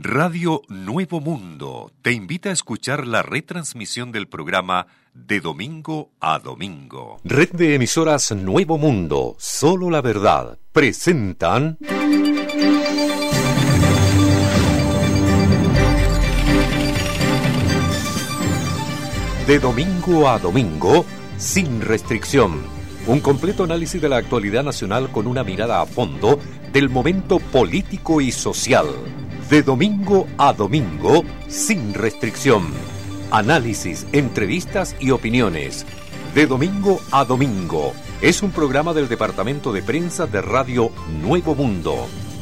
Radio Nuevo Mundo te invita a escuchar la retransmisión del programa de domingo a domingo. Red de emisoras Nuevo Mundo, solo la verdad, presentan... De domingo a domingo, sin restricción. Un completo análisis de la actualidad nacional con una mirada a fondo del momento político y social de domingo a domingo, sin restricción. Análisis, entrevistas y opiniones. De domingo a domingo. Es un programa del Departamento de Prensa de Radio Nuevo Mundo.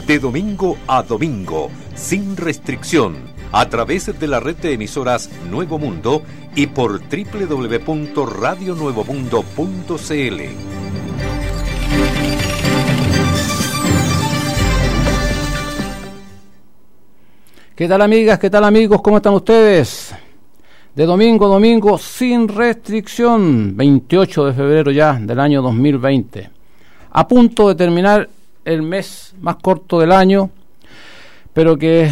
De domingo a domingo, sin restricción. A través de la red de emisoras Nuevo Mundo y por www.radionuevomundo.cl. ¿Qué tal amigas? ¿Qué tal amigos? ¿Cómo están ustedes? De domingo a domingo sin restricción, 28 de febrero ya del año 2020. A punto de terminar el mes más corto del año, pero que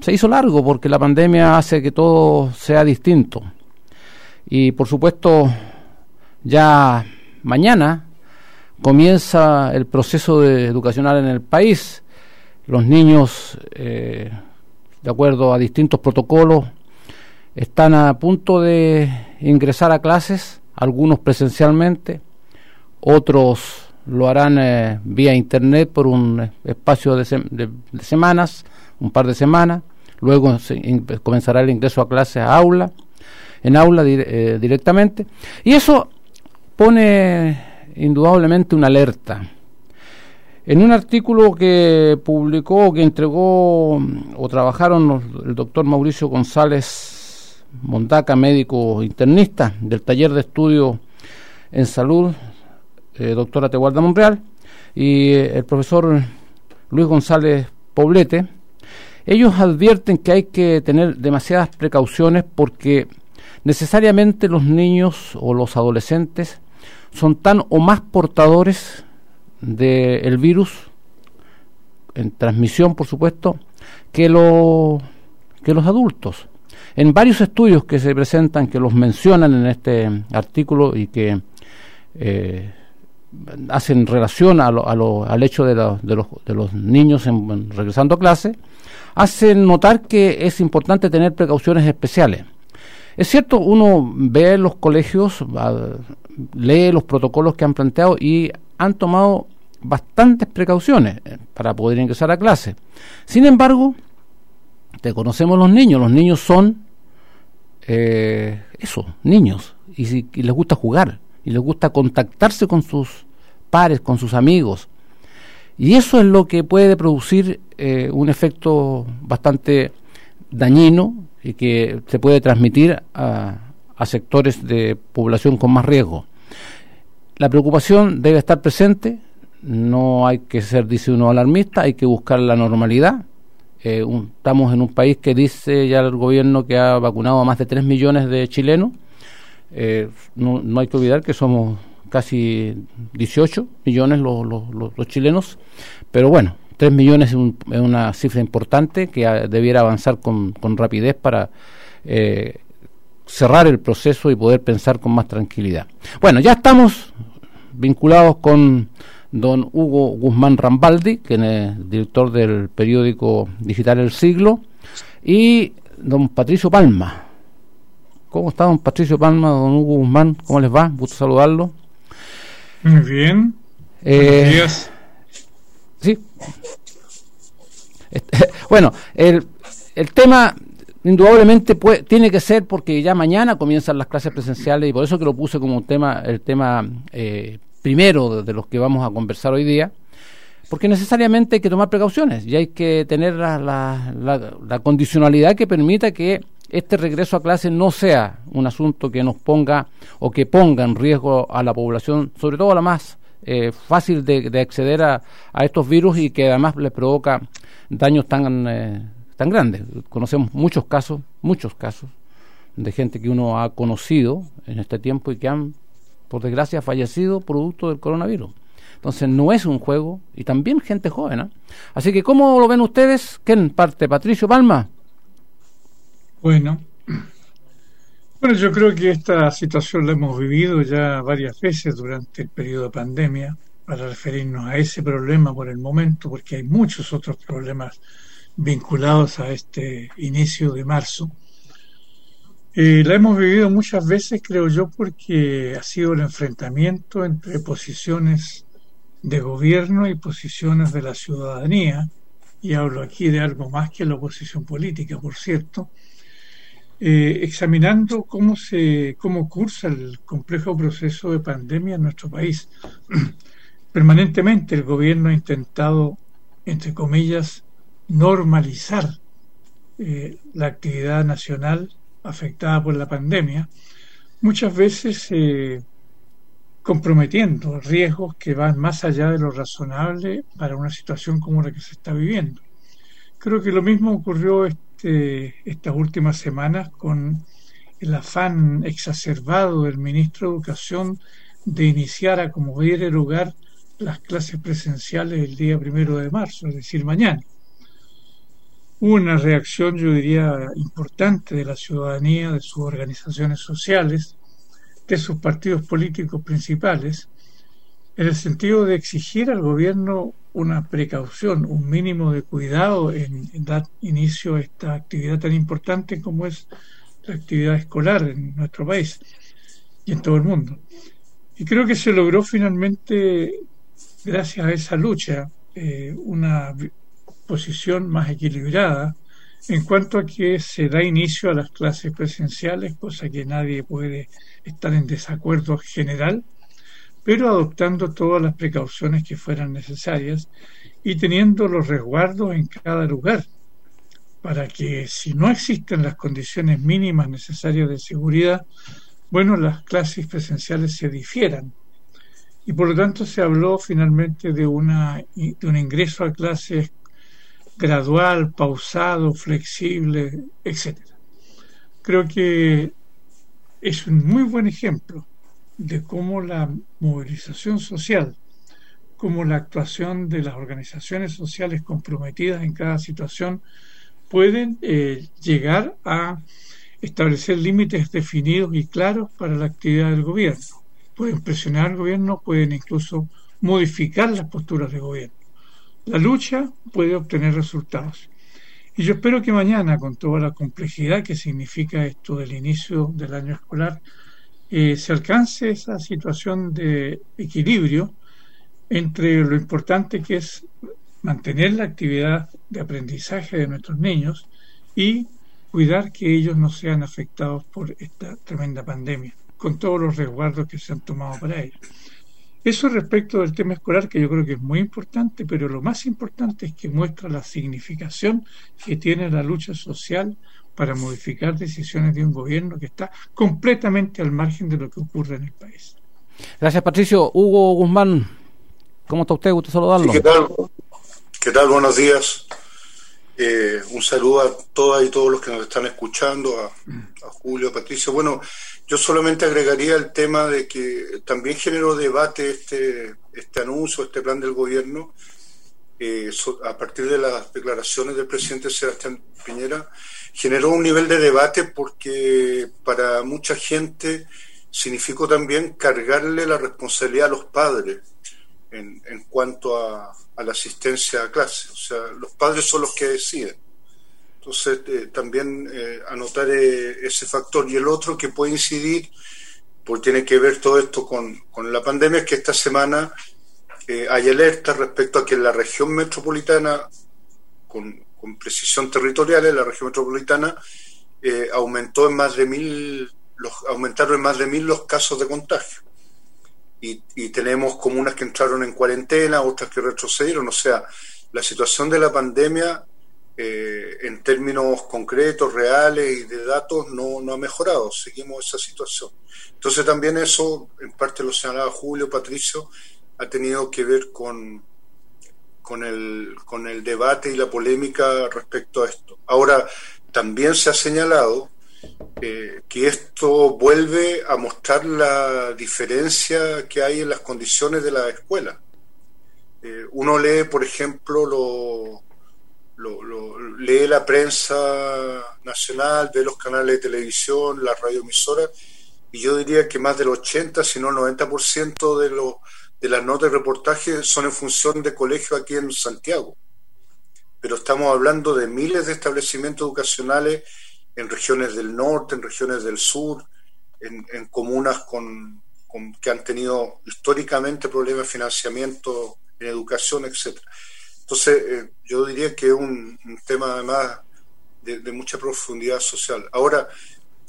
se hizo largo porque la pandemia hace que todo sea distinto. Y por supuesto, ya mañana comienza el proceso de educacional en el país. Los niños eh, de acuerdo a distintos protocolos, están a punto de ingresar a clases, algunos presencialmente, otros lo harán eh, vía internet por un espacio de, semanas, un par de semanas, luego comenzará el ingreso a clases a aula, en aula eh, directamente, y eso pone indudablemente una alerta en un artículo que publicó, que entregó o trabajaron el doctor Mauricio González Mondaca, médico internista del taller de estudio en salud, eh, doctora Teguarda Monreal, y eh, el profesor Luis González Poblete, ellos advierten que hay que tener demasiadas precauciones porque necesariamente los niños o los adolescentes son tan o más portadores del virus, en transmisión por supuesto, que, lo, que los adultos. En varios estudios que se presentan, que los mencionan en este artículo y que eh, hacen relación a lo, a lo, al hecho de, de, los, de los niños regresando a clase, hacen notar que es importante tener precauciones especiales. Es cierto, uno ve los colegios, lee los protocolos que han planteado y han tomado bastantes precauciones eh, para poder ingresar a clase. Sin embargo, te conocemos los niños, los niños son eh, eso, niños, y, si, les gusta jugar, y les gusta contactarse con sus pares, con sus amigos. Y eso es lo que puede producir eh, un efecto bastante dañino y que se puede transmitir a sectores de población con más riesgo. La preocupación debe estar presente, no hay que ser, dice uno, alarmista, hay que buscar la normalidad. Eh, estamos en un país que dice ya el gobierno que ha vacunado a más de 3 millones de chilenos. Eh, no, hay que olvidar que somos casi 18 millones los, los, chilenos, pero bueno, 3 millones es, una cifra importante que debiera avanzar con, con rapidez para eh, cerrar el proceso y poder pensar con más tranquilidad. Bueno, ya estamos vinculados con don Hugo Guzmán Rambaldi, que es director del periódico digital El Siglo, y don Patricio Palma. ¿Cómo está don Patricio Palma, don Hugo Guzmán? ¿Cómo les va? Gusto saludarlo. Muy bien. Eh, días. Sí. Este, bueno, el, el tema indudablemente tiene que ser porque ya mañana comienzan las clases presenciales y por eso que lo puse como tema el tema eh, primero de los que vamos a conversar hoy día, porque necesariamente hay que tomar precauciones y hay que tener la, la, condicionalidad que permita que este regreso a clase no sea un asunto que nos ponga o que ponga en riesgo a la población, sobre todo a la más eh, fácil de, acceder a, a, estos virus y que además les provoca daños tan, eh, tan grandes. Conocemos muchos casos, muchos casos de gente que uno ha conocido en este tiempo y que han por desgracia, fallecido producto del coronavirus. Entonces no es un juego y también gente joven. ¿ah? Así que, ¿cómo lo ven ustedes? ¿Quién parte? ¿Patricio Palma? Bueno, bueno, yo creo que esta situación la hemos vivido ya varias veces durante el periodo de pandemia, para referirnos a ese problema por el momento, porque hay muchos otros problemas vinculados a este inicio de marzo. Eh, la hemos vivido muchas veces, creo yo, porque ha sido el enfrentamiento entre posiciones de gobierno y posiciones de la ciudadanía, y hablo aquí de algo más que la oposición política, por cierto, eh, examinando cómo se cómo cursa el complejo proceso de pandemia en nuestro país. Permanentemente el gobierno ha intentado, entre comillas, normalizar eh, la actividad nacional afectada por la pandemia, muchas veces eh, comprometiendo riesgos que van más allá de lo razonable para una situación como la que se está viviendo. Creo que lo mismo ocurrió este, estas últimas semanas con el afán exacerbado del ministro de Educación de iniciar a como diera lugar las clases presenciales el día primero de marzo, es decir, mañana una reacción, yo diría, importante de la ciudadanía, de sus organizaciones sociales, de sus partidos políticos principales, en el sentido de exigir al gobierno una precaución, un mínimo de cuidado en, dar inicio a esta actividad tan importante como es la actividad escolar en nuestro país y en todo el mundo. Y creo que se logró finalmente, gracias a esa lucha, eh, una posición más equilibrada en cuanto a que se da inicio a las clases presenciales, cosa que nadie puede estar en desacuerdo general, pero adoptando todas las precauciones que fueran necesarias y teniendo los resguardos en cada lugar, para que si no existen las condiciones mínimas necesarias de seguridad, bueno, las clases presenciales se difieran. Y por lo tanto se habló finalmente de, una, de un ingreso a clases gradual, pausado, flexible, etcétera. Creo que es un muy buen ejemplo de cómo la movilización social, cómo la actuación de las organizaciones sociales comprometidas en cada situación pueden eh, llegar a establecer límites definidos y claros para la actividad del gobierno. Pueden presionar al gobierno, pueden incluso modificar las posturas del gobierno la lucha puede obtener resultados. Y yo espero que mañana, con toda la complejidad que significa esto del inicio del año escolar, eh, se alcance esa situación de equilibrio entre lo importante que es mantener la actividad de aprendizaje de nuestros niños y cuidar que ellos no sean afectados por esta tremenda pandemia, con todos los resguardos que se han tomado para ello. Eso respecto del tema escolar, que yo creo que es muy importante, pero lo más importante es que muestra la significación que tiene la lucha social para modificar decisiones de un gobierno que está completamente al margen de lo que ocurre en el país. Gracias, Patricio. Hugo Guzmán, ¿cómo está usted? Gusto saludarlo. ¿qué, tal? ¿Qué tal? Buenos días. Eh, un saludo a todas y todos los que nos están escuchando, a, Julio, a Patricio. Bueno, yo solamente agregaría el tema de que también generó debate este, este anuncio, este plan del gobierno, eh, a partir de las declaraciones del presidente Sebastián Piñera, generó un nivel de debate porque para mucha gente significó también cargarle la responsabilidad a los padres en, en cuanto a, a la asistencia a clase. O sea, los padres son los que deciden. Entonces, eh, también eh, anotar eh, ese factor. Y el otro que puede incidir, porque tiene que ver todo esto con, con la pandemia, es que esta semana hay alerta respecto a que en la región metropolitana, con, con precisión territorial, en la región metropolitana, aumentó en más de mil, los, aumentaron en más de mil los casos de contagio. Y, y tenemos comunas que entraron en cuarentena, otras que retrocedieron. O sea, la situación de la pandemia eh, en términos concretos, reales y de datos no, no ha mejorado, seguimos esa situación. Entonces también eso, en parte lo señalaba Julio, Patricio, ha tenido que ver con, con, el, con el debate y la polémica respecto a esto. Ahora, también se ha señalado eh, que esto vuelve a mostrar la diferencia que hay en las condiciones de la escuela. Eh, uno lee, por ejemplo, lo, lee la prensa nacional, ve los canales de televisión, las radioemisoras, y yo diría que más del 80, si no el 90% de, lo, de las notas de reportaje son en función de colegios aquí en Santiago. Pero estamos hablando de miles de establecimientos educacionales en regiones del norte, en regiones del sur, en, comunas con, que han tenido históricamente problemas de financiamiento en educación, etcétera. Entonces, eh, yo diría que es un, tema además de, mucha profundidad social. Ahora,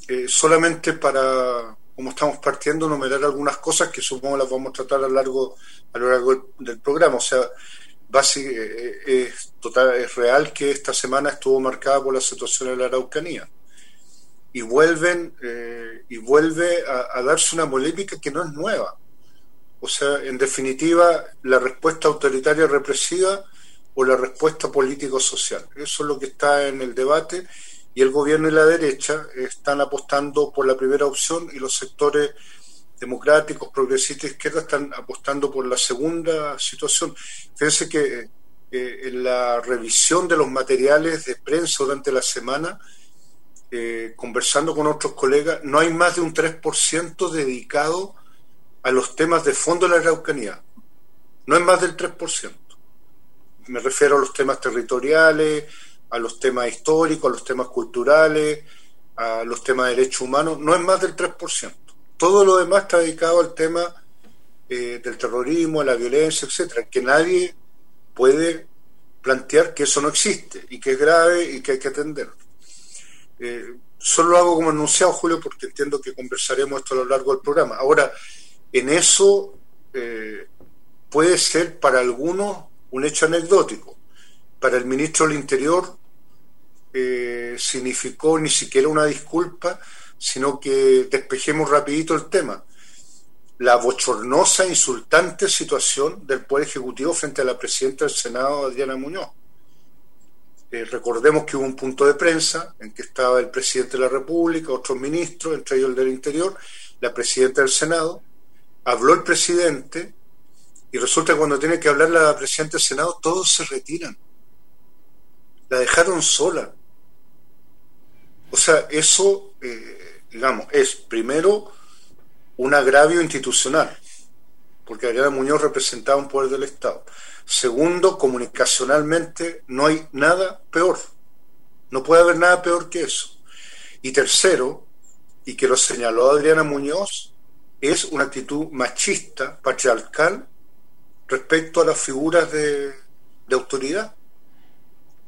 eh, solamente para, como estamos partiendo, numerar algunas cosas que supongo las vamos a tratar a largo, a lo largo del, programa. O sea, básicamente, eh, es, total, es real que esta semana estuvo marcada por la situación en la Araucanía y vuelven eh, y vuelve a, darse una polémica que no es nueva. O sea, en definitiva, la respuesta autoritaria represiva o la respuesta político-social. Eso es lo que está en el debate y el gobierno y la derecha están apostando por la primera opción y los sectores democráticos, progresistas izquierda están apostando por la segunda situación. Fíjense que eh, en la revisión de los materiales de prensa durante la semana, eh, conversando con otros colegas, no hay más de un 3% dedicado a los temas de fondo de la Araucanía. No es más del 3%. Me refiero a los temas territoriales, a los temas históricos, a los temas culturales, a los temas de derechos humanos. No es más del 3%. Todo lo demás está dedicado al tema eh, del terrorismo, de la violencia, etcétera, que nadie puede plantear que eso no existe y que es grave y que hay que atenderlo. Eh, solo lo hago como anunciado, Julio, porque entiendo que conversaremos esto a lo largo del programa. Ahora, en eso eh, puede ser para algunos un hecho anecdótico. Para el ministro del Interior significó ni siquiera una disculpa, sino que despejemos rapidito el tema. La bochornosa, insultante situación del Poder Ejecutivo frente a la presidenta del Senado, Adriana Muñoz eh, recordemos que hubo un punto de prensa en que estaba el presidente de la República, otros ministros, entre ellos el del Interior, la presidenta del Senado. Habló el presidente y resulta que cuando tiene que hablar la presidenta del Senado, todos se retiran. La dejaron sola. O sea, eso, eh, digamos, es primero un agravio institucional, porque Adriana Muñoz representaba un poder del Estado. Segundo, comunicacionalmente no hay nada peor. No puede haber nada peor que eso. Y tercero, y que lo señaló Adriana Muñoz, es una actitud machista, patriarcal, respecto a las figuras de, autoridad.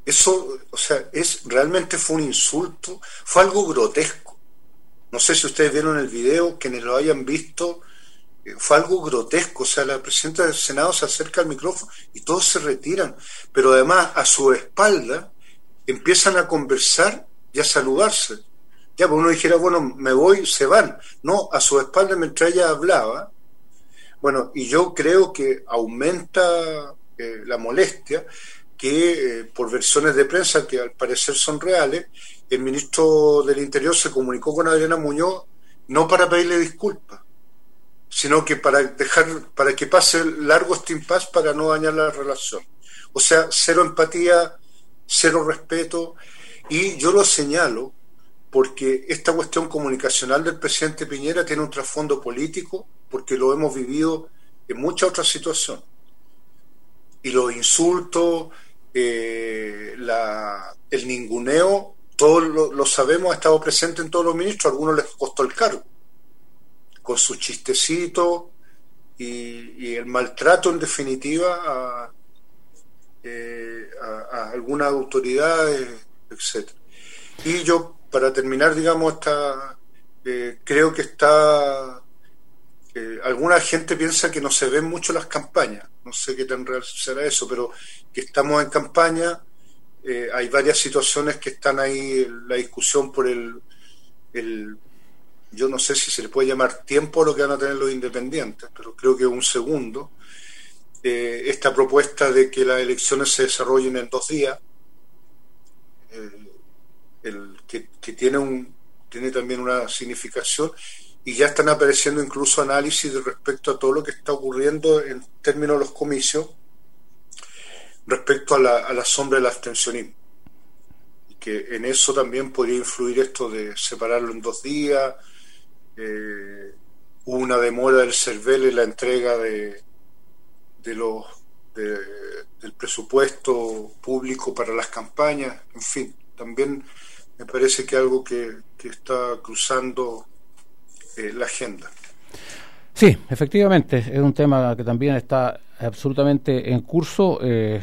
Eso, o sea, es realmente fue un insulto, fue algo grotesco. No sé si ustedes vieron el video, quienes lo hayan visto, fue algo grotesco, o sea, la presidenta del Senado se acerca al micrófono y todos se retiran, pero además a su espalda empiezan a conversar y a saludarse. Ya, pues uno dijera, bueno, me voy, se van. No, a su espalda mientras ella hablaba. Bueno, y yo creo que aumenta eh, la molestia que eh, por versiones de prensa que al parecer son reales, el ministro del Interior se comunicó con Adriana Muñoz no para pedirle disculpas, sino que para dejar, para que pase largo este impasse para no dañar la relación. O sea, cero empatía, cero respeto, y yo lo señalo porque esta cuestión comunicacional del presidente Piñera tiene un trasfondo político, porque lo hemos vivido en muchas otras situaciones. Y los insultos, eh, el ninguneo, todos lo, sabemos, ha estado presente en todos los ministros, a algunos les costó el cargo con sus chistecitos y, el maltrato en definitiva a, eh, algunas autoridades, etc. Y yo, para terminar, digamos, está, eh, creo que está... Eh, alguna gente piensa que no se ven mucho las campañas, no sé qué tan real será eso, pero que estamos en campaña, hay varias situaciones que están ahí, la discusión por el, yo no sé si se le puede llamar tiempo lo que van a tener los independientes, pero creo que un segundo. Eh, esta propuesta de que las elecciones se desarrollen en dos días, eh, el, que, tiene, un, tiene también una significación, y ya están apareciendo incluso análisis respecto a todo lo que está ocurriendo en términos de los comicios, respecto a la, a la sombra del abstencionismo. Y que en eso también podría influir esto de separarlo en dos días. Eh, una demora del CERVEL en la entrega de, de los del presupuesto público para las campañas, en fin, también me parece que algo que, que está cruzando eh, la agenda. Sí, efectivamente, es un tema que también está absolutamente en curso. Eh,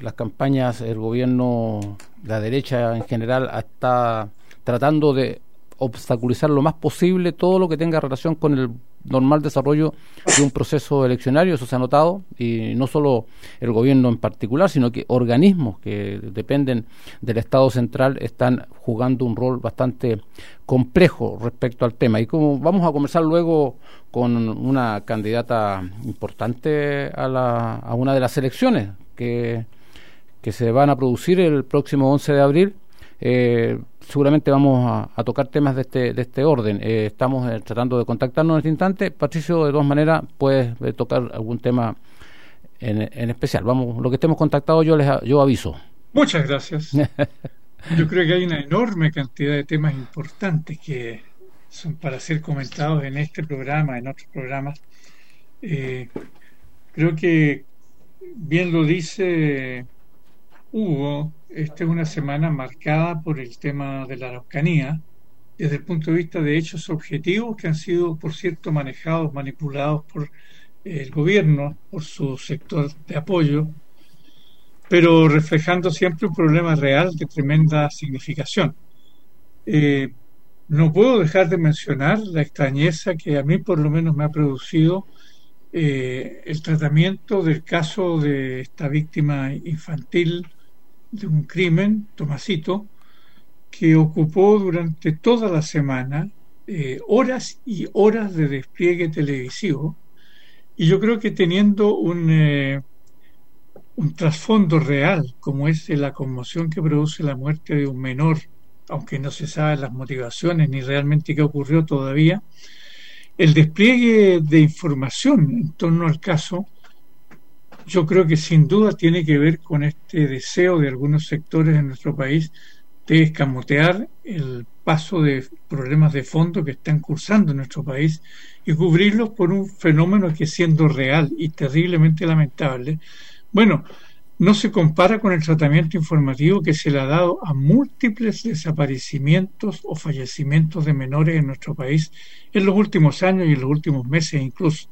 las campañas, el gobierno, la derecha en general, está tratando de obstaculizar lo más posible todo lo que tenga relación con el normal desarrollo de un proceso eleccionario, eso se ha notado, y no solo el gobierno en particular, sino que organismos que dependen del Estado central están jugando un rol bastante complejo respecto al tema. Y como vamos a conversar luego con una candidata importante a, la, a una de las elecciones que, que se van a producir el próximo 11 de abril, eh, seguramente vamos a, tocar temas de este, de este orden. Eh, estamos eh, tratando de contactarnos en este instante. Patricio, de todas maneras, puedes tocar algún tema en, en, especial. Vamos, lo que estemos contactados yo les yo aviso. Muchas gracias. yo creo que hay una enorme cantidad de temas importantes que son para ser comentados en este programa, en otros programas. creo que bien lo dice Hugo, esta es una semana marcada por el tema de la Araucanía, desde el punto de vista de hechos objetivos que han sido, por cierto, manejados, manipulados por el gobierno, por su sector de apoyo, pero reflejando siempre un problema real de tremenda significación. Eh, no puedo dejar de mencionar la extrañeza que a mí por lo menos me ha producido eh, el tratamiento del caso de esta víctima infantil de un crimen, Tomasito, que ocupó durante toda la semana eh, horas y horas de despliegue televisivo. Y yo creo que teniendo un, eh, un trasfondo real, como es la conmoción que produce la muerte de un menor, aunque no se saben las motivaciones ni realmente qué ocurrió todavía, el despliegue de información en torno al caso yo creo que sin duda tiene que ver con este deseo de algunos sectores en nuestro país de escamotear el paso de problemas de fondo que están cursando en nuestro país y cubrirlos por un fenómeno que siendo real y terriblemente lamentable, bueno, no se compara con el tratamiento informativo que se le ha dado a múltiples desaparecimientos o fallecimientos de menores en nuestro país en los últimos años y en los últimos meses incluso.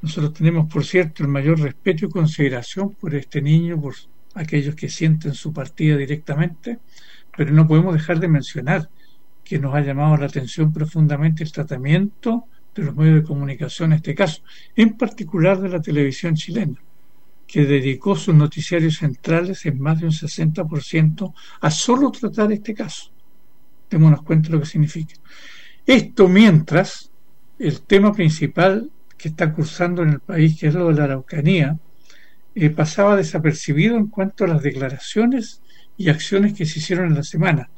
Nosotros tenemos, por cierto, el mayor respeto y consideración por este niño, por aquellos que sienten su partida directamente, pero no podemos dejar de mencionar que nos ha llamado la atención profundamente el tratamiento de los medios de comunicación en este caso, en particular de la televisión chilena, que dedicó sus noticiarios centrales en más de un 60% a solo tratar este caso. Démonos cuenta de lo que significa. Esto mientras el tema principal que está cursando en el país, que es lo de la Araucanía, eh, pasaba desapercibido en cuanto a las declaraciones y acciones que se hicieron en la semana.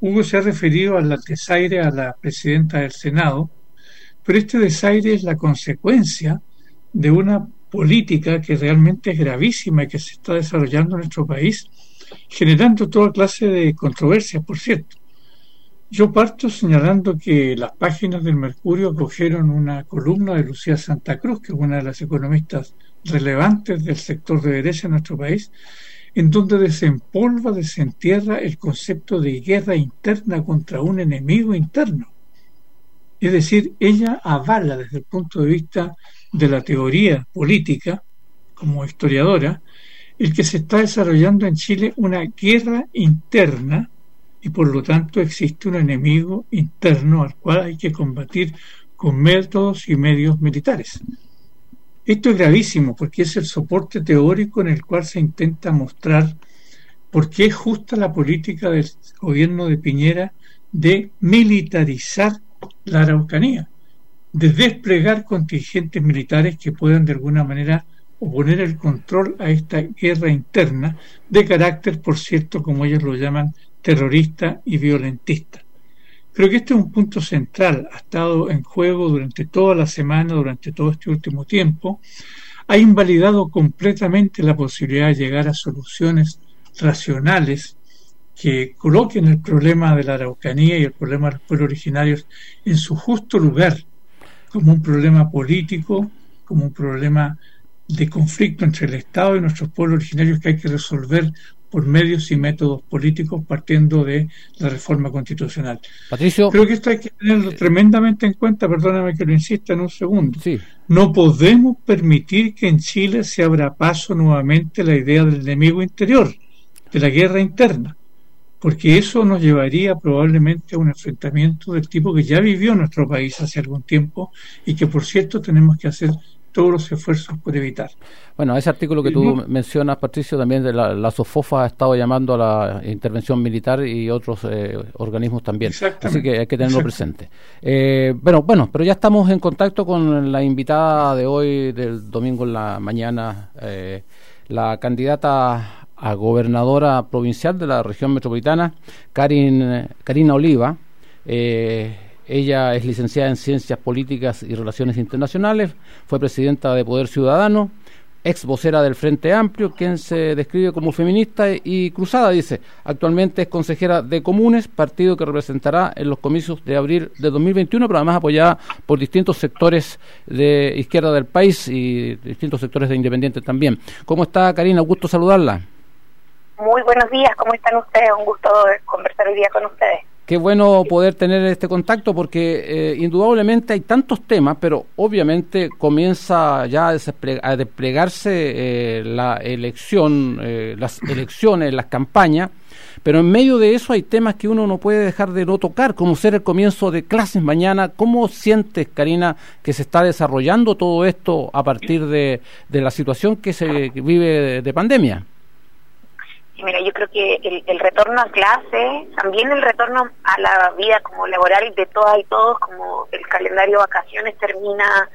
Hugo se ha referido al desaire a la presidenta del Senado, pero este desaire es la consecuencia de una política que realmente es gravísima y que se está desarrollando en nuestro país, generando toda clase de controversias, por cierto. Yo parto señalando que las páginas del Mercurio cogieron una columna de Lucía Santa Cruz, que es una de las economistas relevantes del sector de derecha en nuestro país, en donde desempolva, desentierra el concepto de guerra interna contra un enemigo interno. Es decir, ella avala desde el punto de vista de la teoría política, como historiadora, el que se está desarrollando en Chile una guerra interna y por lo tanto existe un enemigo interno al cual hay que combatir con métodos y medios militares. Esto es gravísimo porque es el soporte teórico en el cual se intenta mostrar por qué es justa la política del gobierno de Piñera de militarizar la Araucanía, de desplegar contingentes militares que puedan de alguna manera oponer el control a esta guerra interna de carácter, por cierto, como ellos lo llaman, terrorista y violentista. Creo que este es un punto central, ha estado en juego durante toda la semana, durante todo este último tiempo, ha invalidado completamente la posibilidad de llegar a soluciones racionales que coloquen el problema de la Araucanía y el problema de los pueblos originarios en su justo lugar, como un problema político, como un problema de conflicto entre el Estado y nuestros pueblos originarios que hay que resolver por medios y métodos políticos partiendo de la reforma constitucional. Patricio. Creo que esto hay que tenerlo tremendamente en cuenta, perdóname que lo insista en un segundo. No podemos permitir que en Chile se abra paso nuevamente la idea del enemigo interior, de la guerra interna, porque eso nos llevaría probablemente a un enfrentamiento del tipo que ya vivió nuestro país hace algún tiempo y que por cierto tenemos que hacer todos los esfuerzos por evitar. Bueno, ese artículo que tú mencionas, Patricio, también de la, SOFOFA ha estado llamando a la intervención militar y otros eh, organismos también. Así que hay que tenerlo presente. Eh, bueno, bueno, pero ya estamos en contacto con la invitada de hoy, del domingo en la mañana, eh, la candidata a gobernadora provincial de la región metropolitana, Karin, Karina Oliva. Eh, ella es licenciada en Ciencias Políticas y Relaciones Internacionales, fue presidenta de Poder Ciudadano, ex vocera del Frente Amplio, quien se describe como feminista y cruzada, dice. Actualmente es consejera de Comunes, partido que representará en los comicios de abril de 2021, pero además apoyada por distintos sectores de izquierda del país y distintos sectores de independientes también. ¿Cómo está, Karina? Gusto saludarla. Muy buenos días, ¿cómo están ustedes? Un gusto conversar hoy día con ustedes. Qué bueno poder tener este contacto porque eh, indudablemente hay tantos temas, pero obviamente comienza ya a, desplegarse eh, la elección, eh, las elecciones, las campañas, pero en medio de eso hay temas que uno no puede dejar de no tocar, como ser el comienzo de clases mañana. ¿Cómo sientes, Karina, que se está desarrollando todo esto a partir de la situación que se vive de pandemia? Mira, yo creo que el, retorno a clase, también el retorno a la vida como laboral de todas y todos, como el calendario vacaciones termina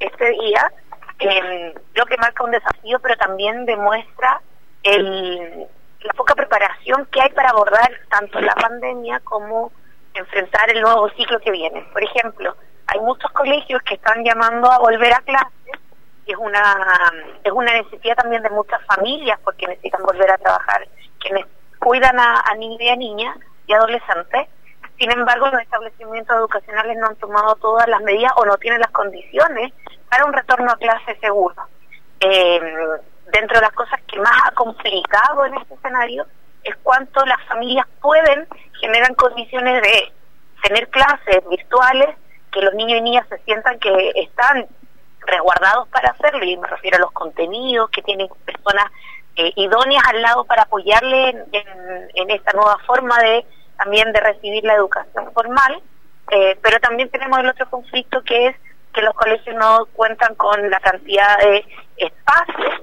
este día, eh, creo que marca un desafío, pero también demuestra la poca preparación que hay para abordar tanto la pandemia como enfrentar el nuevo ciclo que viene. Por ejemplo, hay muchos colegios que están llamando a volver a clases es una es una necesidad también de muchas familias porque necesitan volver a trabajar quienes cuidan a, niños y a niñas y adolescentes. Sin embargo los establecimientos educacionales no han tomado todas las medidas o no tienen las condiciones para un retorno a clase seguro. Eh, dentro de las cosas que más ha complicado en este escenario es cuánto las familias pueden generar condiciones de tener clases virtuales que los niños y niñas se sientan que están resguardados para hacerlo, y me refiero a los contenidos, que tienen personas eh, idóneas al lado para apoyarle en, esta nueva forma de también de recibir la educación formal, eh, pero también tenemos el otro conflicto que es que los colegios no cuentan con la cantidad de espacios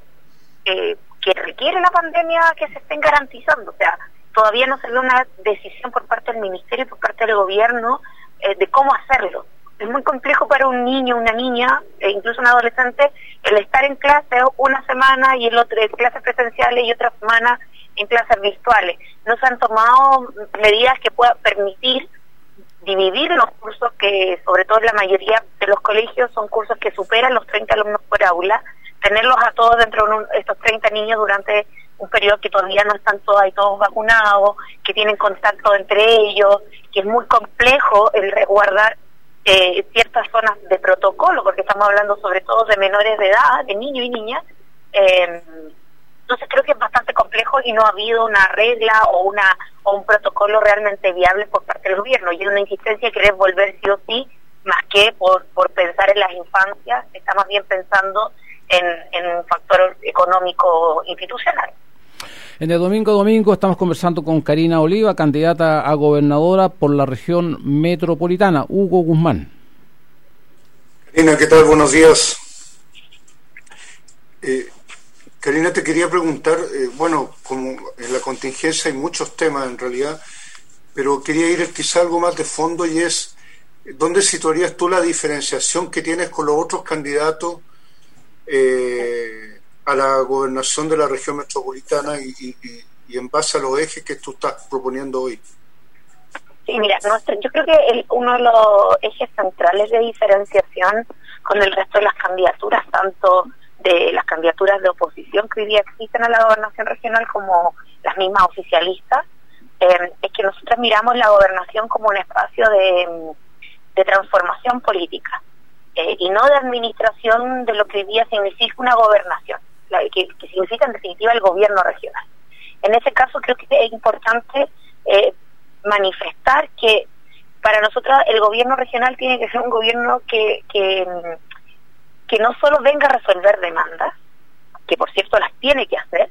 eh, que requiere la pandemia que se estén garantizando. O sea, todavía no se ve una decisión por parte del ministerio y por parte del gobierno de cómo hacerlo es muy complejo para un niño, una niña, e incluso un adolescente, el estar en clase una semana y el otro en clases presenciales y otra semana en clases virtuales. No se han tomado medidas que puedan permitir dividir los cursos que, sobre todo la mayoría de los colegios, son cursos que superan los 30 alumnos por aula, tenerlos a todos dentro de estos 30 niños durante un periodo que todavía no están todos y todos vacunados, que tienen contacto entre ellos, que es muy complejo el resguardar eh, ciertas zonas de protocolo, porque estamos hablando sobre todo de menores de edad, de niños y niñas. Eh, entonces creo que es bastante complejo y no ha habido una regla o una o un protocolo realmente viable por parte del gobierno. Y es una insistencia querer volver sí o sí, más que por, por pensar en las infancias, está más bien pensando en, en un factor económico institucional. En el domingo domingo estamos conversando con Karina Oliva, candidata a gobernadora por la región metropolitana. Hugo Guzmán. Karina, ¿qué tal? Buenos días. Eh, Karina, te quería preguntar, eh, bueno, como en la contingencia hay muchos temas en realidad, pero quería ir quizá algo más de fondo y es, ¿dónde situarías tú la diferenciación que tienes con los otros candidatos? Eh, a la gobernación de la región metropolitana y, en base a los ejes que tú estás proponiendo hoy? Sí, mira, yo creo que uno de los ejes centrales de diferenciación con el resto de las candidaturas, tanto de las candidaturas de oposición que hoy día existen a la gobernación regional como las mismas oficialistas, eh, es que nosotros miramos la gobernación como un espacio de, transformación política eh, y no de administración de lo que hoy día significa una gobernación, que, significa en definitiva el gobierno regional. En ese caso creo que es importante eh, manifestar que para nosotros el gobierno regional tiene que ser un gobierno que, que, que no solo venga a resolver demandas, que por cierto las tiene que hacer,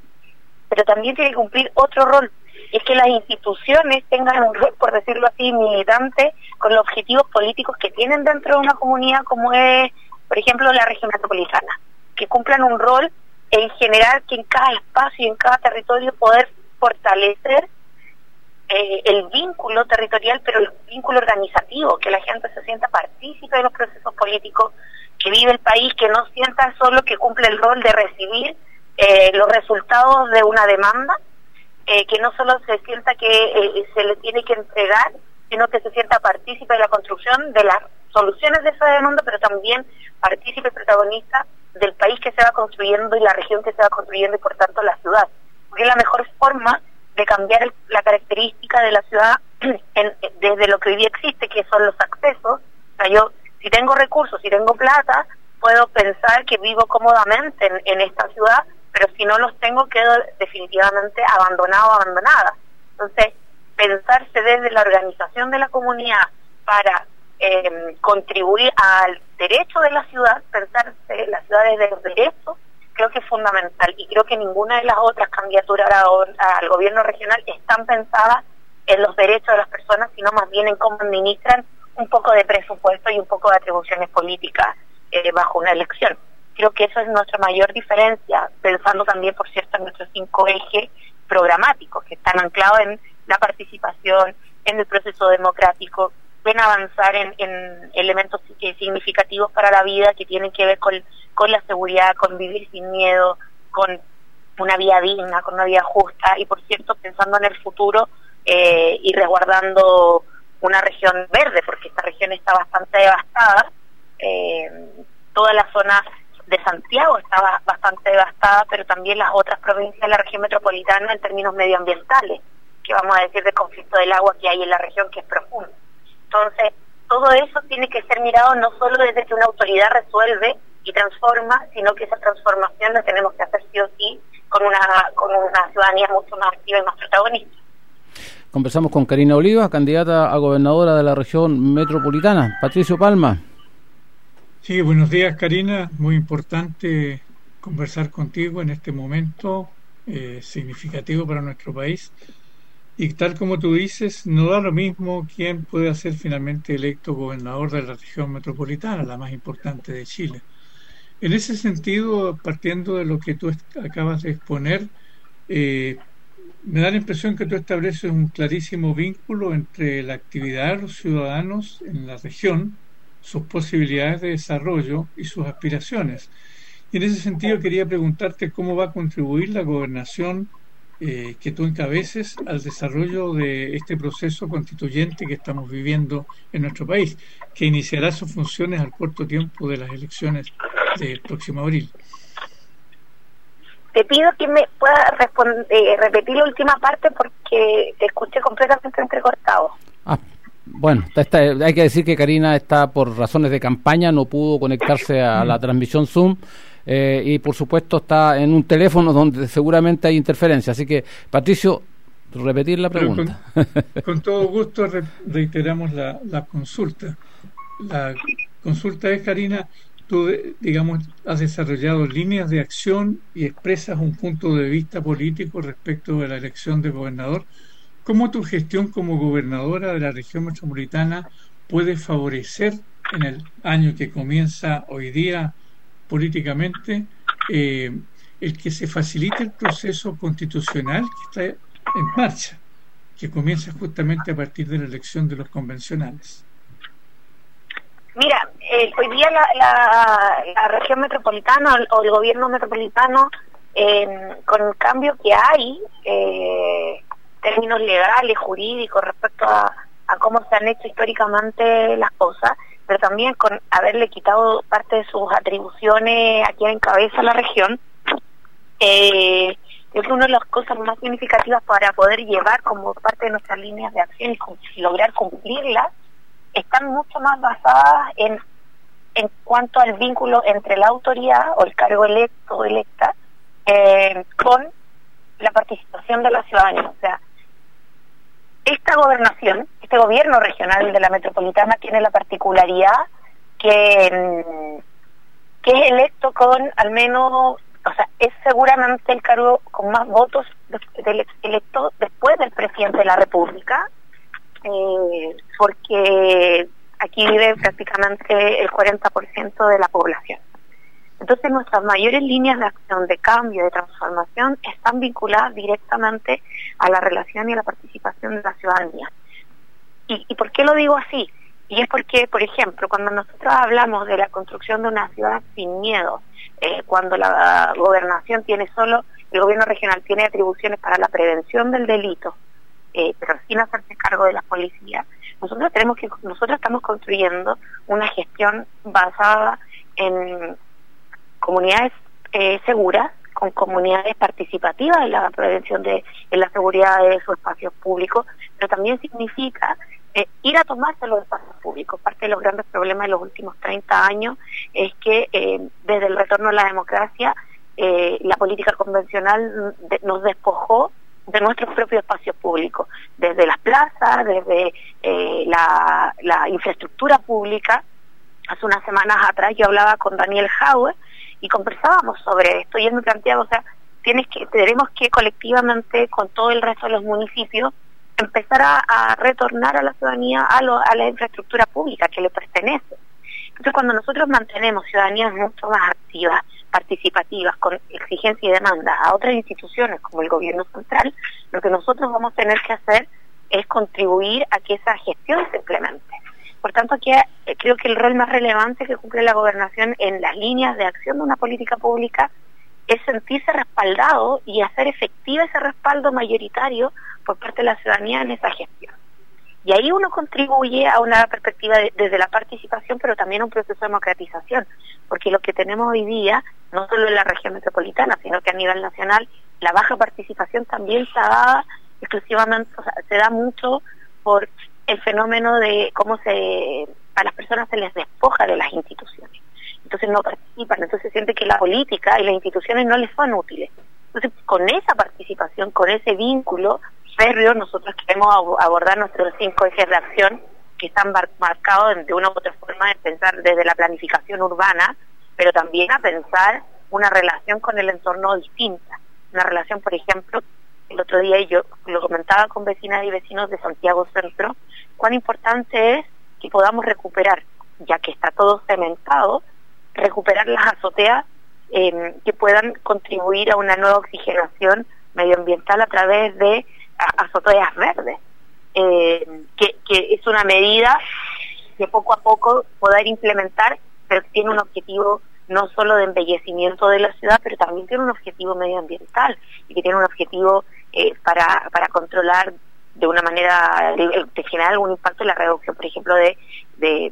pero también tiene que cumplir otro rol, y es que las instituciones tengan un rol, por decirlo así, militante con los objetivos políticos que tienen dentro de una comunidad como es, por ejemplo, la región metropolitana, que cumplan un rol en general que en cada espacio en cada territorio poder fortalecer eh, el vínculo territorial, pero el vínculo organizativo, que la gente se sienta partícipe de los procesos políticos, que vive el país, que no sienta solo que cumple el rol de recibir eh, los resultados de una demanda, eh, que no solo se sienta que se le tiene que entregar, sino que se sienta partícipe de la construcción de las soluciones de esa demanda, pero también partícipe protagonista del país que se va construyendo y la región que se va construyendo y por tanto la ciudad. Porque es la mejor forma de cambiar la característica de la ciudad desde lo que hoy día existe, que son los accesos. O sea, yo, si tengo recursos, si tengo plata, puedo pensar que vivo cómodamente en, esta ciudad, pero si no los tengo, quedo definitivamente abandonado abandonada. Entonces, pensarse desde la organización de la comunidad para eh, contribuir al derecho de la ciudad, pensarse la ciudad desde los derechos creo que es fundamental y creo que ninguna de las otras candidaturas al gobierno regional están pensadas en los derechos de las personas, sino más bien en cómo administran un poco de presupuesto y un poco de atribuciones políticas eh, bajo una elección. Creo que eso es nuestra mayor diferencia, pensando también, por cierto, en nuestros cinco ejes programáticos que están anclados en la participación, en el proceso democrático, ven avanzar en, en elementos significativos para la vida que tienen que ver con con la seguridad, con vivir sin miedo, con una vida digna, con una vida justa y por cierto pensando en el futuro eh, y resguardando una región verde, porque esta región está bastante devastada. Eh, toda la zona de Santiago está bastante devastada, pero también las otras provincias de la región metropolitana en términos medioambientales, que vamos a decir de conflicto del agua que hay en la región que es profundo. Entonces, todo eso tiene que ser mirado no solo desde que una autoridad resuelve y transforma, sino que esa transformación la tenemos que hacer sí o sí con una, con una ciudadanía mucho más activa y más protagonista. Conversamos con Karina Oliva, candidata a gobernadora de la región metropolitana. Patricio Palma. Sí, buenos días Karina. Muy importante conversar contigo en este momento eh, significativo para nuestro país. Y tal como tú dices, no da lo mismo quién puede ser finalmente electo gobernador de la región metropolitana, la más importante de Chile. En ese sentido, partiendo de lo que tú acabas de exponer, eh, me da la impresión que tú estableces un clarísimo vínculo entre la actividad de los ciudadanos en la región, sus posibilidades de desarrollo y sus aspiraciones. Y en ese sentido quería preguntarte cómo va a contribuir la gobernación eh, que tú encabeces al desarrollo de este proceso constituyente que estamos viviendo en nuestro país, que iniciará sus funciones al corto tiempo de las elecciones del próximo abril. Te pido que me pueda eh, repetir la última parte porque te escuché completamente entrecortado. Ah, bueno, hay que decir que Karina está por razones de campaña, no pudo conectarse a la transmisión Zoom. Eh, y por supuesto está en un teléfono donde seguramente hay interferencia. Así que, Patricio, repetir la pregunta. Con, todo gusto reiteramos la, la, consulta. La consulta es, Karina, tú, digamos, has desarrollado líneas de acción y expresas un punto de vista político respecto de la elección de gobernador. ¿Cómo tu gestión como gobernadora de la región metropolitana puede favorecer en el año que comienza hoy día políticamente eh, el que se facilite el proceso constitucional que está en marcha, que comienza justamente a partir de la elección de los convencionales. Mira, eh, hoy día la, región metropolitana o el gobierno metropolitano, con el cambio que hay, eh, términos legales, jurídicos, respecto a, a cómo se han hecho históricamente las cosas, pero también con haberle quitado parte de sus atribuciones a quien encabeza la región, eh, creo que una de las cosas más significativas para poder llevar como parte de nuestras líneas de acción y, lograr cumplirlas están mucho más basadas en en cuanto al vínculo entre la autoridad o el cargo electo o electa eh, con la participación de la ciudadanía. O sea, esta gobernación, este gobierno regional de la metropolitana tiene la particularidad que, mm, que es electo con al menos, o sea, es seguramente el cargo con más votos del electo después del presidente de la República, eh, porque aquí vive prácticamente el 40% de la población. Entonces nuestras mayores líneas de acción de cambio, de transformación, están vinculadas directamente a la relación y a la participación de la ciudadanía. ¿Y, por qué lo digo así? Y es porque, por ejemplo, cuando nosotros hablamos de la construcción de una ciudad sin miedo, eh, cuando la gobernación tiene solo, el gobierno regional tiene atribuciones para la prevención del delito, eh, pero sin hacerse cargo de la policía, nosotros tenemos que, nosotros estamos construyendo una gestión basada en comunidades eh, seguras, con comunidades participativas en la prevención de en la seguridad de sus espacios públicos, pero también significa eh, ir a tomarse los espacios públicos. Parte de los grandes problemas de los últimos 30 años es que eh, desde el retorno a la democracia la política convencional nos despojó de nuestros propios espacios públicos, desde las plazas, desde eh, la, infraestructura pública. Hace unas semanas atrás yo hablaba con Daniel Hauer y conversábamos sobre esto y él me planteaba, o sea, tienes que, tenemos que colectivamente con todo el resto de los municipios empezar a, retornar a la ciudadanía a, a la infraestructura pública que le pertenece. Entonces cuando nosotros mantenemos ciudadanías mucho más activas, participativas con exigencia y demanda a otras instituciones como el gobierno central, lo que nosotros vamos a tener que hacer es contribuir a que esa gestión se implemente. Por tanto, aquí eh, creo que el rol más relevante que cumple la gobernación en las líneas de acción de una política pública es sentirse respaldado y hacer efectiva ese respaldo mayoritario por parte de la ciudadanía en esa gestión. Y ahí uno contribuye a una perspectiva desde la participación, pero también a un proceso de democratización, porque lo que tenemos hoy día, no solo en la región metropolitana, sino que a nivel nacional, la baja participación también se da exclusivamente, se da mucho por el fenómeno de cómo se a las personas se les despoja de las instituciones. Entonces no participan, entonces siente que la política y las instituciones no les son útiles. Entonces, con esa participación, con ese vínculo, férreo, nosotros queremos abordar nuestros cinco ejes de acción que están marcados de una u otra forma de pensar desde la planificación urbana, pero también a pensar una relación con el entorno distinta. Una relación, por ejemplo, el otro día yo lo comentaba con vecinas y vecinos de Santiago Centro, cuán importante es que podamos recuperar, ya que está todo cementado, recuperar las azoteas eh, que puedan contribuir a una nueva oxigenación medioambiental a través de azoteas verdes, que, que es una medida que poco a poco poder implementar, pero que tiene un objetivo no solo de embellecimiento de la ciudad, pero también tiene un objetivo medioambiental y que tiene un objetivo eh, para, para controlar de una manera de, generar algún impacto en la reducción, por ejemplo, de, del,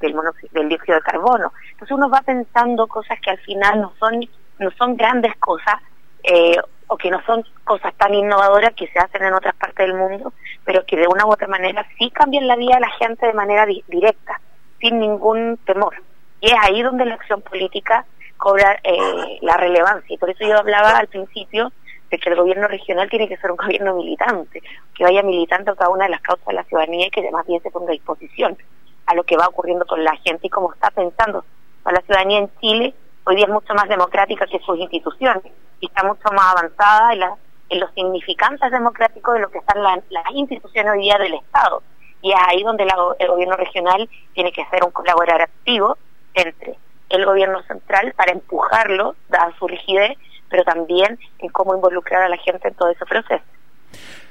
del dióxido de carbono. Entonces uno va pensando cosas que al final no son no son grandes cosas eh, o que no son cosas tan innovadoras que se hacen en otras partes del mundo, pero que de una u otra manera sí cambian la vida de la gente de manera directa, sin ningún temor. Y es ahí donde la acción política cobra eh, la relevancia. Y por eso yo hablaba al principio de que el gobierno regional tiene que ser un gobierno militante, que vaya militando cada una de las causas de la ciudadanía y que además bien se ponga a disposición a lo que va ocurriendo con la gente y cómo está pensando la ciudadanía en Chile hoy día es mucho más democrática que sus instituciones y está mucho más avanzada en, en los significantes democráticos de lo que están las instituciones hoy día del Estado. Y es ahí donde el gobierno regional tiene que ser un colaborador activo entre el gobierno central para empujarlo, dada su rigidez, pero también en cómo involucrar a la gente en todo ese proceso.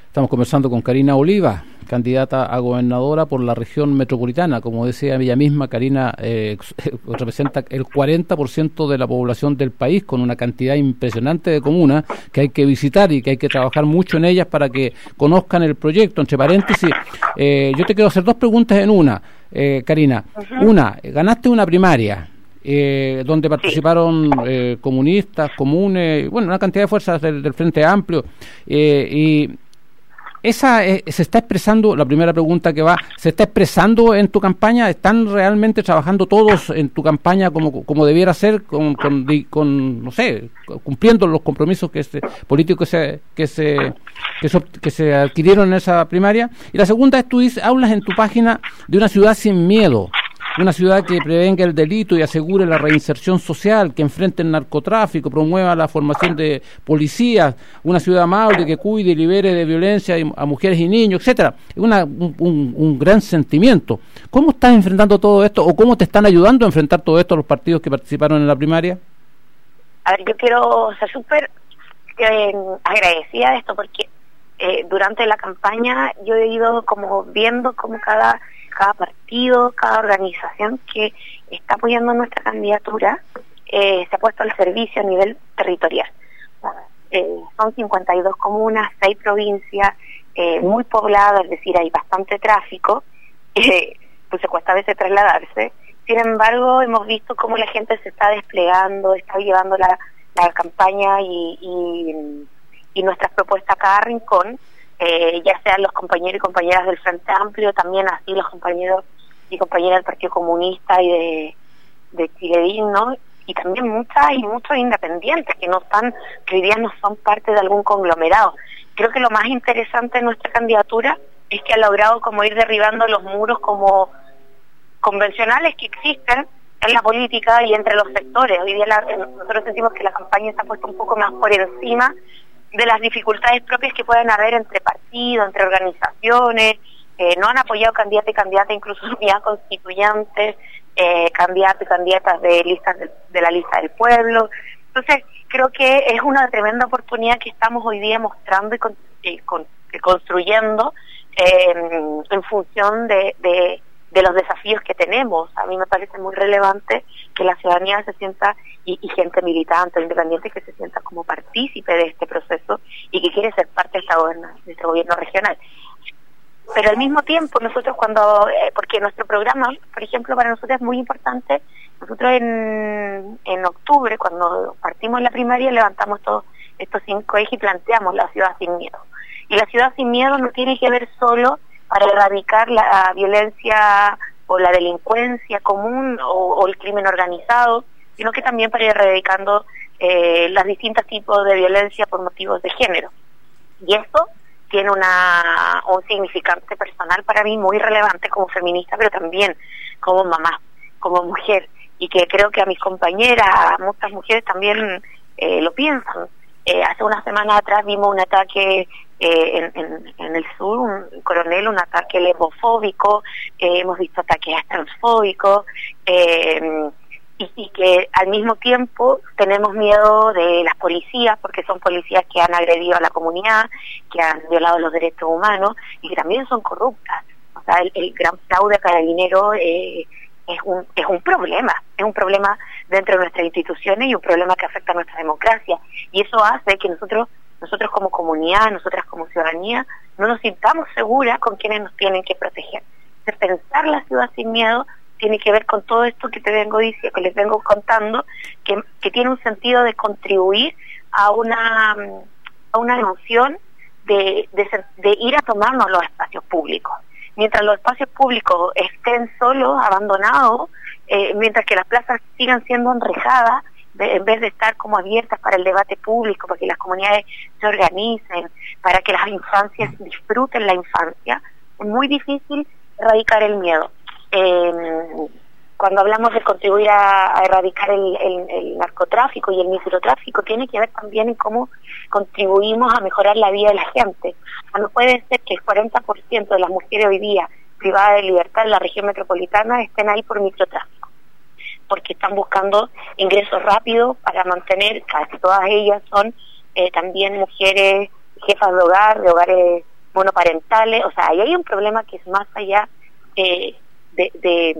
Estamos conversando con Karina Oliva, candidata a gobernadora por la región metropolitana. Como decía ella misma, Karina eh, representa el 40% de la población del país, con una cantidad impresionante de comunas que hay que visitar y que hay que trabajar mucho en ellas para que conozcan el proyecto. Entre paréntesis, eh, yo te quiero hacer dos preguntas en una. eh, Karina. Una, ganaste una primaria. Eh, donde participaron eh, comunistas, comunes, bueno, una cantidad de fuerzas del, del Frente Amplio, y esa eh, se está expresando, la primera pregunta que va, ¿se está expresando en tu campaña? ¿Están realmente trabajando todos en tu campaña como, como debiera ser, con, con, no sé, cumpliendo los compromisos que se, políticos que se, que se, que se, adquirieron en esa primaria? Y la segunda es, tú dices, hablas en tu página de una ciudad sin miedo una ciudad que prevenga el delito y asegure la reinserción social, que enfrente el narcotráfico, promueva la formación de policías, una ciudad amable que cuide y libere de violencia a mujeres y niños, etcétera. Es un, gran sentimiento. ¿Cómo estás enfrentando todo esto o cómo te están ayudando a enfrentar todo esto los partidos que participaron en la primaria? A ver, yo quiero ser súper eh, agradecida de esto porque eh, durante la campaña yo he ido como viendo como cada cada partido, cada organización que está apoyando nuestra candidatura eh, se ha puesto al servicio a nivel territorial. Eh, son 52 comunas, 6 provincias, eh, muy pobladas, es decir, hay bastante tráfico, pues se cuesta a veces trasladarse. Sin embargo, hemos visto cómo la gente se está desplegando, está llevando la, campaña y, y, y nuestras propuestas a cada rincón eh, ya sean los compañeros y compañeras del Frente Amplio, también así los compañeros y compañeras del Partido Comunista y de, de Chile ¿no? y también muchas y muchos independientes que no están, que hoy día no son parte de algún conglomerado. Creo que lo más interesante de nuestra candidatura es que ha logrado como ir derribando los muros como convencionales que existen en la política y entre los sectores. Hoy día nosotros sentimos que la campaña está puesta un poco más por encima de las dificultades propias que pueden haber entre partidos, entre organizaciones, eh, no han apoyado candidatos y candidatas, incluso unidad constituyentes, eh, candidatos y candidatas de listas de, la lista del pueblo. Entonces, creo que es una tremenda oportunidad que estamos hoy día mostrando y, construyendo eh, en función de, de los desafíos que tenemos. A mí me parece muy relevante que la ciudadanía se sienta, y, gente militante, independiente, que se sienta como partícipe de este proceso y que quiere ser parte de, esta de este gobierno regional. Pero al mismo tiempo, nosotros cuando, eh, porque nuestro programa, por ejemplo, para nosotros es muy importante, nosotros en, en octubre, cuando partimos la primaria, levantamos todos estos cinco ejes y planteamos la ciudad sin miedo. Y la ciudad sin miedo no tiene que ver solo para erradicar la violencia o la delincuencia común o, el crimen organizado, sino que también para ir erradicando eh, los distintos tipos de violencia por motivos de género. Y eso tiene una, un significante personal para mí muy relevante como feminista, pero también como mamá, como mujer, y que creo que a mis compañeras, a muchas mujeres también eh, lo piensan. Eh, hace una semana atrás vimos un ataque eh, en, en, el sur, un coronel, un ataque lesbofóbico, eh, hemos visto ataques transfóbicos, eh, y, y, que al mismo tiempo tenemos miedo de las policías, porque son policías que han agredido a la comunidad, que han violado los derechos humanos y que también son corruptas. O sea, el, gran fraude a carabinero eh, es un, es un problema, es un problema dentro de nuestras instituciones y un problema que afecta a nuestra democracia. Y eso hace que nosotros nosotros como comunidad, nosotras como ciudadanía, no nos sintamos seguras con quienes nos tienen que proteger. Pensar la ciudad sin miedo tiene que ver con todo esto que te vengo diciendo, que les vengo contando, que, que tiene un sentido de contribuir a una a una emoción de, de, ir a tomarnos los espacios públicos. Mientras los espacios públicos estén solos, abandonados, eh, mientras que las plazas sigan siendo enrejadas, en vez de estar como abiertas para el debate público, para que las comunidades se organicen, para que las infancias disfruten la infancia, es muy difícil erradicar el miedo. cuando hablamos de contribuir a, erradicar el, narcotráfico y el microtráfico, tiene que ver también en cómo contribuimos a mejorar la vida de la gente. no puede ser que el 40% de las mujeres hoy día privadas de libertad en la región metropolitana estén ahí por microtráfico porque están buscando ingresos rápidos para mantener, casi todas ellas son eh, también mujeres jefas de hogar, de hogares monoparentales, o sea, ahí hay un problema que es más allá eh, de,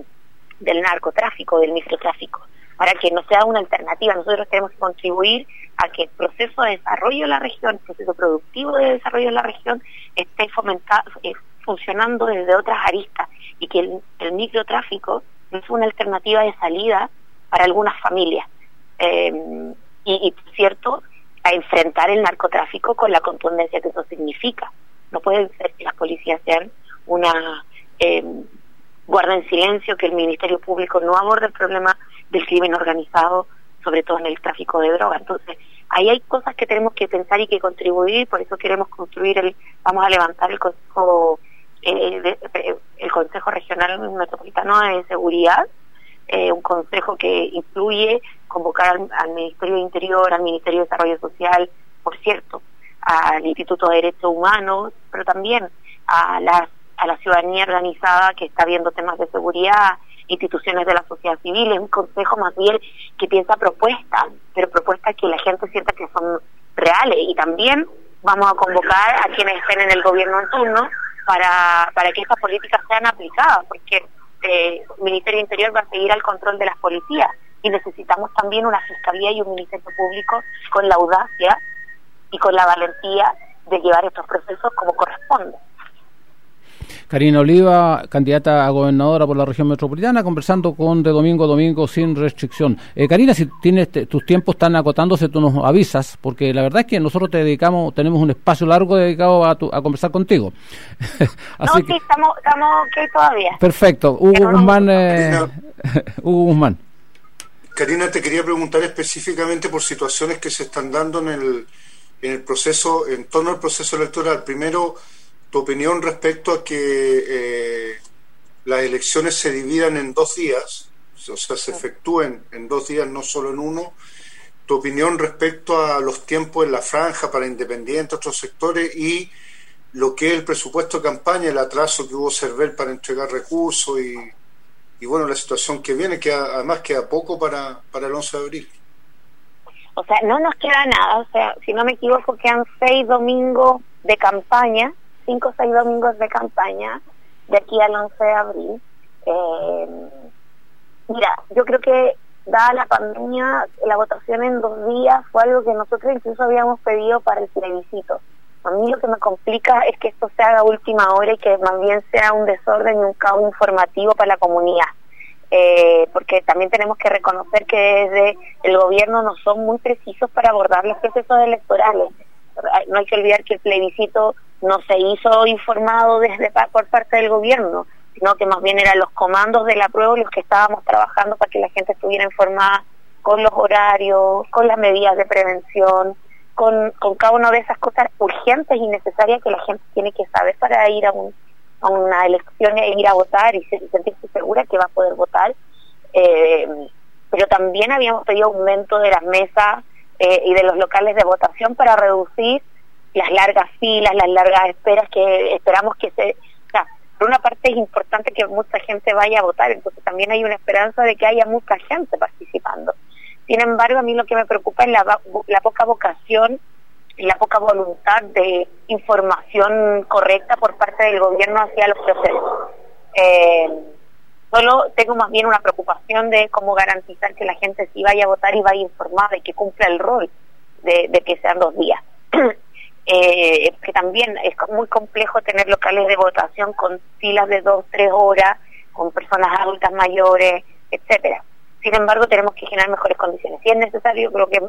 del narcotráfico, del microtráfico, para que no sea una alternativa. Nosotros tenemos que contribuir a que el proceso de desarrollo de la región, el proceso productivo de desarrollo de la región esté fomentado, eh, funcionando desde otras aristas y que el, microtráfico es una alternativa de salida para algunas familias. Eh, y, y, cierto, a enfrentar el narcotráfico con la contundencia que eso significa. No puede ser que las policías sean una eh, guarda en silencio, que el Ministerio Público no aborde el problema del crimen organizado, sobre todo en el tráfico de drogas. Entonces, ahí hay cosas que tenemos que pensar y que contribuir, por eso queremos construir el, vamos a levantar el Consejo, eh, el Consejo Regional Metropolitano de Seguridad, eh, un consejo que incluye convocar al, Ministerio de Interior, al Ministerio de Desarrollo Social, por cierto, al Instituto de Derechos Humanos, pero también a las a la ciudadanía organizada que está viendo temas de seguridad, instituciones de la sociedad civil, es un consejo más bien que piensa propuestas, pero propuestas que la gente sienta que son reales y también vamos a convocar a quienes estén en el gobierno en turno para, para que estas políticas sean aplicadas, porque eh, el Ministerio Interior va a seguir al control de las policías y necesitamos también una fiscalía y un ministerio público con la audacia y con la valentía de llevar estos procesos como corresponde. Karina Oliva, candidata a gobernadora por la región metropolitana, conversando con de domingo a domingo sin restricción. Eh, Karina, si tienes tus tiempos están acotándose, tú nos avisas, porque la verdad es que nosotros te dedicamos, tenemos un espacio largo dedicado a, a conversar contigo. Así no, que, estamos, estamos todavía. Perfecto. Hugo Guzmán. Eh, Hugo Guzmán. Karina, te quería preguntar específicamente por situaciones que se están dando en el, en el proceso, en torno al proceso electoral. Primero, tu opinión respecto a que eh, las elecciones se dividan en dos días, o sea, se efectúen en dos días, no solo en uno. Tu opinión respecto a los tiempos en la franja para independientes, otros sectores y lo que es el presupuesto de campaña, el atraso que hubo Cervel para entregar recursos y, y bueno, la situación que viene, que además queda poco para, para el 11 de abril. O sea, no nos queda nada, o sea, si no me equivoco, quedan seis domingos de campaña cinco o seis domingos de campaña de aquí al 11 de abril. Eh, mira, yo creo que dada la pandemia, la votación en dos días fue algo que nosotros incluso habíamos pedido para el plebiscito. A mí lo que me complica es que esto se haga a última hora y que más bien sea un desorden y un caos informativo para la comunidad. Eh, porque también tenemos que reconocer que desde el gobierno no son muy precisos para abordar los procesos electorales. No hay que olvidar que el plebiscito no se hizo informado desde por parte del gobierno, sino que más bien eran los comandos de la prueba los que estábamos trabajando para que la gente estuviera informada con los horarios, con las medidas de prevención, con, con cada una de esas cosas urgentes y necesarias que la gente tiene que saber para ir a, una elección e ir a votar y sentirse segura que va a poder votar. Eh, pero también habíamos pedido aumento de las mesas eh, y de los locales de votación para reducir las largas filas, las largas esperas que esperamos que se... O sea, por una parte es importante que mucha gente vaya a votar, entonces también hay una esperanza de que haya mucha gente participando. Sin embargo, a mí lo que me preocupa es la, poca vocación y la poca voluntad de información correcta por parte del gobierno hacia los procesos. Eh, solo tengo más bien una preocupación de cómo garantizar que la gente sí vaya a votar y vaya informada y que cumpla el rol de, que sean dos días. eh, que también es muy complejo tener locales de votación con filas de dos, tres horas, con personas adultas mayores, etcétera. Sin embargo, tenemos que generar mejores condiciones. Si es necesario, creo que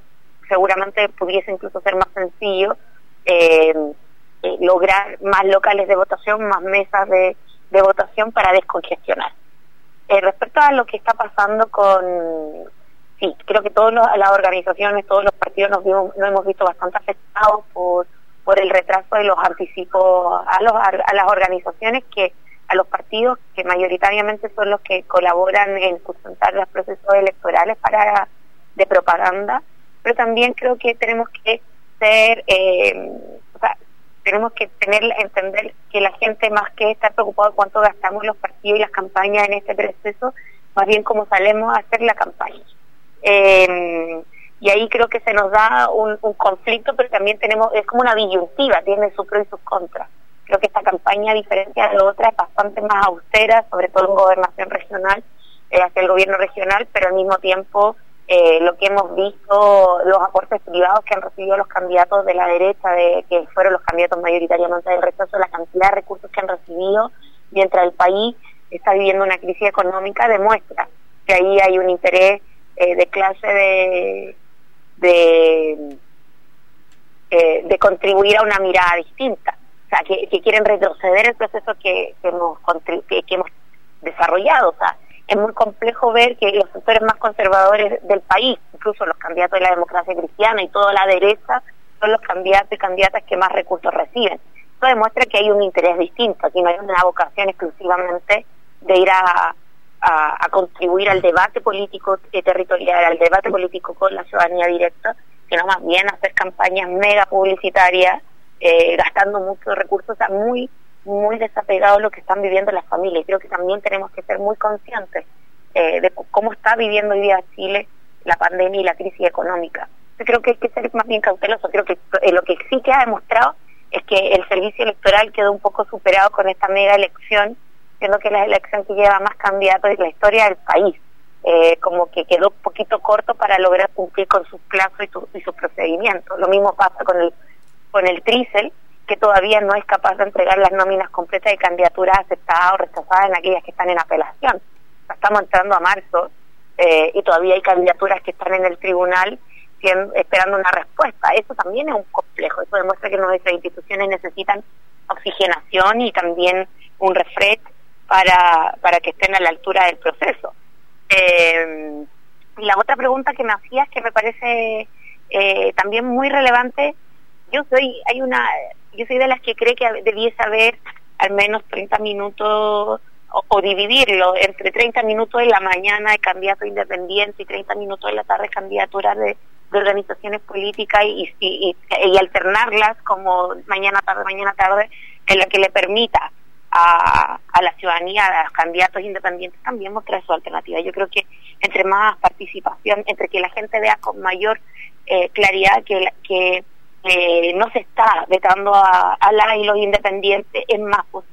seguramente pudiese incluso ser más sencillo eh, eh, lograr más locales de votación, más mesas de votación para descongestionar. Eh, respecto a lo que está pasando con, sí, creo que todas las organizaciones, todos los partidos nos, nos hemos visto bastante afectados por por el retraso de los anticipos a, los, a las organizaciones que a los partidos que mayoritariamente son los que colaboran en sustentar los procesos electorales para de propaganda. Pero también creo que tenemos que ser eh, tenemos que tener entender que la gente más que estar preocupado de cuánto gastamos los partidos y las campañas en este proceso más bien cómo salemos a hacer la campaña eh, y ahí creo que se nos da un, conflicto, pero también tenemos, es como una disyuntiva, tiene sus pros y sus contras. Creo que esta campaña, a diferencia de otra, es bastante más austera, sobre todo en gobernación regional, eh, hacia el gobierno regional, pero al mismo tiempo eh, lo que hemos visto, los aportes privados que han recibido los candidatos de la derecha, de que fueron los candidatos mayoritariamente del rechazo, la cantidad de recursos que han recibido, mientras el país está viviendo una crisis económica, demuestra que ahí hay un interés eh, de clase de, de, eh, de contribuir a una mirada distinta. O sea, que, quieren retroceder el proceso que, hemos, que hemos desarrollado. O sea, es muy complejo ver que los sectores más conservadores del país, incluso los candidatos de la democracia cristiana y toda la derecha, son los candidatos y candidatas que más recursos reciben. Eso demuestra que hay un interés distinto, aquí no hay una vocación exclusivamente de ir a, a, contribuir al debate político territorial, al debate político con la ciudadanía directa, sino más bien hacer campañas mega publicitarias, eh, gastando muchos recursos, sea, muy muy desapegado de lo que están viviendo las familias. Creo que también tenemos que ser muy conscientes eh, de cómo está viviendo hoy día Chile la pandemia y la crisis económica. Yo creo que hay que ser más bien cauteloso. Creo que eh, lo que sí que ha demostrado es que el servicio electoral quedó un poco superado con esta mega elección, siendo que la elección que lleva más candidatos es la historia del país. Eh, como que quedó un poquito corto para lograr cumplir con sus plazos y, sus procedimientos. Lo mismo pasa con el con el que todavía no es capaz de entregar las nóminas completas de candidaturas aceptadas o rechazadas en aquellas que están en apelación. Estamos entrando a marzo eh, y todavía hay candidaturas que están en el tribunal esperando una respuesta. Eso también es un complejo. Eso demuestra que nuestras instituciones necesitan oxigenación y también un refresh para, para que estén a la altura del proceso. Eh, y la otra pregunta que me hacías que me parece eh, también muy relevante, yo soy, hay una, yo soy de las que cree que debiese haber al menos 30 minutos o, dividirlo entre 30 minutos de la mañana de candidato independiente y 30 minutos de la tarde candidaturas de, organizaciones políticas y, alternarlas como mañana tarde, mañana tarde, en la que le permita a, a la ciudadanía, a los candidatos independientes también mostrar su alternativa. Yo creo que entre más participación, entre que la gente vea con mayor eh, claridad que no se está vetando a, a la y los independientes, es más, pues,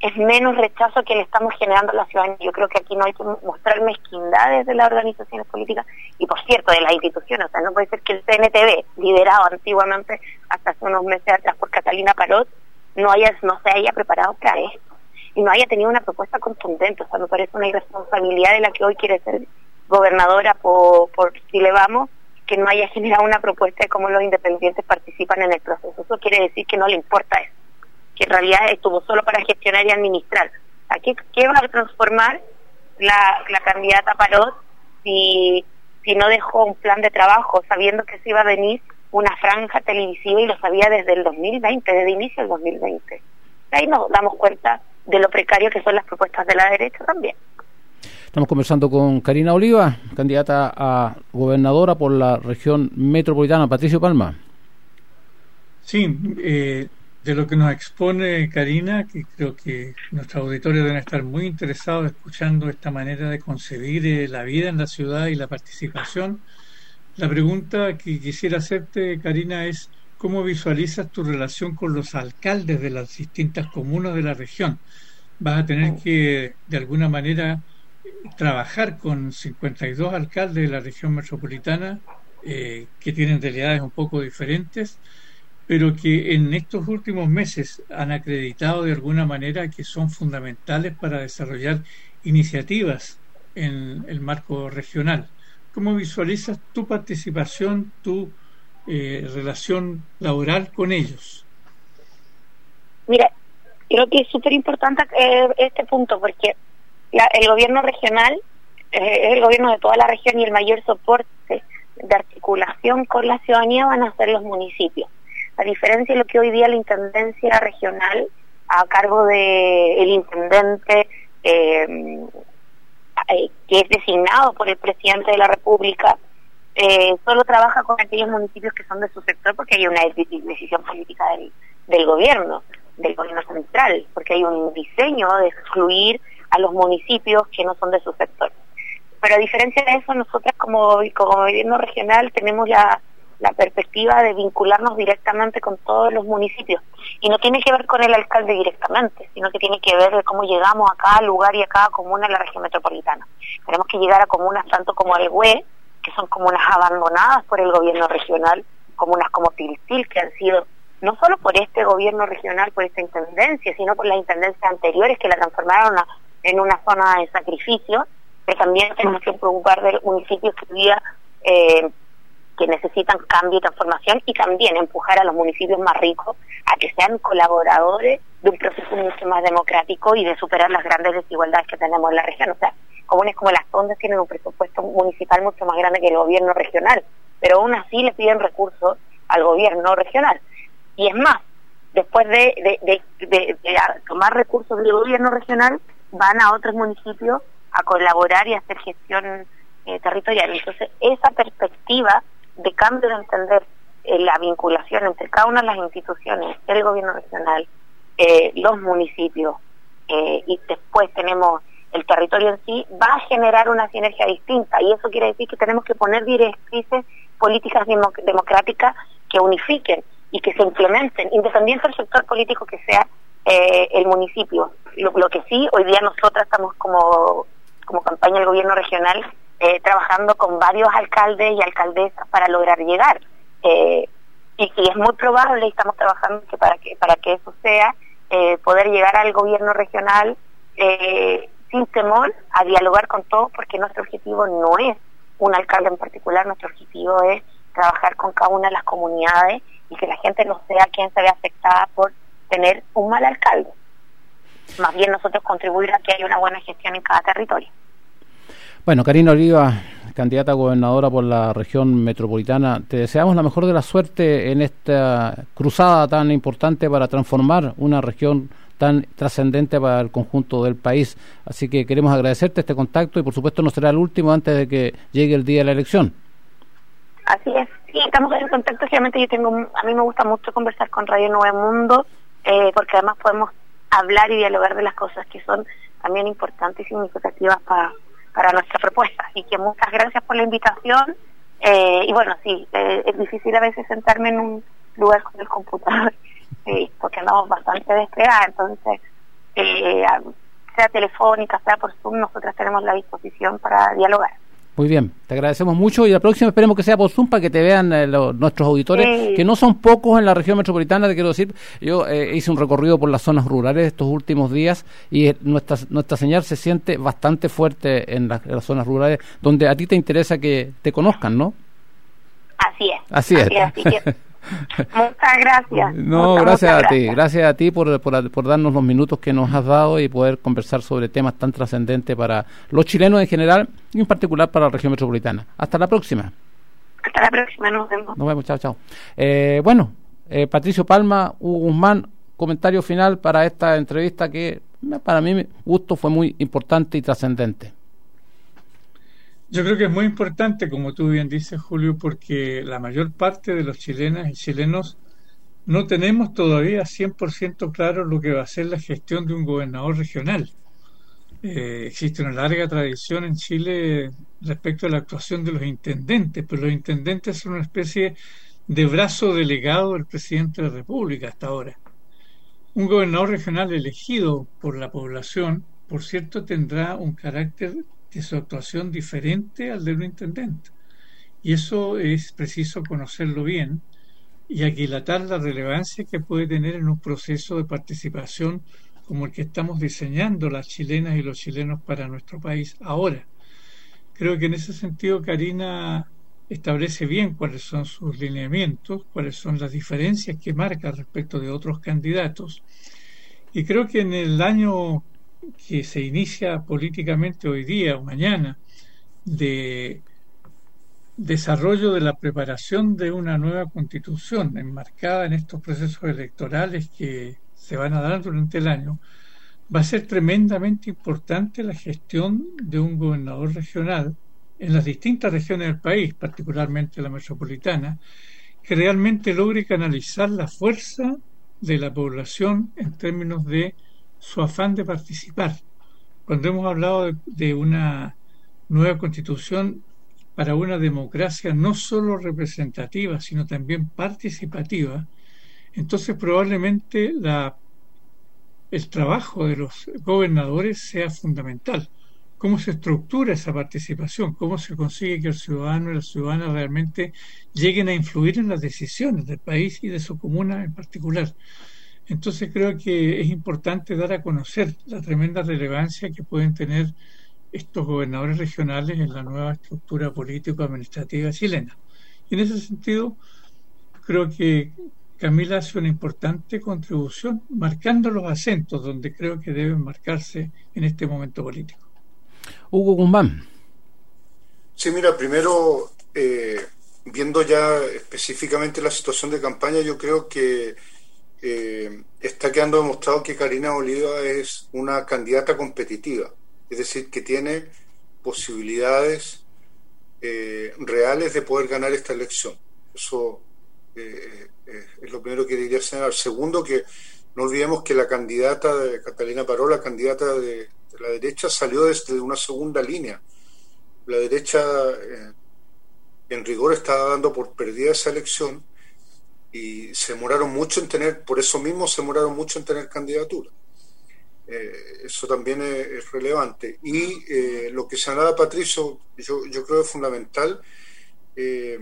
es, menos rechazo que le estamos generando a la ciudadanía. Yo creo que aquí no hay que mostrar mezquindades de las organizaciones políticas y, por cierto, de las instituciones. O sea, no puede ser que el CNTV, liderado antiguamente hasta hace unos meses atrás por Catalina Parot, no, haya, no se haya preparado para esto y no haya tenido una propuesta contundente. O sea, me parece una irresponsabilidad de la que hoy quiere ser gobernadora por, por Chile Vamos que no haya generado una propuesta de cómo los independientes participan en el proceso. Eso quiere decir que no le importa eso, que en realidad estuvo solo para gestionar y administrar. ¿Qué, qué va a transformar la, la candidata Parot si, si no dejó un plan de trabajo sabiendo que se iba a venir una franja televisiva y lo sabía desde el 2020, desde inicio del 2020? Ahí nos damos cuenta de lo precario que son las propuestas de la derecha también. Estamos conversando con Karina Oliva, candidata a gobernadora por la región metropolitana. Patricio Palma. Sí, eh, de lo que nos expone Karina, que creo que nuestros auditores deben estar muy interesados escuchando esta manera de concebir eh, la vida en la ciudad y la participación. La pregunta que quisiera hacerte, Karina, es cómo visualizas tu relación con los alcaldes de las distintas comunas de la región. ¿Vas a tener que, de alguna manera, trabajar con 52 alcaldes de la región metropolitana eh, que tienen realidades un poco diferentes, pero que en estos últimos meses han acreditado de alguna manera que son fundamentales para desarrollar iniciativas en el marco regional. ¿Cómo visualizas tu participación, tu eh, relación laboral con ellos? Mira, creo que es súper importante eh, este punto porque el gobierno regional eh, es el gobierno de toda la región y el mayor soporte de articulación con la ciudadanía van a ser los municipios. A diferencia de lo que hoy día la intendencia regional a cargo de intendente eh, eh, que es designado por el presidente de la República, solo trabaja con aquellos municipios que son de su sector porque hay una decisión política del, del gobierno, del gobierno central, porque hay un diseño de excluir a los municipios que no son de su sector. Pero a diferencia de eso, nosotras como, como gobierno regional tenemos la, la perspectiva de vincularnos directamente con todos los municipios. Y no tiene que ver con el alcalde directamente, sino que tiene que ver de cómo llegamos a cada lugar y a cada comuna en la región metropolitana. Tenemos que llegar a comunas tanto como UE, que son comunas abandonadas por el gobierno regional, comunas como Tiltil, que han sido no solo por este gobierno regional, por esta intendencia, sino por las intendencias anteriores que la transformaron en una zona de sacrificio, pero también tenemos que preocupar del municipio que día eh, que necesitan cambio y transformación y también empujar a los municipios más ricos a que sean colaboradores de un proceso mucho más democrático y de superar las grandes desigualdades que tenemos en la región. O sea, comunes como las Ondas tienen un presupuesto municipal mucho más grande que el gobierno regional, pero aún así le piden recursos al gobierno regional. Y es más, después de, de tomar recursos del gobierno regional, van a otros municipios a colaborar y hacer gestión eh, territorial. Entonces, esa perspectiva de cambio de entender eh, la vinculación entre cada una de las instituciones, el gobierno regional, eh, los municipios, y después tenemos el territorio en sí, va a generar una sinergia distinta. Y eso quiere decir que tenemos que poner directrices políticas democráticas que unifiquen y que se implementen, independiente del sector político que sea el municipio. Lo, que sí, hoy día nosotras estamos como, como campaña del gobierno regional eh, trabajando con varios alcaldes y alcaldesas para lograr llegar. Eh, y, es muy probable, y estamos trabajando que para que para que eso sea, eh, poder llegar al gobierno regional sin temor a dialogar con todos, porque nuestro objetivo no es un alcalde en particular, nuestro objetivo es trabajar con cada una de las comunidades y que la gente no sea quien se vea afectada por tener un mal alcalde. Más bien nosotros contribuir a que haya una buena gestión en cada territorio. Bueno, Karina Oliva, candidata a gobernadora por la región metropolitana, te deseamos la mejor de la suerte en esta cruzada tan importante para transformar una región tan trascendente para el conjunto del país. Así que queremos agradecerte este contacto y por supuesto no será el último antes de que llegue el día de la elección. Así es, sí, estamos en contacto. Realmente yo tengo, a mí me gusta mucho conversar con Radio Nuevo Mundo eh, porque además podemos hablar y dialogar de las cosas que son también importantes y significativas para para nuestra propuesta. Así que muchas gracias por la invitación. Eh, y bueno, sí, eh, es difícil a veces sentarme en un lugar con el computador, porque andamos bastante despegados, entonces, sea telefónica, sea por Zoom, nosotras tenemos la disposición para dialogar. Muy bien, te agradecemos mucho y la próxima esperemos que sea por Zoom para que te vean eh, nuestros auditores, que no son pocos en la región metropolitana, te quiero decir. Yo eh, hice un recorrido por las zonas rurales estos últimos días y eh, nuestra, nuestra señal se siente bastante fuerte en, las zonas rurales, donde a ti te interesa que te conozcan, ¿no? Así es. Así, es. Muchas gracias. No, gracias a ti, gracias a ti por, por, darnos los minutos que nos has dado y poder conversar sobre temas tan trascendentes para los chilenos en general y en particular para la región metropolitana. Hasta la próxima. Hasta la próxima, nos vemos. Nos vemos, chao, chao. Eh, bueno, eh, Patricio Palma, Hugo Guzmán, comentario final para esta entrevista que para mí gusto fue muy importante y trascendente. Yo creo que es muy importante, como tú bien dices, Julio, porque la mayor parte de los chilenas y chilenos no tenemos todavía 100% claro lo que va a ser la gestión de un gobernador regional. Eh, existe una larga tradición en Chile respecto a la actuación de los intendentes, pero los intendentes son una especie de brazo delegado del presidente de la República hasta ahora. Un gobernador regional elegido por la población, por cierto, tendrá un carácter de su actuación diferente al de un intendente. Y eso es preciso conocerlo bien y aquilatar la relevancia que puede tener en un proceso de participación como el que estamos diseñando las chilenas y los chilenos para nuestro país ahora. Creo que en ese sentido Karina establece bien cuáles son sus lineamientos, cuáles son las diferencias que marca respecto de otros candidatos. Y creo que en el año que se inicia políticamente hoy día o mañana de desarrollo de la preparación de una nueva constitución enmarcada en estos procesos electorales que se van a dar durante el año, va a ser tremendamente importante la gestión de un gobernador regional en las distintas regiones del país, particularmente la metropolitana, que realmente logre canalizar la fuerza de la población en términos de su afán de participar. Cuando hemos hablado de, una nueva constitución, para una democracia no solo representativa, sino también participativa, entonces probablemente el trabajo de los gobernadores sea fundamental. Cómo se estructura esa participación, cómo se consigue que el ciudadano y la ciudadana realmente lleguen a influir en las decisiones del país y de su comuna en particular. Entonces creo que es importante dar a conocer la tremenda relevancia que pueden tener estos gobernadores regionales en la nueva estructura político-administrativa chilena. Y en ese sentido, creo que Camila hace una importante contribución marcando los acentos donde creo que deben marcarse en este momento político. Hugo Guzmán. Sí, mira, primero, eh, viendo ya específicamente la situación de campaña, yo creo que eh, está quedando demostrado que Karina Oliva es una candidata competitiva, es decir, que tiene posibilidades eh, reales de poder ganar esta elección. Eso eh, es lo primero que diría señalar. Segundo, que no olvidemos que la candidata de Catalina Paró, la candidata de, la derecha, salió desde una segunda línea. La derecha, en rigor, estaba dando por perdida esa elección y se demoraron mucho en tener, por eso mismo se demoraron mucho en tener candidatura. Eh, eso también es, relevante. Y eh, lo que señalaba Patricio, yo, yo creo que es fundamental eh,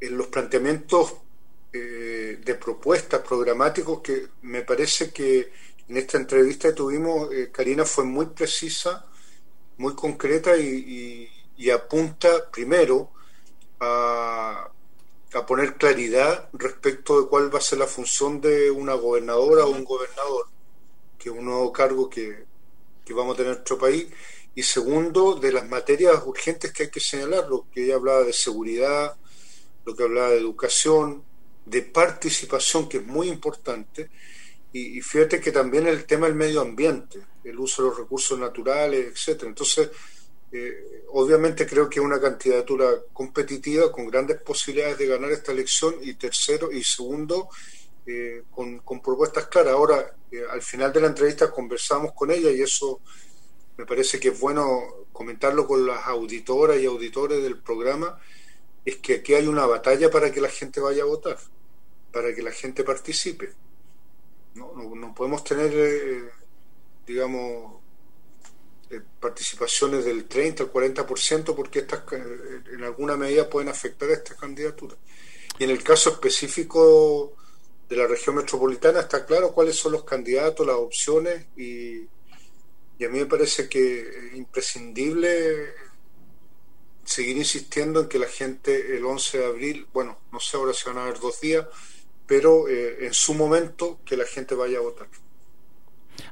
en los planteamientos de propuestas programáticos que me parece que en esta entrevista que tuvimos, Karina fue muy precisa, muy concreta y apunta primero a, a poner claridad respecto de cuál va a ser la función de una gobernadora o un gobernador, que es un nuevo cargo que, vamos a tener en nuestro país, y segundo, de las materias urgentes que hay que señalar, lo que ella hablaba de seguridad, lo que hablaba de educación, de participación, que es muy importante, y, y fíjate que también el tema del medio ambiente, el uso de los recursos naturales, etcétera. Entonces, eh, obviamente creo que es una candidatura competitiva con grandes posibilidades de ganar esta elección y tercero y segundo eh, con, propuestas claras. Ahora, eh, al final de la entrevista conversamos con ella y eso me parece que es bueno comentarlo con las auditoras y auditores del programa, es que aquí hay una batalla para que la gente vaya a votar, para que la gente participe. No, no podemos tener, digamos, eh, participaciones del 30 al 40% porque estas eh, en alguna medida pueden afectar a esta candidatura. Y en el caso específico de la región metropolitana está claro cuáles son los candidatos, las opciones y, y a mí me parece que es imprescindible seguir insistiendo en que la gente el 11 de abril, bueno, no sé ahora si van a haber dos días, pero eh, en su momento que la gente vaya a votar.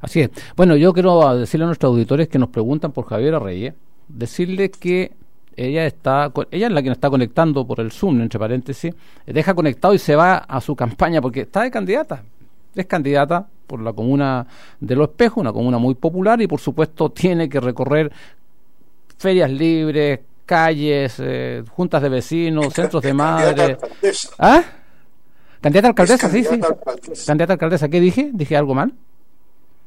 Así es. Bueno, yo quiero decirle a nuestros auditores que nos preguntan por Javiera Reyes, decirle que ella está ella es la que nos está conectando por el Zoom, entre paréntesis, deja conectado y se va a su campaña porque está de candidata. Es candidata por la comuna de Los Espejos, una comuna muy popular y por supuesto tiene que recorrer ferias libres, calles, eh, juntas de vecinos, centros de madres. ¿Ah? Candidata alcaldesa, sí, sí. Candidata alcaldesa, ¿qué dije? ¿Dije algo mal?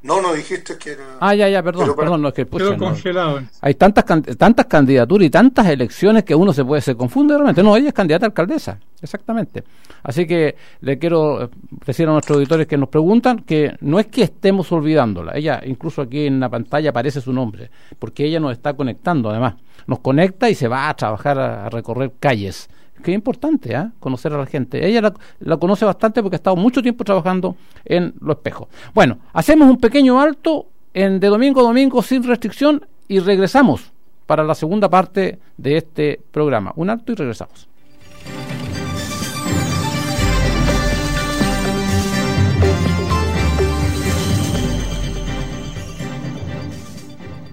No, no dijiste que era. Ah, ya, ya, perdón, perdón, no es que congelado. Hay tantas tantas candidaturas y tantas elecciones que uno se puede se confunde realmente. No, ella es candidata a alcaldesa, exactamente. Así que le quiero eh, decir a nuestros auditores que nos preguntan que no es que estemos olvidándola. Ella, incluso aquí en la pantalla aparece su nombre, porque ella nos está conectando, además. Nos conecta y se va a trabajar a recorrer calles que es importante ¿eh? conocer a la gente. Ella la, conoce bastante porque ha estado mucho tiempo trabajando en Los Espejos. Bueno, hacemos un pequeño alto en de domingo a domingo sin restricción y regresamos para la segunda parte de este programa. Un alto y regresamos.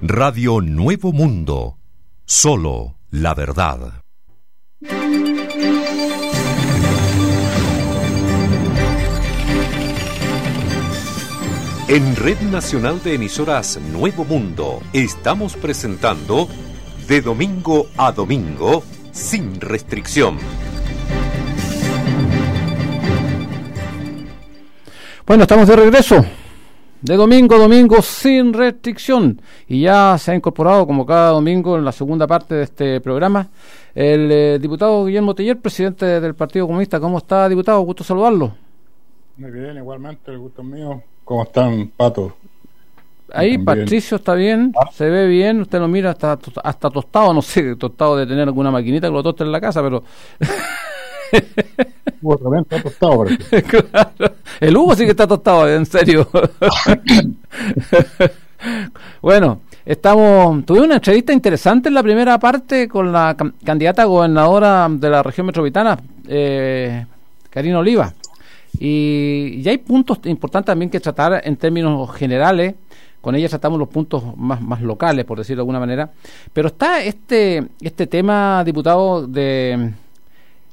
Radio Nuevo Mundo. Solo la verdad. En Red Nacional de Emisoras Nuevo Mundo estamos presentando De Domingo a Domingo sin restricción. Bueno, estamos de regreso. de domingo a domingo sin restricción. Y ya se ha incorporado, como cada domingo, en la segunda parte de este programa, el eh, diputado Guillermo Teller, presidente del Partido Comunista. ¿Cómo está, diputado? Gusto saludarlo. Muy bien, igualmente, el gusto mío. ¿Cómo están, Pato? Ahí, Patricio está bien, ah. se ve bien, usted lo mira hasta, hasta tostado, no sé, tostado de tener alguna maquinita que lo toste en la casa, pero... Hugo también está tostado, El Hugo sí que está tostado, en serio. bueno, estamos tuvimos una entrevista interesante en la primera parte con la candidata gobernadora de la región metropolitana, eh, Karina Oliva. Y, y hay puntos importantes también que tratar en términos generales con ella tratamos los puntos más, más locales, por decirlo de alguna manera. Pero está este, este tema, diputado, de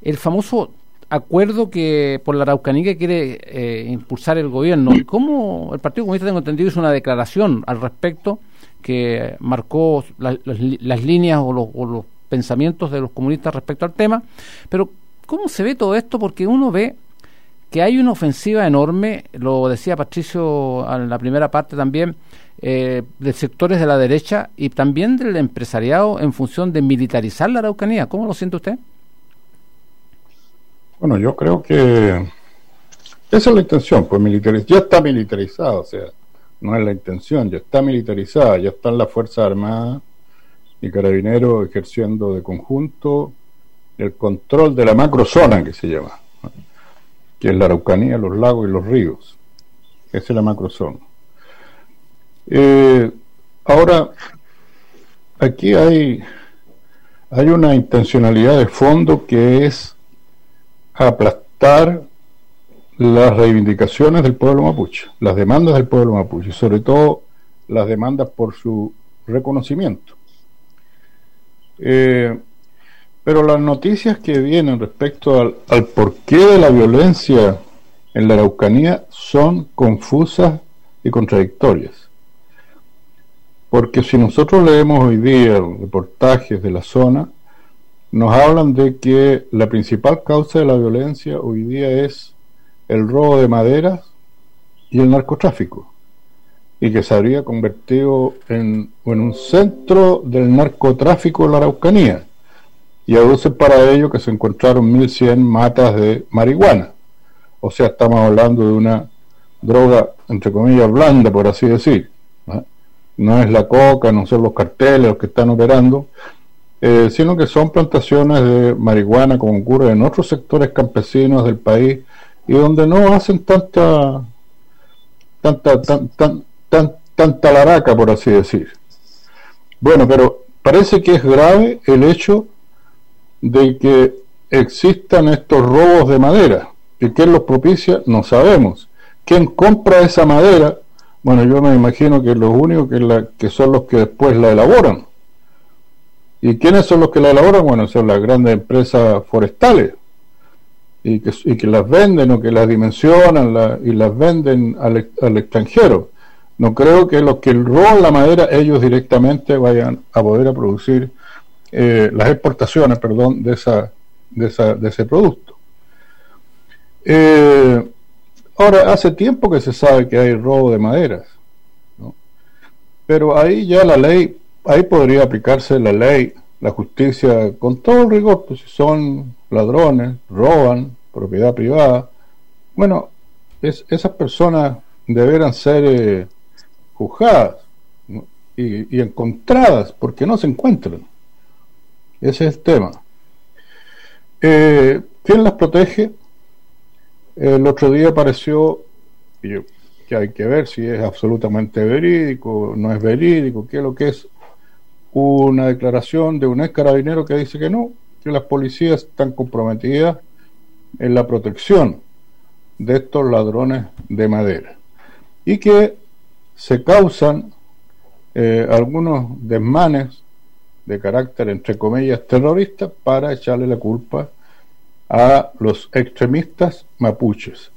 el famoso acuerdo que por la Araucanía quiere eh, impulsar el gobierno. ¿Cómo el Partido Comunista, tengo entendido, hizo una declaración al respecto que marcó las líneas o los, o los pensamientos de los comunistas respecto al tema? Pero, ¿cómo se ve todo esto? Porque uno ve que hay una ofensiva enorme, lo decía Patricio en la primera parte también, eh, de sectores de la derecha y también del empresariado en función de militarizar la Araucanía. ¿Cómo lo siente usted? Bueno, yo creo que esa es la intención, pues militarizar, ya está militarizado, o sea, no es la intención, ya está militarizada, ya están las Fuerzas Armadas y Carabineros ejerciendo de conjunto el control de la macrozona que se llama que es la Araucanía, los lagos y los ríos. Esa es la macrozona. Eh, ahora, aquí hay, hay una intencionalidad de fondo que es aplastar las reivindicaciones del pueblo mapuche, las demandas del pueblo mapuche, sobre todo las demandas por su reconocimiento. Eh, pero las noticias que vienen respecto al, al porqué de la violencia en la Araucanía son confusas y contradictorias. Porque si nosotros leemos hoy día reportajes de la zona, nos hablan de que la principal causa de la violencia hoy día es el robo de maderas y el narcotráfico, y que se habría convertido en, en un centro del narcotráfico en la Araucanía y aduce para ello que se encontraron 1.100 matas de marihuana. O sea, estamos hablando de una droga, entre comillas, blanda, por así decir. ¿no? es la coca, no son los carteles los que están operando, eh, sino que son plantaciones de marihuana como ocurre en otros sectores campesinos del país y donde no hacen tanta tanta tan, tan, tan, tanta laraca por así decir bueno pero parece que es grave el hecho de que existan estos robos de madera. ¿Y quién los propicia? No sabemos. ¿Quién compra esa madera? Bueno, yo me imagino que los únicos que, la, que son los que después la elaboran. ¿Y quiénes son los que la elaboran? Bueno, son las grandes empresas forestales y que, y que las venden o que las dimensionan y las venden al, al, extranjero. No creo que los que roban la madera ellos directamente vayan a poder a producir eh, las exportaciones, perdón, de, esa, de, esa, de ese producto. Eh, ahora, hace tiempo que se sabe que hay robo de maderas, pero ahí ya la ley, ahí podría aplicarse la ley, la justicia con todo rigor, pues si son ladrones, roban, propiedad privada, bueno, es, esas personas deberán ser eh, juzgadas y encontradas porque no se encuentran. Ese es el tema. Eh, ¿Quién las protege? El otro día apareció, que hay que ver si es absolutamente verídico, no es verídico, qué es lo que es, una declaración de un ex carabinero que dice que no, que las policías están comprometidas en la protección de estos ladrones de madera y que se causan eh, algunos desmanes de carácter, entre comillas, terrorista para echarle la culpa a los extremistas mapuches.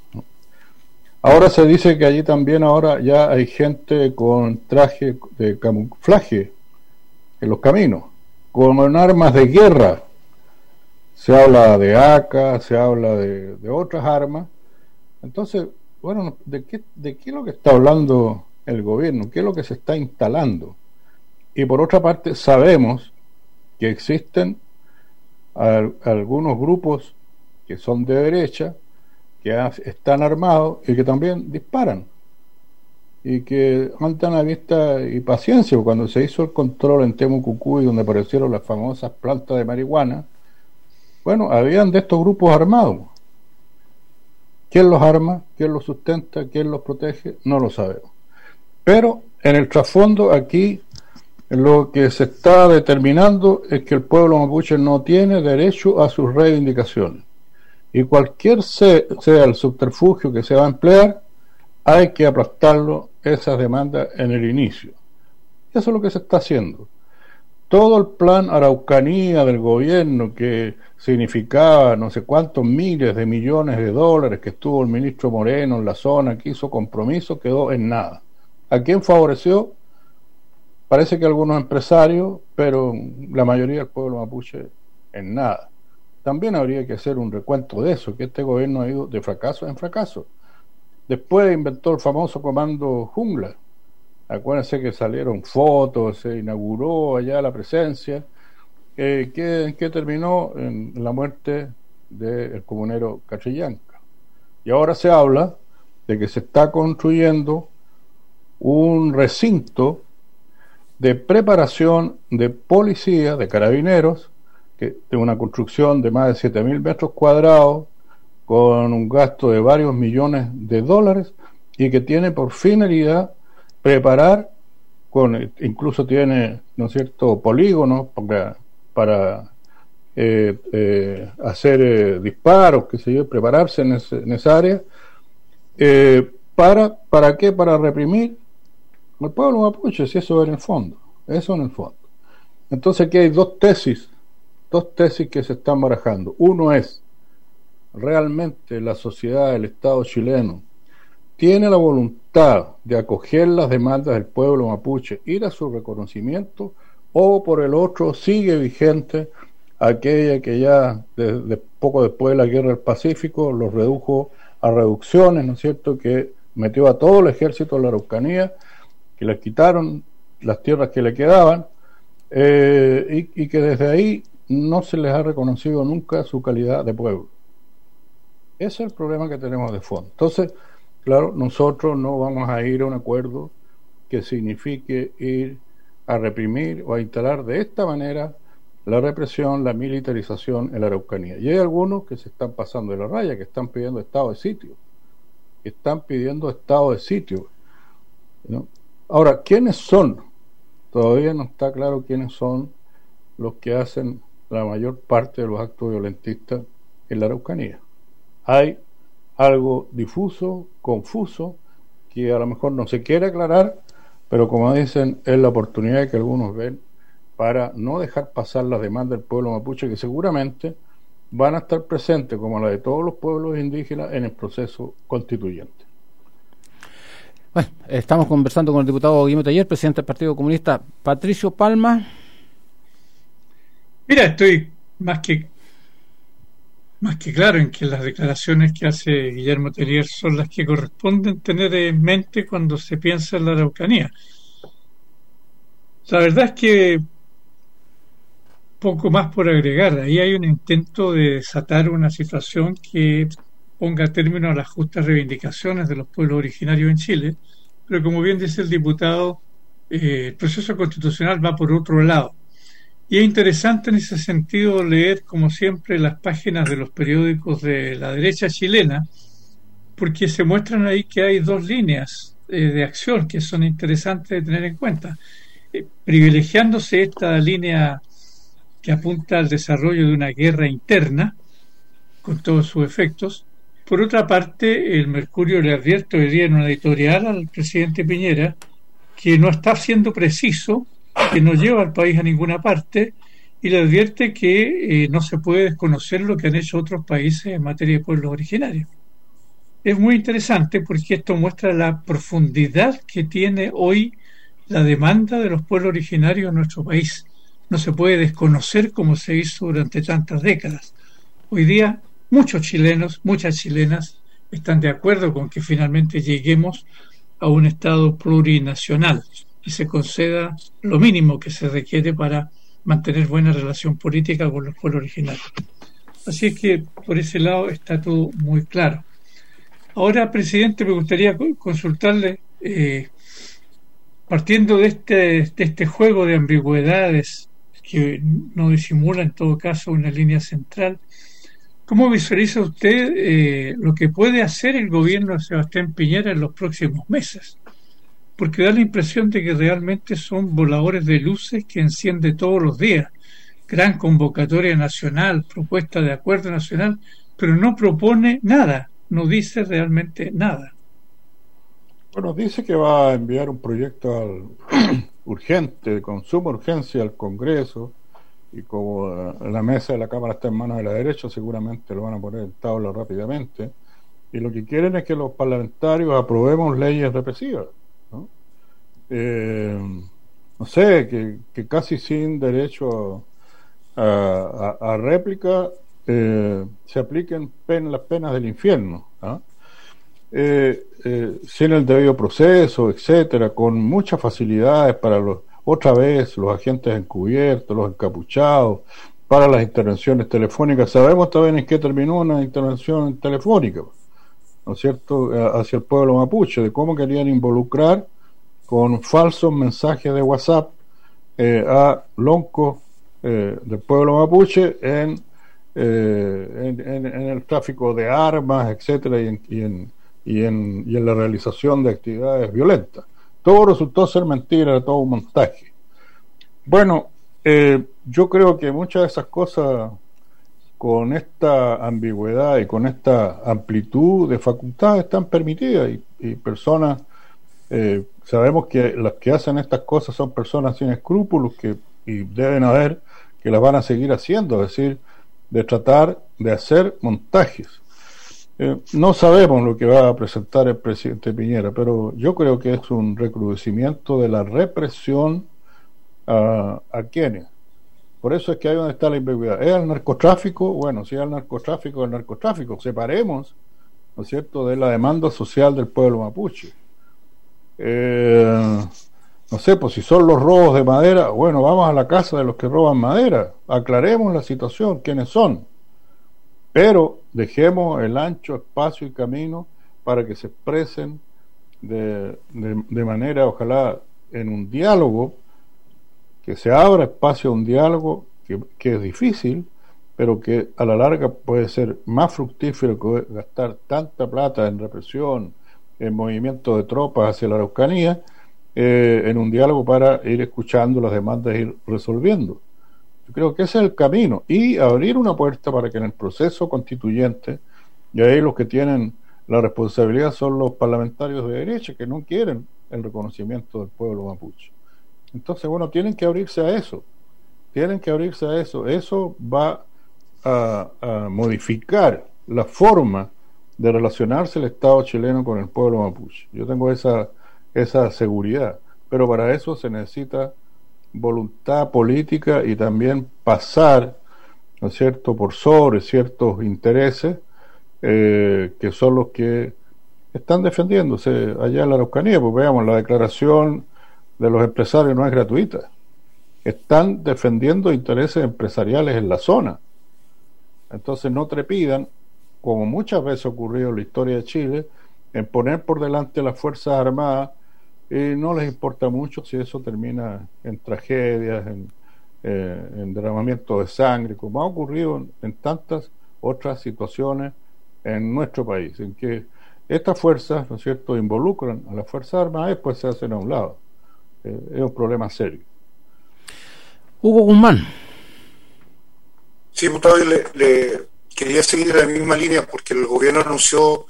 Ahora se dice que allí también ahora ya hay gente con traje de camuflaje en los caminos, con armas de guerra. Se habla de AK, se habla de, de otras armas. Entonces, bueno, ¿de qué, ¿de qué es lo que está hablando el gobierno, qué es lo que se está instalando. Y por otra parte, sabemos que existen algunos grupos que son de derecha, que están armados y que también disparan. Y que andan a vista y paciencia. Cuando se hizo el control en Temucucuy, donde aparecieron las famosas plantas de marihuana, bueno, habían de estos grupos armados. ¿Quién los arma? ¿Quién los sustenta? ¿Quién los protege? No lo sabemos. Pero en el trasfondo aquí lo que se está determinando es que el pueblo mapuche no tiene derecho a sus reivindicaciones. Y cualquier sea, el subterfugio que se va a emplear, hay que aplastarlo esas demandas en el inicio. Eso es lo que se está haciendo. Todo el plan Araucanía del gobierno que significaba no sé cuántos miles de millones de dólares que estuvo el ministro Moreno en la zona, que hizo compromiso, quedó en nada. ¿A quién favoreció? Parece que algunos empresarios, pero la mayoría del pueblo mapuche en nada. También habría que hacer un recuento de eso, que este gobierno ha ido de fracaso en fracaso. Después inventó el famoso comando jungla. Acuérdense que salieron fotos, se inauguró allá la presencia, eh, que, terminó en la muerte del comunero Catrillanca. Y ahora se habla de que se está construyendo un recinto de preparación de policía, de carabineros, que de una construcción de más de 7.000 metros cuadrados, con un gasto de varios millones de dólares, y que tiene por finalidad preparar, con, incluso tiene, ¿no es cierto?, polígonos para, para eh, eh, hacer eh, disparos, que sé yo, prepararse en, en esa área. ¿para, ¿Para qué? Para reprimir el pueblo mapuche, si eso en el fondo. Eso en el fondo. Entonces aquí hay dos tesis dos tesis que se están barajando. Uno es, realmente la sociedad, el Estado chileno, tiene la voluntad de acoger las demandas del pueblo mapuche, ir a su reconocimiento, o por el otro sigue vigente aquella que ya de, poco después de la guerra del Pacífico los redujo a reducciones, ¿no es cierto?, que metió a todo el ejército en la Araucanía, que le quitaron las tierras que le quedaban, eh, y, que desde ahí no se les ha reconocido nunca su calidad de pueblo. Ese es el problema que tenemos de fondo. Entonces, claro, nosotros no vamos a ir a un acuerdo que signifique ir a reprimir o a instalar de esta manera la represión, la militarización en la Araucanía. Y hay algunos que se están pasando de la raya, que están pidiendo estado de sitio, están pidiendo estado de sitio. Ahora, ¿quiénes son? Todavía no está claro quiénes son los que hacen la mayor parte de los actos violentistas en la Araucanía. Hay algo difuso, confuso, que a lo mejor no se quiere aclarar, pero como dicen, es la oportunidad que algunos ven para no dejar pasar las demandas del pueblo mapuche, que seguramente van a estar presentes, como la de todos los pueblos indígenas, en el proceso constituyente. Bueno, estamos conversando con el diputado Guillermo Taller, presidente del Partido Comunista, Patricio Palma. Mira, estoy más que más que claro en que las declaraciones que hace Guillermo Tellier son las que corresponden tener en mente cuando se piensa en la Araucanía. La verdad es que poco más por agregar. Ahí hay un intento de desatar una situación que ponga término a las justas reivindicaciones de los pueblos originarios en Chile, pero como bien dice el diputado, eh, el proceso constitucional va por otro lado y es interesante en ese sentido leer, como siempre, las páginas de los periódicos de la derecha chilena, porque se muestran ahí que hay dos líneas eh, de acción que son interesantes de tener en cuenta. Eh, privilegiándose esta línea que apunta al desarrollo de una guerra interna, con todos sus efectos. Por otra parte, el Mercurio le advierte hoy día en una editorial al presidente Piñera que no está siendo preciso que no lleva al país a ninguna parte y le advierte que eh, no se puede desconocer lo que han hecho otros países en materia de pueblos originarios. Es muy interesante porque esto muestra la profundidad que tiene hoy la demanda de los pueblos originarios en nuestro país. No se puede desconocer como se hizo durante tantas décadas. Hoy día muchos chilenos, muchas chilenas están de acuerdo con que finalmente lleguemos a un Estado plurinacional y se conceda lo mínimo que se requiere para mantener buena relación política con los pueblos originarios. Así es que por ese lado está todo muy claro. Ahora, presidente, me gustaría consultarle, eh, partiendo de este, de este juego de ambigüedades que no disimula en todo caso una línea central, ¿cómo visualiza usted eh, lo que puede hacer el gobierno de Sebastián Piñera en los próximos meses? porque da la impresión de que realmente son voladores de luces que enciende todos los días. Gran convocatoria nacional, propuesta de acuerdo nacional, pero no propone nada, no dice realmente nada. Bueno, dice que va a enviar un proyecto al, urgente, con suma urgencia al Congreso, y como eh, la mesa de la Cámara está en manos de la derecha, seguramente lo van a poner en tabla rápidamente. Y lo que quieren es que los parlamentarios aprobemos leyes represivas. Eh, no sé, que, casi sin derecho a, réplica eh, se apliquen las penas del infierno, ¿ah? eh, sin el debido proceso, etcétera, con muchas facilidades para los, otra vez, los agentes encubiertos, los encapuchados, para las intervenciones telefónicas. Sabemos también en qué terminó una intervención telefónica, ¿no es cierto?, hacia el pueblo mapuche, de cómo querían involucrar con falsos mensajes de WhatsApp eh, a loncos eh, del pueblo mapuche en, eh, en, el tráfico de armas, etcétera, y en, y y y en la realización de actividades violentas. Todo resultó ser mentira, todo un montaje. Bueno, yo creo que muchas de esas cosas, con esta ambigüedad y con esta amplitud de facultades, están permitidas y, y personas eh, sabemos que las que hacen estas cosas son personas sin escrúpulos que, y deben haber que las van a seguir haciendo, es decir, de tratar de hacer montajes. Eh, no sabemos lo que va a presentar el presidente Piñera, pero yo creo que es un recrudecimiento de la represión a, a quienes. Por eso es que ahí donde está la ambigüedad. ¿Es el narcotráfico? Bueno, si es el narcotráfico, el narcotráfico. Separemos, ¿no es cierto?, de la demanda social del pueblo mapuche. Eh, no sé, pues si son los robos de madera, bueno, vamos a la casa de los que roban madera, aclaremos la situación, quiénes son, pero dejemos el ancho espacio y camino para que se expresen de, manera, ojalá, en un diálogo, que se abra espacio a un diálogo que, que es difícil, pero que a la larga puede ser más fructífero que gastar tanta plata en represión, en movimiento de tropas hacia la Araucanía, eh, en un diálogo para ir escuchando las demandas e ir resolviendo. Yo creo que ese es el camino. Y abrir una puerta para que en el proceso constituyente, y ahí los que tienen la responsabilidad son los parlamentarios de derecha que no quieren el reconocimiento del pueblo mapuche. Entonces, bueno, tienen que abrirse a eso. Tienen que abrirse a eso. Eso va a, modificar la forma de relacionarse el Estado chileno con el pueblo mapuche. Yo tengo esa, esa seguridad, pero para eso se necesita voluntad política y también pasar, ¿no es cierto?, por sobre ciertos intereses eh, que son los que están defendiéndose allá en la Araucanía, pues veamos, la declaración de los empresarios no es gratuita. Están defendiendo intereses empresariales en la zona. Entonces no trepidan como muchas veces ha ocurrido en la historia de Chile, en poner por delante las Fuerzas Armadas y no les importa mucho si eso termina en tragedias, en, eh, derramamiento de sangre, como ha ocurrido en, tantas otras situaciones en nuestro país, en que estas fuerzas, ¿no es cierto?, involucran a las Fuerzas Armadas y después se hacen a un lado. Eh, es un problema serio. Hugo Guzmán. Sí, diputado, le quería seguir la misma línea porque el gobierno anunció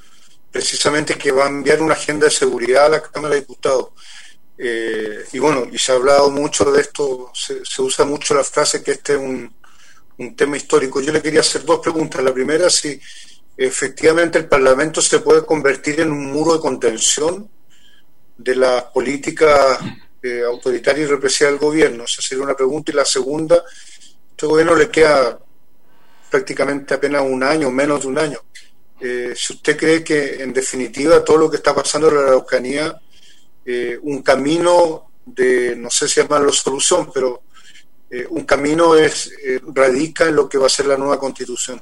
precisamente que va a enviar una agenda de seguridad a la Cámara de Diputados. Eh, y bueno, y se ha hablado mucho de esto, se, usa mucho la frase que este es un, un, tema histórico. Yo le quería hacer dos preguntas. La primera, si efectivamente el Parlamento se puede convertir en un muro de contención de la política eh, autoritaria y represiva del gobierno. Esa sería una pregunta. Y la segunda, este gobierno le queda prácticamente apenas un año, menos de un año. Eh, si usted cree que en definitiva todo lo que está pasando en la Araucanía eh, un camino de, no sé si llamarlo solución, pero eh, un camino es radica en lo que va a ser la nueva constitución.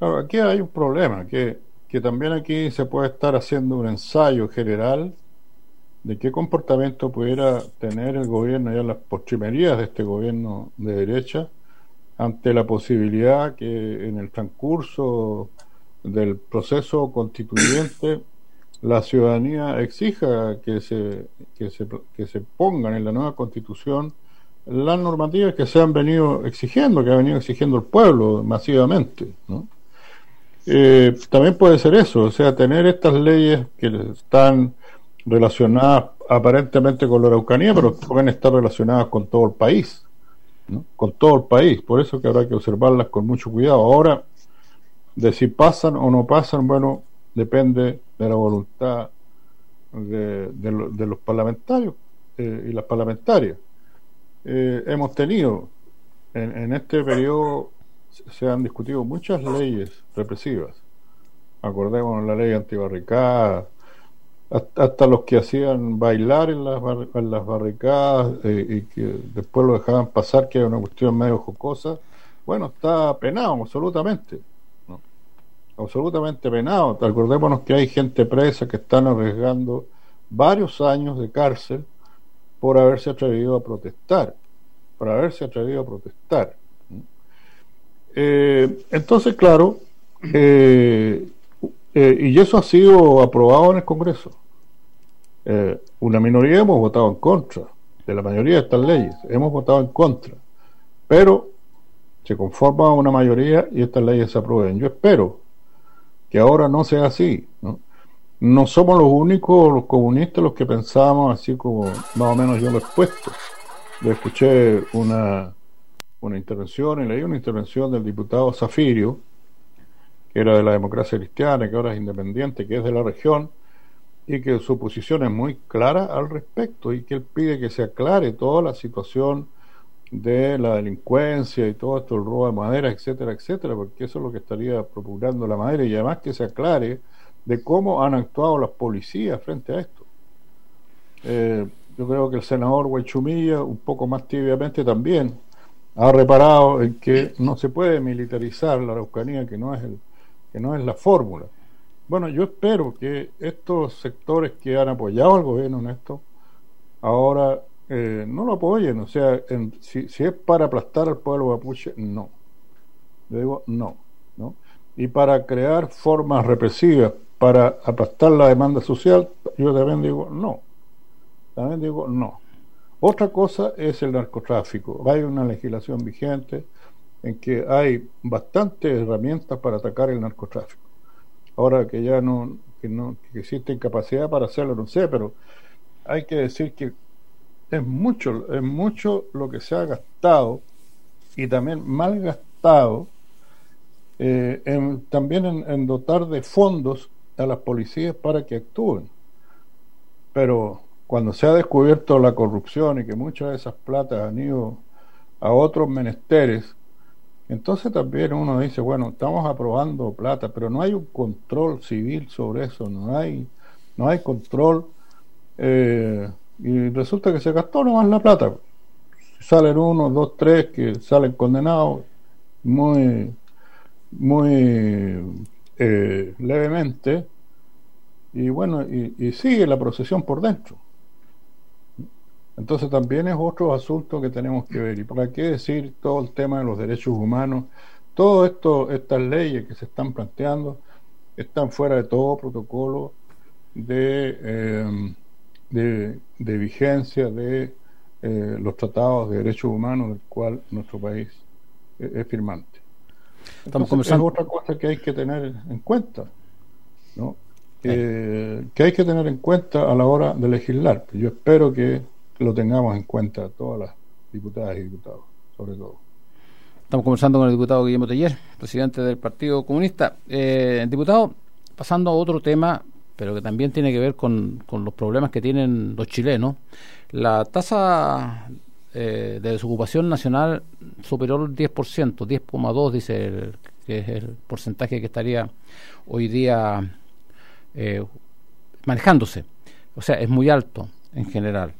aquí hay un problema, que, que también aquí se puede estar haciendo un ensayo general de qué comportamiento pudiera tener el gobierno, ya las postrimerías de este gobierno de derecha, ante la posibilidad que en el transcurso del proceso constituyente la ciudadanía exija que se, que se, que se pongan en la nueva constitución las normativas que se han venido exigiendo, que ha venido exigiendo el pueblo masivamente. Eh, también puede ser eso, o sea, tener estas leyes que están relacionadas aparentemente con la Araucanía, pero pueden estar relacionadas con todo el país, con todo el país, por eso que habrá que observarlas con mucho cuidado. Ahora, de si pasan o no pasan, bueno, depende de la voluntad de, los parlamentarios eh, y las parlamentarias. Eh, hemos tenido en, en, este periodo se han discutido muchas leyes represivas. Acordemos la ley antibarricada, hasta los que hacían bailar en las, en las barricadas eh, y que después lo dejaban pasar, que era una cuestión medio jocosa, bueno, está penado absolutamente. Absolutamente penado. Acordémonos que hay gente presa que están arriesgando varios años de cárcel por haberse atrevido a protestar, por haberse atrevido a protestar. Eh, entonces, claro, eh, y eso ha sido aprobado en el Congreso. Eh, una minoría hemos votado en contra de la mayoría de estas leyes, hemos votado en contra, pero se conforma una mayoría y estas leyes se aprueben. Yo espero que ahora no sea así, ¿no? No somos los únicos, los comunistas, los que pensamos así como más o menos yo lo he expuesto. Yo escuché una, una intervención y leí una intervención del diputado Zafirio, que era de la democracia cristiana, que ahora es independiente, que es de la región, y que su posición es muy clara al respecto y que él pide que se aclare toda la situación de la delincuencia y todo esto, el robo de madera, etcétera, etcétera, porque eso es lo que estaría procurando la madera y además que se aclare de cómo han actuado las policías frente a esto. Eh, yo creo que el senador Huaychumilla, un poco más tibiamente también, ha reparado en que no se puede militarizar la Araucanía, que no es, el, que no es la fórmula. Bueno, yo espero que estos sectores que han apoyado al gobierno en esto, ahora eh, no lo apoyen. O sea, si, es para aplastar al pueblo mapuche, no. Yo digo no, no. Y para crear formas represivas para aplastar la demanda social, yo también digo no. También digo no. Otra cosa es el narcotráfico. Hay una legislación vigente en que hay bastantes herramientas para atacar el narcotráfico ahora que ya no, que no que existe incapacidad para hacerlo, no sé, pero hay que decir que es mucho, es mucho lo que se ha gastado y también mal gastado eh, en, también en, dotar de fondos a las policías para que actúen. Pero cuando se ha descubierto la corrupción y que muchas de esas platas han ido a otros menesteres, entonces también uno dice, bueno, estamos aprobando plata, pero no hay un control civil sobre eso, no hay, no hay control. Eh, y resulta que se gastó nomás la plata. Salen uno, dos, tres que salen condenados muy, muy eh, levemente. Y bueno, y sigue la procesión por dentro. Entonces también es otro asunto que tenemos que ver. ¿Y para qué decir todo el tema de los derechos humanos? Todo esto, estas leyes que se están planteando están fuera de todo protocolo de, eh, de, vigencia de eh, los tratados de derechos humanos del cual nuestro país es, firmante. Entonces, es otra cosa que hay que tener en cuenta, ¿no? Eh, que hay que tener en cuenta a la hora de legislar. Yo espero que lo tengamos en cuenta todas las diputadas y diputados, sobre todo. Estamos conversando con el diputado Guillermo Teller, presidente del Partido Comunista. Eh, diputado, pasando a otro tema, pero que también tiene que ver con, los problemas que tienen los chilenos. La tasa eh, de desocupación nacional superó el 10%, 10,2 dice el, que es el porcentaje que estaría hoy día eh, manejándose. o sea, es muy alto en general.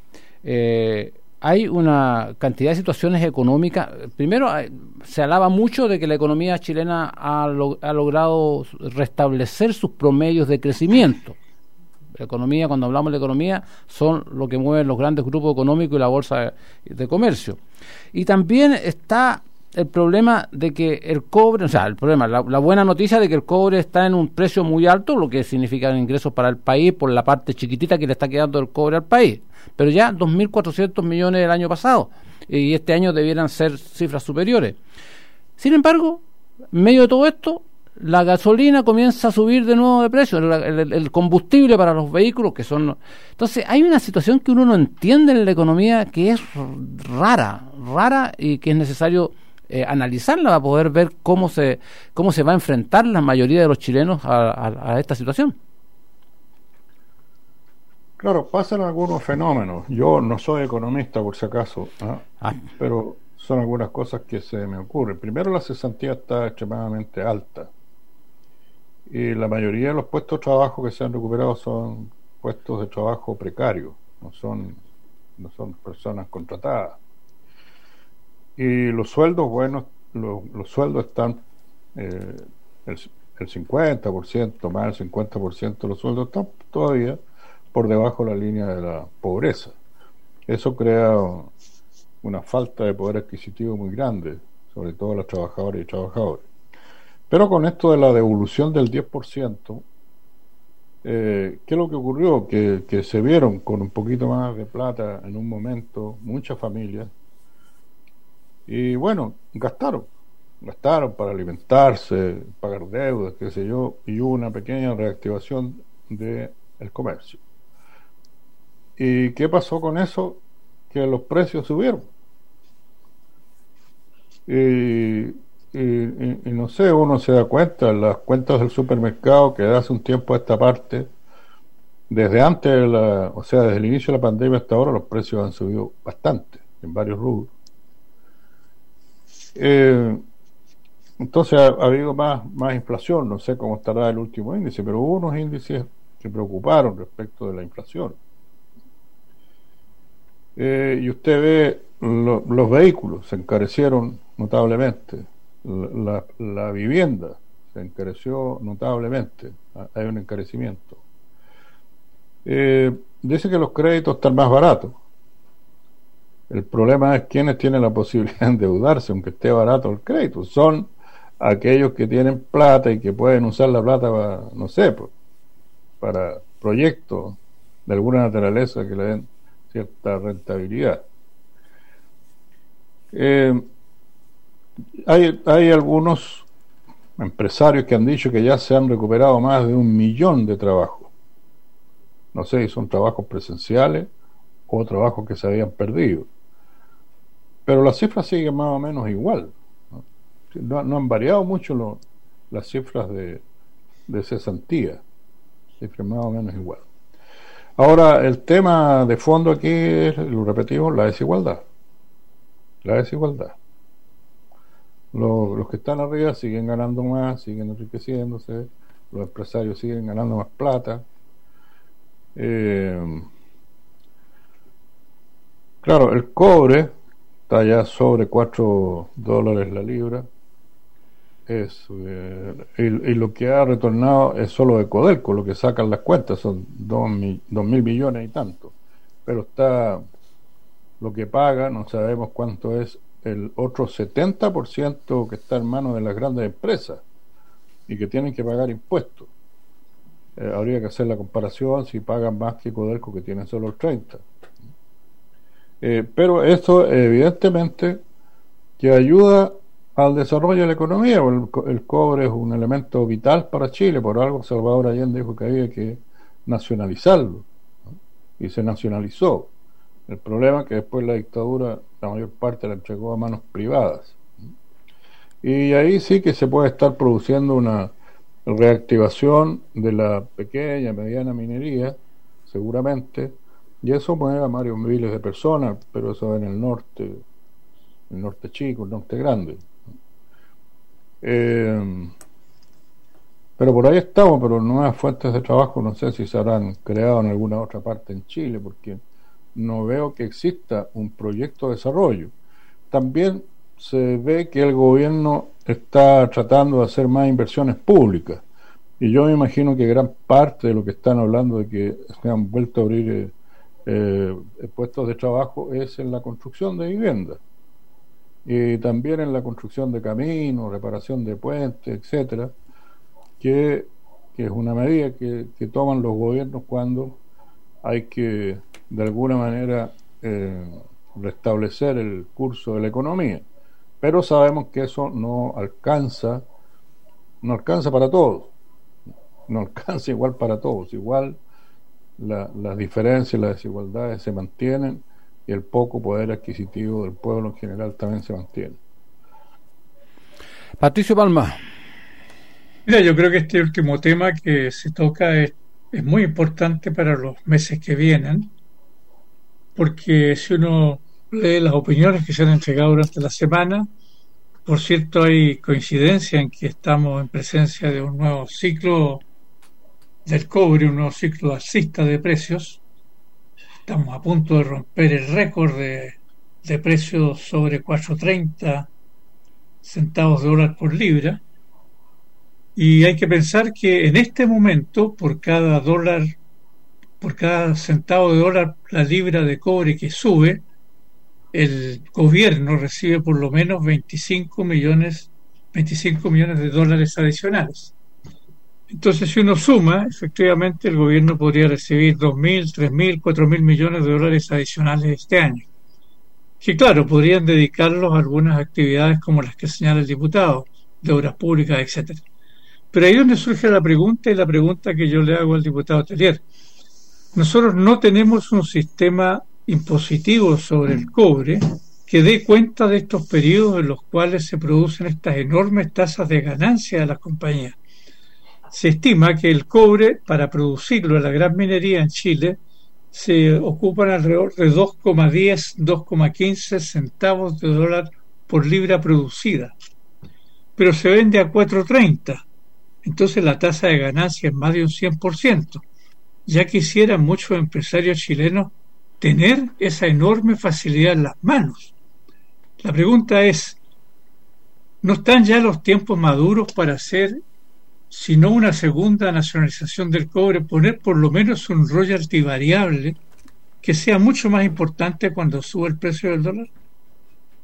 Eh, hay una cantidad de situaciones económicas. Primero, se alaba mucho de que la economía chilena ha, ha logrado restablecer sus promedios de crecimiento. La economía, cuando hablamos de economía, son lo que mueven los grandes grupos económicos y la bolsa de comercio. Y también está el problema de que el cobre, o sea, el problema, la, buena noticia de que el cobre está en un precio muy alto, lo que significa ingresos para el país por la parte chiquitita que le está quedando el cobre al país. Pero ya 2.400 millones el año pasado y este año debieran ser cifras superiores. Sin embargo, en medio de todo esto, la gasolina comienza a subir de nuevo de precio, el, combustible para los vehículos que son... Entonces hay una situación que uno no entiende en la economía que es rara, rara y que es necesario eh, analizarla para poder ver cómo se, cómo se va a enfrentar la mayoría de los chilenos a, esta situación. Claro, pasan algunos fenómenos. Yo no soy economista, por si acaso, ¿ah? Ah. pero son algunas cosas que se me ocurren. Primero, la cesantía está extremadamente alta. Y la mayoría de los puestos de trabajo que se han recuperado son puestos de trabajo precarios, no son, no son personas contratadas. Y los sueldos, bueno, los, sueldos están, eh, el, el 50%, más del 50% de los sueldos están todavía por debajo de la línea de la pobreza. Eso crea una falta de poder adquisitivo muy grande, sobre todo a los trabajadores y trabajadores. Pero con esto de la devolución del 10%, eh, ¿qué es lo que ocurrió? Que, que se vieron con un poquito más de plata en un momento muchas familias y bueno, gastaron, gastaron para alimentarse, pagar deudas, qué sé yo, y hubo una pequeña reactivación del el comercio. ¿Y qué pasó con eso? Que los precios subieron. Y, no sé, uno se da cuenta, las cuentas del supermercado que hace un tiempo a esta parte, desde antes, de la, o sea, desde el inicio de la pandemia hasta ahora, los precios han subido bastante en varios rubros. Eh, entonces ha, habido más, más inflación, no sé cómo estará el último índice, pero hubo unos índices que preocuparon respecto de la inflación. Eh, y usted ve los vehículos se encarecieron notablemente, la, vivienda se encareció notablemente, hay un encarecimiento. Eh, dice que los créditos están más baratos. El problema es quienes tienen la posibilidad de endeudarse, aunque esté barato el crédito. Son aquellos que tienen plata y que pueden usar la plata para, no sé, para proyectos de alguna naturaleza que le den cierta rentabilidad. Eh, hay, hay algunos empresarios que han dicho que ya se han recuperado más de un millón de trabajos. No sé si son trabajos presenciales o trabajos que se habían perdido. Pero las cifras siguen más o menos igual. No, han variado mucho las cifras de, de cesantía. Cifras más o menos igual. Ahora, el tema de fondo aquí es, lo repetimos, la desigualdad. La desigualdad. Los, que están arriba siguen ganando más, siguen enriqueciéndose, los empresarios siguen ganando más plata. Eh, claro, el cobre está ya sobre 4 dólares la libra. Es, eh, y, lo que ha retornado es solo de Codelco, lo que sacan las cuentas son 2 mil, millones y tanto. Pero está lo que paga, no sabemos cuánto es el otro 70% que está en manos de las grandes empresas y que tienen que pagar impuestos. Eh, habría que hacer la comparación si pagan más que Codelco que tiene solo el 30. Eh, pero esto evidentemente que ayuda al desarrollo de la economía. El, cobre es un elemento vital para Chile, por algo Salvador Allende dijo que había que nacionalizarlo y se nacionalizó. El problema es que después la dictadura la mayor parte la entregó a manos privadas. Y ahí sí que se puede estar produciendo una reactivación de la pequeña, mediana minería, seguramente, y eso mueve a varios miles de personas, pero eso en el norte, el norte chico, el norte grande. Eh, Pero por ahí estamos, pero nuevas fuentes de trabajo no sé si se habrán creado en alguna otra parte en Chile, porque no veo que exista un proyecto de desarrollo. También se ve que el gobierno está tratando de hacer más inversiones públicas. Y yo me imagino que gran parte de lo que están hablando de que se han vuelto a abrir eh, puestos de trabajo es en la construcción de viviendas. Y también en la construcción de caminos, reparación de puentes, etcétera, que, es una medida que, toman los gobiernos cuando hay que, de alguna manera, eh, restablecer el curso de la economía. Pero sabemos que eso no alcanza, no alcanza para todos, no alcanza igual para todos, igual las diferencias, las desigualdades se mantienen y el poco poder adquisitivo del pueblo en general también se mantiene. Patricio Palma. Mira, yo creo que este último tema que se toca es, es muy importante para los meses que vienen, porque si uno lee las opiniones que se han entregado durante la semana. Por cierto, hay coincidencia en que estamos en presencia de un nuevo ciclo del cobre, un nuevo ciclo alcista de precios. Estamos a punto de romper el récord de, de precios sobre 4.30 centavos de dólar por libra. Y hay que pensar que en este momento, por cada dólar, por cada centavo de dólar, la libra de cobre que sube, el gobierno recibe por lo menos 25 millones, 25 millones de dólares adicionales. Entonces, si uno suma, efectivamente el gobierno podría recibir 2.000, 3.000, 4.000 millones de dólares adicionales este año. Que claro, podrían dedicarlos a algunas actividades como las que señala el diputado, de obras públicas, etcétera. Pero ahí es donde surge la pregunta y la pregunta que yo le hago al diputado Telier. Nosotros no tenemos un sistema impositivo sobre el cobre que dé cuenta de estos periodos en los cuales se producen estas enormes tasas de ganancia de las compañías. Se estima que el cobre, para producirlo en la gran minería en Chile, se ocupan alrededor de 2,10, 2,15 centavos de dólar por libra producida. Pero se vende a 4,30. Entonces la tasa de ganancia es más de un 100%. Ya quisieran muchos empresarios chilenos tener esa enorme facilidad en las manos. La pregunta es, ¿no están ya los tiempos maduros para hacer, si no una segunda nacionalización del cobre, poner por lo menos un royalty variable que sea mucho más importante cuando sube el precio del dólar?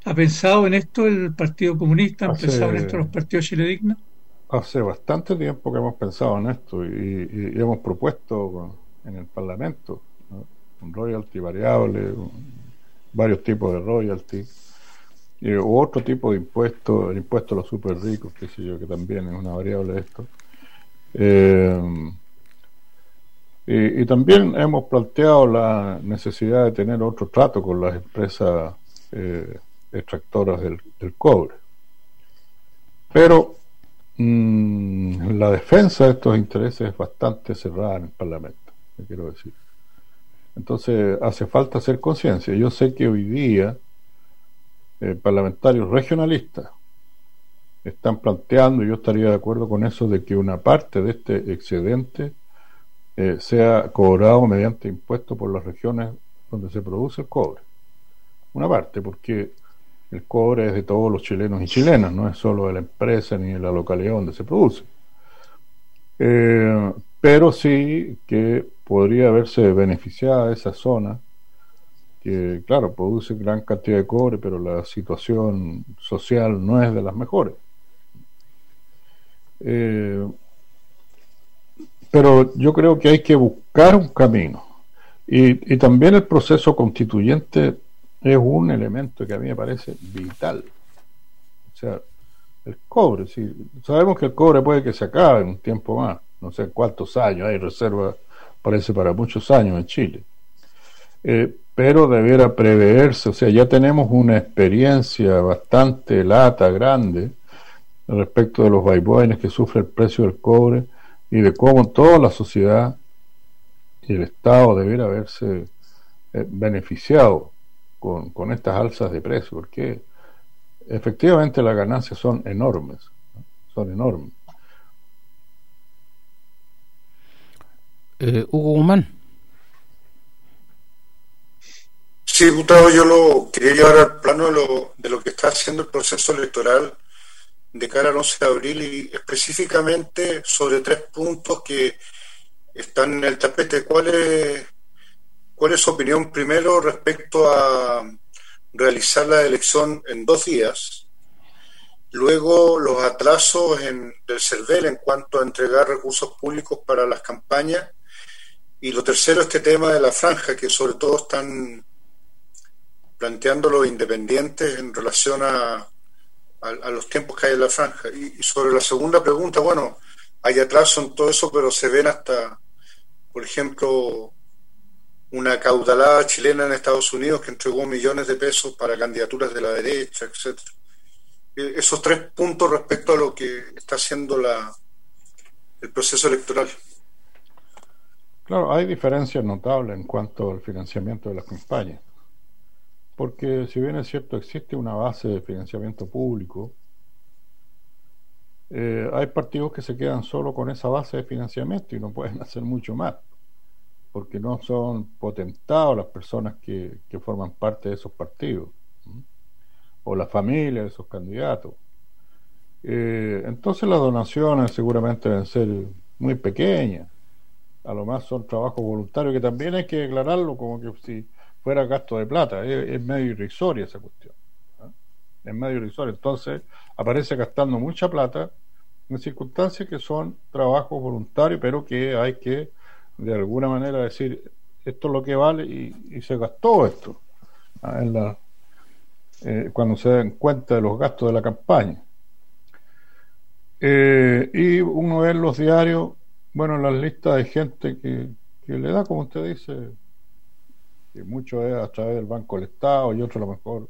¿Ha pensado en esto el Partido Comunista? ¿Han pensado en esto los partidos chiledignos? Hace bastante tiempo que hemos pensado en esto y hemos propuesto en el Parlamento un royalty variable, varios tipos de royalty, u otro tipo de impuesto, el impuesto a los super ricos, qué sé yo, que también es una variable de esto. Eh, y, también hemos planteado la necesidad de tener otro trato con las empresas eh, extractoras del, cobre. Pero mm, la defensa de estos intereses es bastante cerrada en el Parlamento, me quiero decir. Entonces hace falta hacer conciencia. Yo sé que hoy día eh, parlamentarios regionalistas están planteando, y yo estaría de acuerdo con eso, de que una parte de este excedente eh, sea cobrado mediante impuestos por las regiones donde se produce el cobre. Una parte, porque el cobre es de todos los chilenos y chilenas, no es solo de la empresa ni de la localidad donde se produce. Eh, pero sí que podría haberse beneficiado esa zona que, claro, produce gran cantidad de cobre, pero la situación social no es de las mejores. Eh, pero yo creo que hay que buscar un camino. Y, y, también el proceso constituyente es un elemento que a mí me parece vital. O sea, el cobre, sí, sabemos que el cobre puede que se acabe en un tiempo más, no sé cuántos años, hay reservas parece para muchos años en Chile. Eh, pero debiera preverse, o sea, ya tenemos una experiencia bastante lata, grande, respecto de los vaivones que sufre el precio del cobre y de cómo toda la sociedad y el Estado debiera haberse eh, beneficiado con, con, estas alzas de precio, porque efectivamente las ganancias son enormes, son enormes. Eh, Hugo Guzmán. Sí, Gustavo, yo lo quería llevar al plano de lo, de lo que está haciendo el proceso electoral de cara al 11 de abril y específicamente sobre tres puntos que están en el tapete. ¿Cuál es, cuál es su opinión primero respecto a realizar la elección en dos días? Luego los atrasos en, del CERVEL en cuanto a entregar recursos públicos para las campañas. Y lo tercero, este tema de la franja, que sobre todo están planteando los independientes en relación a, a, los tiempos que hay en la franja. Y, sobre la segunda pregunta, bueno, hay atraso en todo eso, pero se ven hasta, por ejemplo, una caudalada chilena en Estados Unidos que entregó millones de pesos para candidaturas de la derecha, etcétera. Esos tres puntos respecto a lo que está haciendo la, el proceso electoral. Claro, hay diferencias notables en cuanto al financiamiento de las campañas porque si bien es cierto existe una base de financiamiento público, eh, hay partidos que se quedan solo con esa base de financiamiento y no pueden hacer mucho más, porque no son potentados las personas que, forman parte de esos partidos, o la familia de esos candidatos. Eh, entonces las donaciones seguramente deben ser muy pequeñas, a lo más son trabajos voluntarios, que también hay que declararlo como que si fuera gasto de plata. Es, medio irrisoria esa cuestión. Es medio irrisoria. Entonces, aparece gastando mucha plata en circunstancias que son trabajos voluntarios, pero que hay que, de alguna manera, decir, esto es lo que vale y, se gastó esto. En la, eh, cuando se dan cuenta de los gastos de la campaña. Eh, y uno ve en los diarios, bueno, las listas de gente que, que le da, como usted dice, mucho es a través del Banco del Estado y otro a lo mejor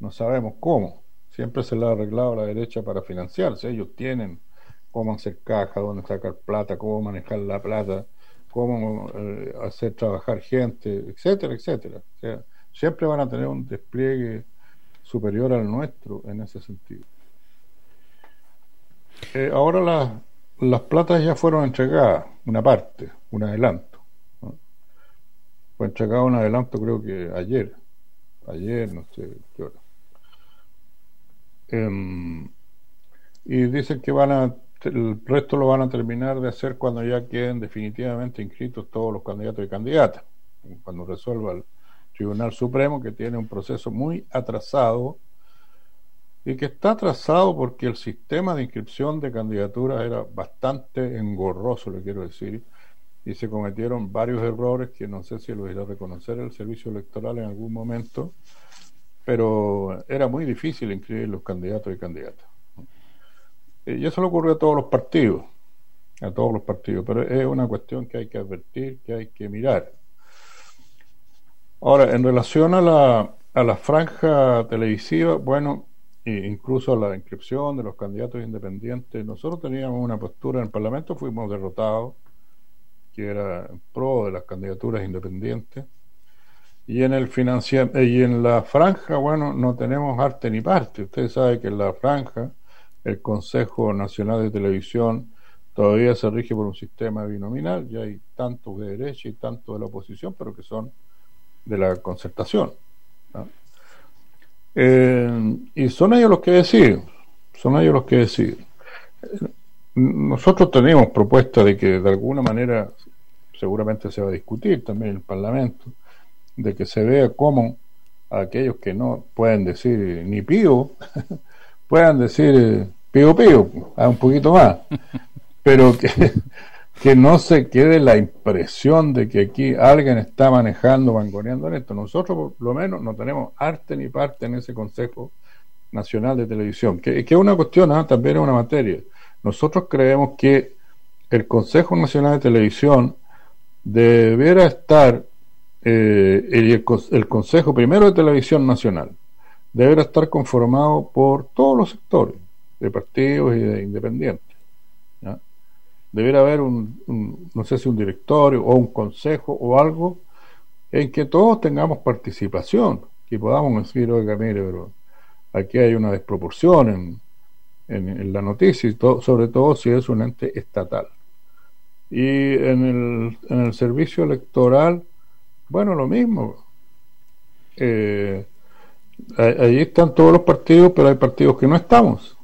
no sabemos cómo. Siempre se le ha arreglado la derecha para financiarse. Ellos tienen cómo hacer caja, dónde sacar plata, cómo manejar la plata, cómo eh, hacer trabajar gente, etcétera, etcétera. O sea, siempre van a tener un despliegue superior al nuestro en ese sentido. Eh, ahora las, las platas ya fueron entregadas, una parte, un adelanto fue entregado un adelanto creo que ayer, ayer, no sé qué hora. Em, y dicen que van a, el resto lo van a terminar de hacer cuando ya queden definitivamente inscritos todos los candidatos y candidatas, cuando resuelva el Tribunal Supremo, que tiene un proceso muy atrasado y que está atrasado porque el sistema de inscripción de candidaturas era bastante engorroso, le quiero decir, y se cometieron varios errores que no sé si lo irá a reconocer el servicio electoral en algún momento, pero era muy difícil inscribir los candidatos y candidatas. Y eso le ocurrió a todos los partidos, a todos los partidos, pero es una cuestión que hay que advertir, que hay que mirar. Ahora, en relación a la, a la franja televisiva, bueno, e incluso a la inscripción de los candidatos independientes, nosotros teníamos una postura en el Parlamento, fuimos derrotados que era pro de las candidaturas independientes. Y en el financiamiento y en la franja, bueno, no tenemos arte ni parte. Usted sabe que en la franja el Consejo Nacional de Televisión todavía se rige por un sistema binominal, ya hay tantos de derecha y tantos de la oposición, pero que son de la concertación. Eh, y son ellos los que deciden, son ellos los que deciden. Nosotros tenemos propuesta de que de alguna manera seguramente se va a discutir también en el Parlamento, de que se vea cómo aquellos que no pueden decir ni pío, puedan decir pío pío, a un poquito más, pero que, no se quede la impresión de que aquí alguien está manejando, vangoneando en esto. Nosotros por lo menos no tenemos arte ni parte en ese Consejo Nacional de Televisión, que, que es una cuestión, ¿ah? también es una materia. Nosotros creemos que el Consejo Nacional de Televisión debiera estar eh, el, el, Consejo primero de Televisión Nacional, deberá estar conformado por todos los sectores, de partidos y de independientes. Debería haber un, no sé si un directorio o un consejo o algo en que todos tengamos participación, que podamos decir, oiga, mire, pero aquí hay una desproporción en, en, la noticia, y sobre todo si es un ente estatal. Y en el, en el servicio electoral, bueno, lo mismo. Eh, allí están todos los partidos, pero hay partidos que no estamos.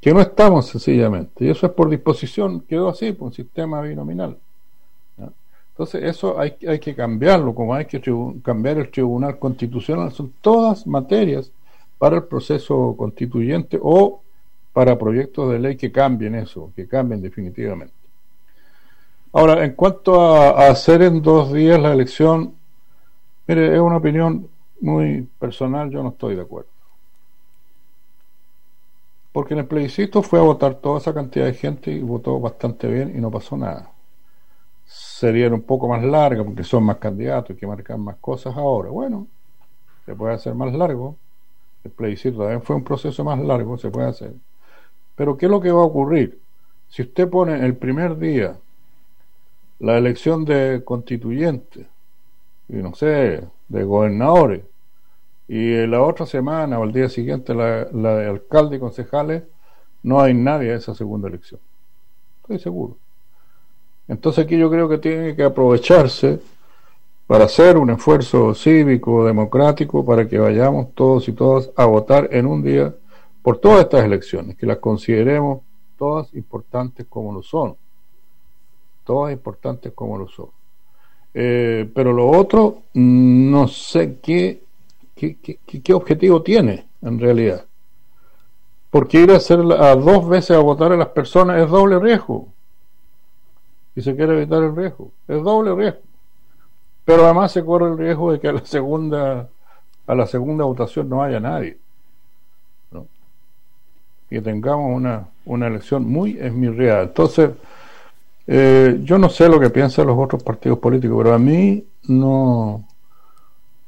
Que no estamos sencillamente. Y eso es por disposición, quedó así, por un sistema binominal. Entonces, eso hay, hay que cambiarlo, como hay que cambiar el Tribunal Constitucional. Son todas materias para el proceso constituyente o para proyectos de ley que cambien eso, que cambien definitivamente. Ahora, en cuanto a, hacer en dos días la elección, mire, es una opinión muy personal, yo no estoy de acuerdo. Porque en el plebiscito fue a votar toda esa cantidad de gente y votó bastante bien y no pasó nada. Sería un poco más larga porque son más candidatos y que marcar más cosas ahora. Bueno, se puede hacer más largo. El plebiscito también fue un proceso más largo, se puede hacer. Pero ¿qué es lo que va a ocurrir? Si usted pone el primer día la elección de constituyentes, y no sé, de gobernadores, y la otra semana o el día siguiente la, la de alcalde y concejales, no hay nadie a esa segunda elección. Estoy seguro. Entonces aquí yo creo que tiene que aprovecharse para hacer un esfuerzo cívico, democrático, para que vayamos todos y todas a votar en un día por todas estas elecciones, que las consideremos todas importantes como lo son todas importantes como lo son. Eh, pero lo otro, no sé qué, qué, qué, objetivo tiene en realidad. Porque ir a hacer a dos veces a votar a las personas es doble riesgo. Y se quiere evitar el riesgo. Es doble riesgo. Pero además se corre el riesgo de que a la segunda, a la segunda votación no haya nadie. ¿no? Y tengamos una, una elección muy esmirriada. Entonces, eh, yo no sé lo que piensan los otros partidos políticos, pero a mí no,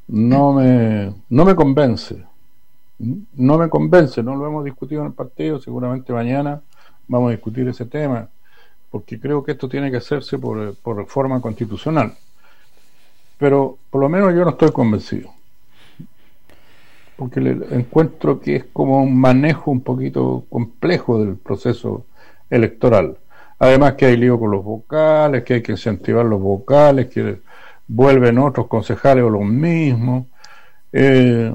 no, me, no me convence. No me convence, no lo hemos discutido en el partido, seguramente mañana vamos a discutir ese tema, porque creo que esto tiene que hacerse por, por reforma constitucional. Pero por lo menos yo no estoy convencido, porque le encuentro que es como un manejo un poquito complejo del proceso electoral Además que hay lío con los vocales, que hay que incentivar los vocales, que vuelven otros concejales o los mismos. Eh,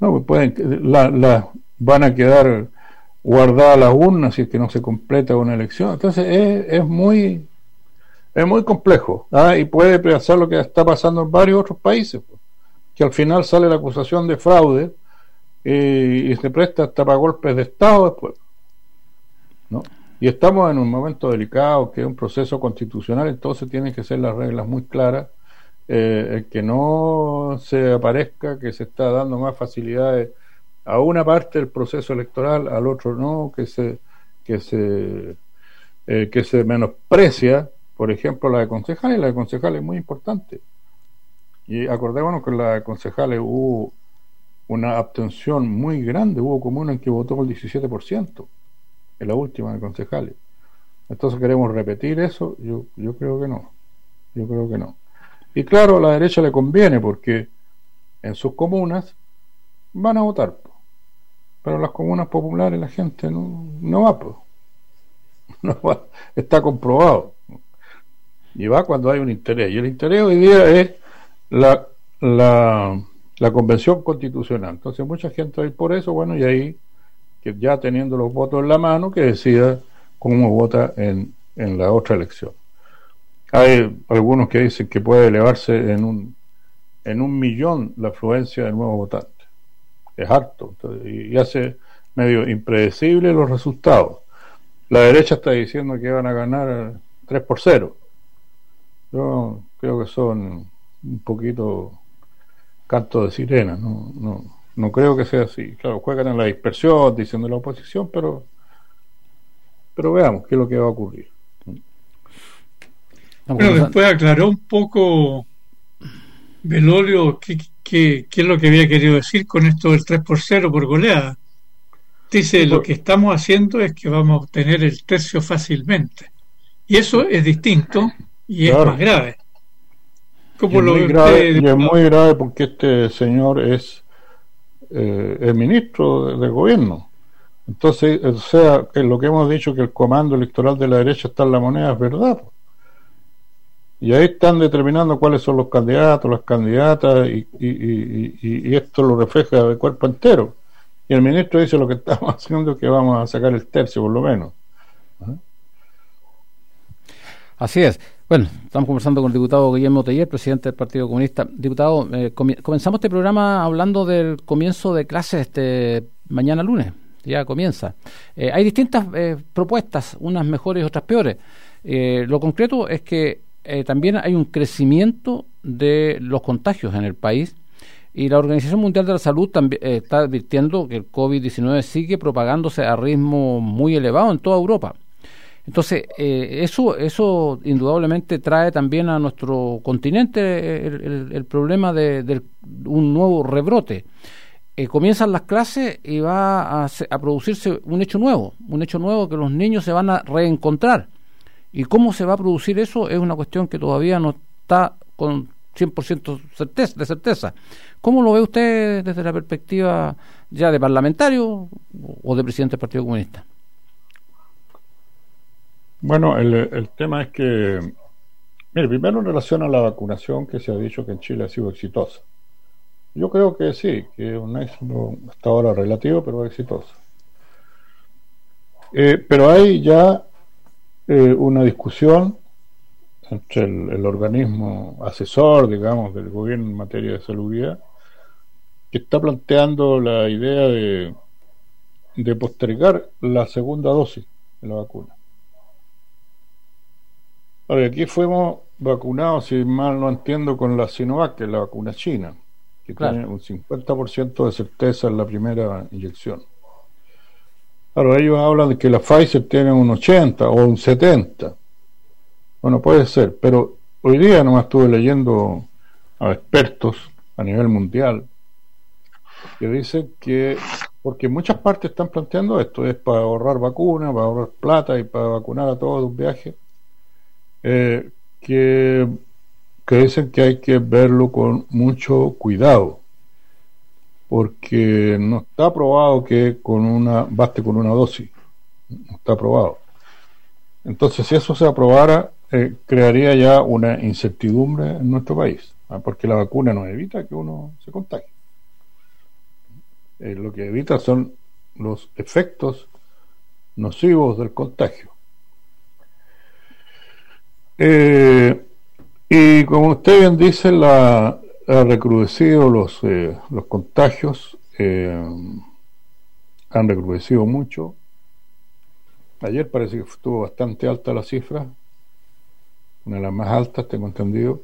no, pues pueden, la, van a quedar guardadas las urnas si es que no se completa una elección. Entonces es, es muy es muy complejo ¿ah? y puede pasar lo que está pasando en varios otros países, que al final sale la acusación de fraude eh, y se presta hasta para golpes de Estado después. ¿no? Y estamos en un momento delicado, que es un proceso constitucional, entonces tienen que ser las reglas muy claras, eh, que no se aparezca que se está dando más facilidades a una parte del proceso electoral, al otro no, que se que se eh, que se menosprecia, por ejemplo, la de concejales, la de concejales es muy importante. Y acordémonos que la de concejales hubo una abstención muy grande, hubo como una en que votó el 17% en la última de concejales. Entonces queremos repetir eso, yo, yo creo que no, yo creo que no. Y claro, a la derecha le conviene porque en sus comunas van a votar, pero en las comunas populares la gente no, no va, no va, está comprobado. Y va cuando hay un interés. Y el interés hoy día es la, la, la convención constitucional. Entonces mucha gente va por eso, bueno, y ahí que ya teniendo los votos en la mano, que decida cómo vota en, en la otra elección. Hay algunos que dicen que puede elevarse en un, en un millón la afluencia de nuevos votantes. Es harto. y, hace medio impredecible los resultados. La derecha está diciendo que van a ganar 3 por 0. Yo creo que son un poquito canto de sirena, no, no, no creo que sea así. Claro, juegan en la dispersión, diciendo la oposición, pero, pero veamos qué es lo que va a ocurrir. Bueno, después aclaró un poco Belolio qué, qué, qué, es lo que había querido decir con esto del 3 por 0 por goleada. Dice, lo que estamos haciendo es que vamos a obtener el tercio fácilmente. Y eso es distinto y es más grave. Como lo muy grave, y es muy grave porque este señor es eh, el ministro del gobierno. Entonces, o sea, lo que hemos dicho que el comando electoral de la derecha está en la moneda es verdad. Y ahí están determinando cuáles son los candidatos, las candidatas, y, y, esto lo refleja de cuerpo entero. Y el ministro dice lo que estamos haciendo es que vamos a sacar el tercio, por lo menos. Así es. Bueno, estamos conversando con el diputado Guillermo Teller, presidente del Partido Comunista. Diputado, eh, comenzamos este programa hablando del comienzo de clases este mañana lunes. Ya comienza. Eh, hay distintas eh, propuestas, unas mejores y otras peores. lo concreto es que también hay un crecimiento de los contagios en el país y la Organización Mundial de la Salud también está advirtiendo que el COVID-19 sigue propagándose a ritmo muy elevado en toda Europa. Entonces, eh, eso, eso indudablemente trae también a nuestro continente el, problema de, un nuevo rebrote. Eh, comienzan las clases y va a, a, producirse un hecho nuevo, un hecho nuevo que los niños se van a reencontrar. Y cómo se va a producir eso es una cuestión que todavía no está con 100% certeza, de certeza. ¿Cómo lo ve usted desde la perspectiva ya de parlamentario o de presidente del Partido Comunista? Bueno, el, el tema es que, mire, primero en relación a la vacunación que se ha dicho que en Chile ha sido exitosa. Yo creo que sí, que es un éxito hasta ahora relativo, pero exitoso. Eh, pero hay ya eh, una discusión entre el, organismo asesor, digamos, del gobierno en materia de salubridad, que está planteando la idea de, de postergar la segunda dosis de la vacuna. Ahora, aquí fuimos vacunados, si mal no entiendo, con la Sinovac, que es la vacuna china, que tiene un 50% de certeza en la primera inyección. Ahora, ellos hablan de que la Pfizer tiene un 80 o un 70. Bueno, puede ser, pero hoy día nomás estuve leyendo a expertos a nivel mundial que dicen que, porque muchas partes están planteando esto, es para ahorrar vacunas, para ahorrar plata y para vacunar a todos los viajes eh, que, que dicen que hay que verlo con mucho cuidado, porque no está probado que con una baste con una dosis, no está probado. Entonces, si eso se aprobara, eh, crearía ya una incertidumbre en nuestro país, ¿ah? porque la vacuna no evita que uno se contagie. Eh, lo que evita son los efectos nocivos del contagio. Eh, y como usted bien dice, la, ha recrudecido los, eh, los contagios, eh, han recrudecido mucho. Ayer parece que estuvo bastante alta la cifra, una de las más altas, tengo entendido.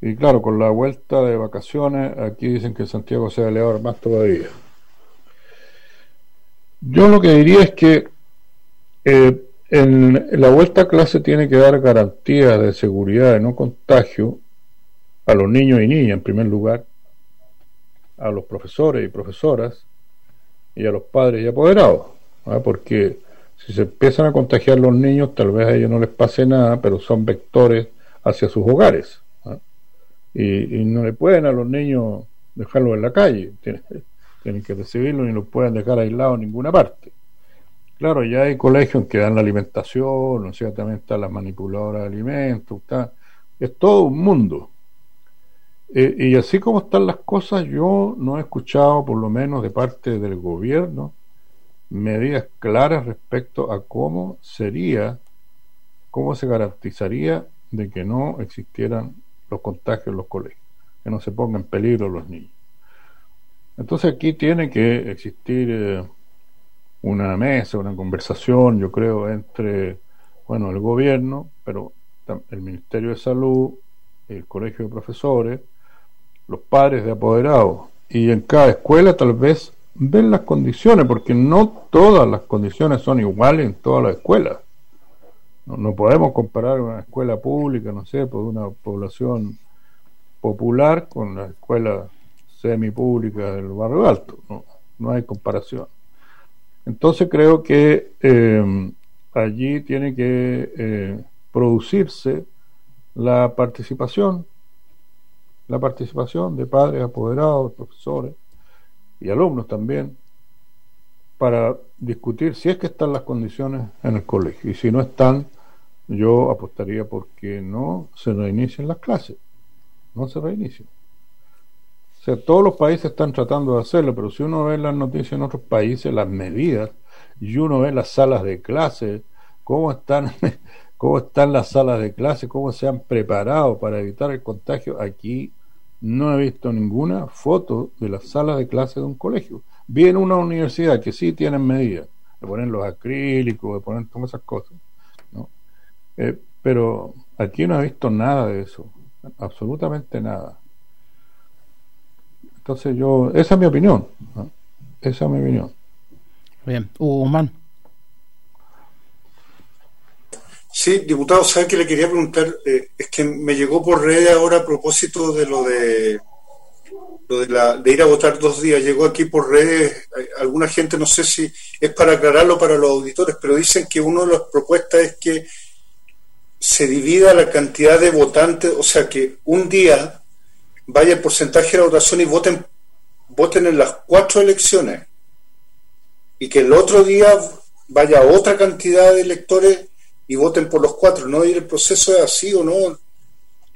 Y claro, con la vuelta de vacaciones, aquí dicen que Santiago se va a elevar más todavía. Yo lo que diría es que en la vuelta a clase tiene que dar garantías de seguridad de no contagio a los niños y niñas, en primer lugar, a los profesores y profesoras y a los padres y apoderados, porque si se empiezan a contagiar los niños, tal vez a ellos no les pase nada, pero son vectores hacia sus hogares. Y, no le pueden a los niños dejarlos en la calle, tienen, que recibirlos y no pueden dejar aislados en ninguna parte. Claro, ya hay colegios que dan la alimentación, o sea, también está la manipuladora de alimentos, está, es todo un mundo. Eh, y así como están las cosas, yo no he escuchado, por lo menos de parte del gobierno, medidas claras respecto a cómo sería, cómo se garantizaría de que no existieran los contagios en los colegios, que no se pongan en peligro los niños. Entonces aquí tiene que existir... Eh, una mesa, una conversación, yo creo, entre, bueno, el gobierno, pero el Ministerio de Salud, el Colegio de Profesores, los padres de apoderados, y en cada escuela tal vez ver las condiciones, porque no todas las condiciones son iguales en todas las escuelas. No, no podemos comparar una escuela pública, no sé, por una población popular con la escuela semipública del barrio alto. No, no hay comparación. Entonces creo que eh, allí tiene que eh, producirse la participación, la participación de padres apoderados, profesores y alumnos también, para discutir si es que están las condiciones en el colegio. Y si no están, yo apostaría porque no se reinicien las clases. No se reinicien. O sea, todos los países están tratando de hacerlo, pero si uno ve las noticias en otros países, las medidas, y uno ve las salas de clase, cómo están, cómo están las salas de clase, cómo se han preparado para evitar el contagio, aquí no he visto ninguna foto de las salas de clase de un colegio. Vi en una universidad que sí tienen medidas, de poner los acrílicos, de poner todas esas cosas, ¿no? Eh, pero aquí no he visto nada de eso, absolutamente nada. Entonces yo, esa es mi opinión, esa es mi opinión. Bien, Hugo Guzmán. Sí, diputado, ¿sabe que le quería preguntar? Eh, es que me llegó por redes ahora a propósito de lo de lo de, la, de ir a votar dos días. Llegó aquí por redes, alguna gente, no sé si es para aclararlo para los auditores, pero dicen que una de las propuestas es que se divida la cantidad de votantes, o sea, que un día vaya el porcentaje de la votación y voten, voten en las cuatro elecciones y que el otro día vaya otra cantidad de electores y voten por los cuatro, ¿no? Y el proceso es así o no.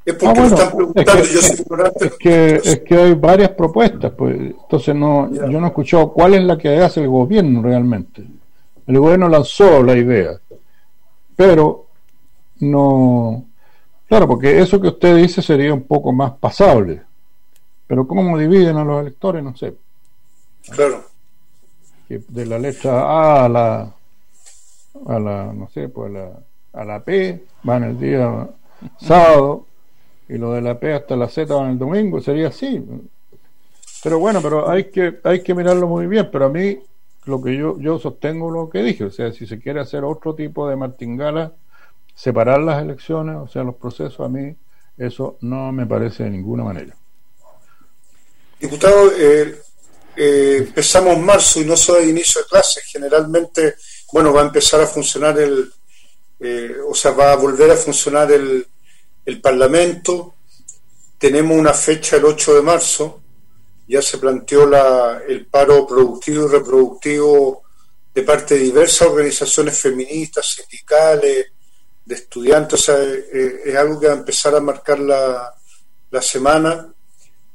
Es porque ah, están preguntando, es que, yo soy ignorante. Es que, es que hay varias propuestas, pues entonces no, yo no he escuchado cuál es la que hace el gobierno realmente. El gobierno lanzó la idea, pero no, claro, porque eso que usted dice sería un poco más pasable, pero cómo dividen a los electores, no sé. Claro. Que de la letra A a la, a la, no sé, pues a la, a la P van el día sábado y lo de la P hasta la Z van el domingo, sería así. Pero bueno, pero hay que, hay que mirarlo muy bien, pero a mí lo que yo, yo sostengo lo que dije, o sea, si se quiere hacer otro tipo de martingala, separar las elecciones, o sea, los procesos, a mí eso no me parece de ninguna manera. Diputado, eh, eh, empezamos marzo y no soy inicio de clases. Generalmente, bueno, va a empezar a funcionar el, eh, o sea, va a volver a funcionar el, el Parlamento. Tenemos una fecha el 8 de marzo. Ya se planteó la, el paro productivo y reproductivo de parte de diversas organizaciones feministas, sindicales, de estudiantes. O sea, eh, es algo que va a empezar a marcar la, la semana.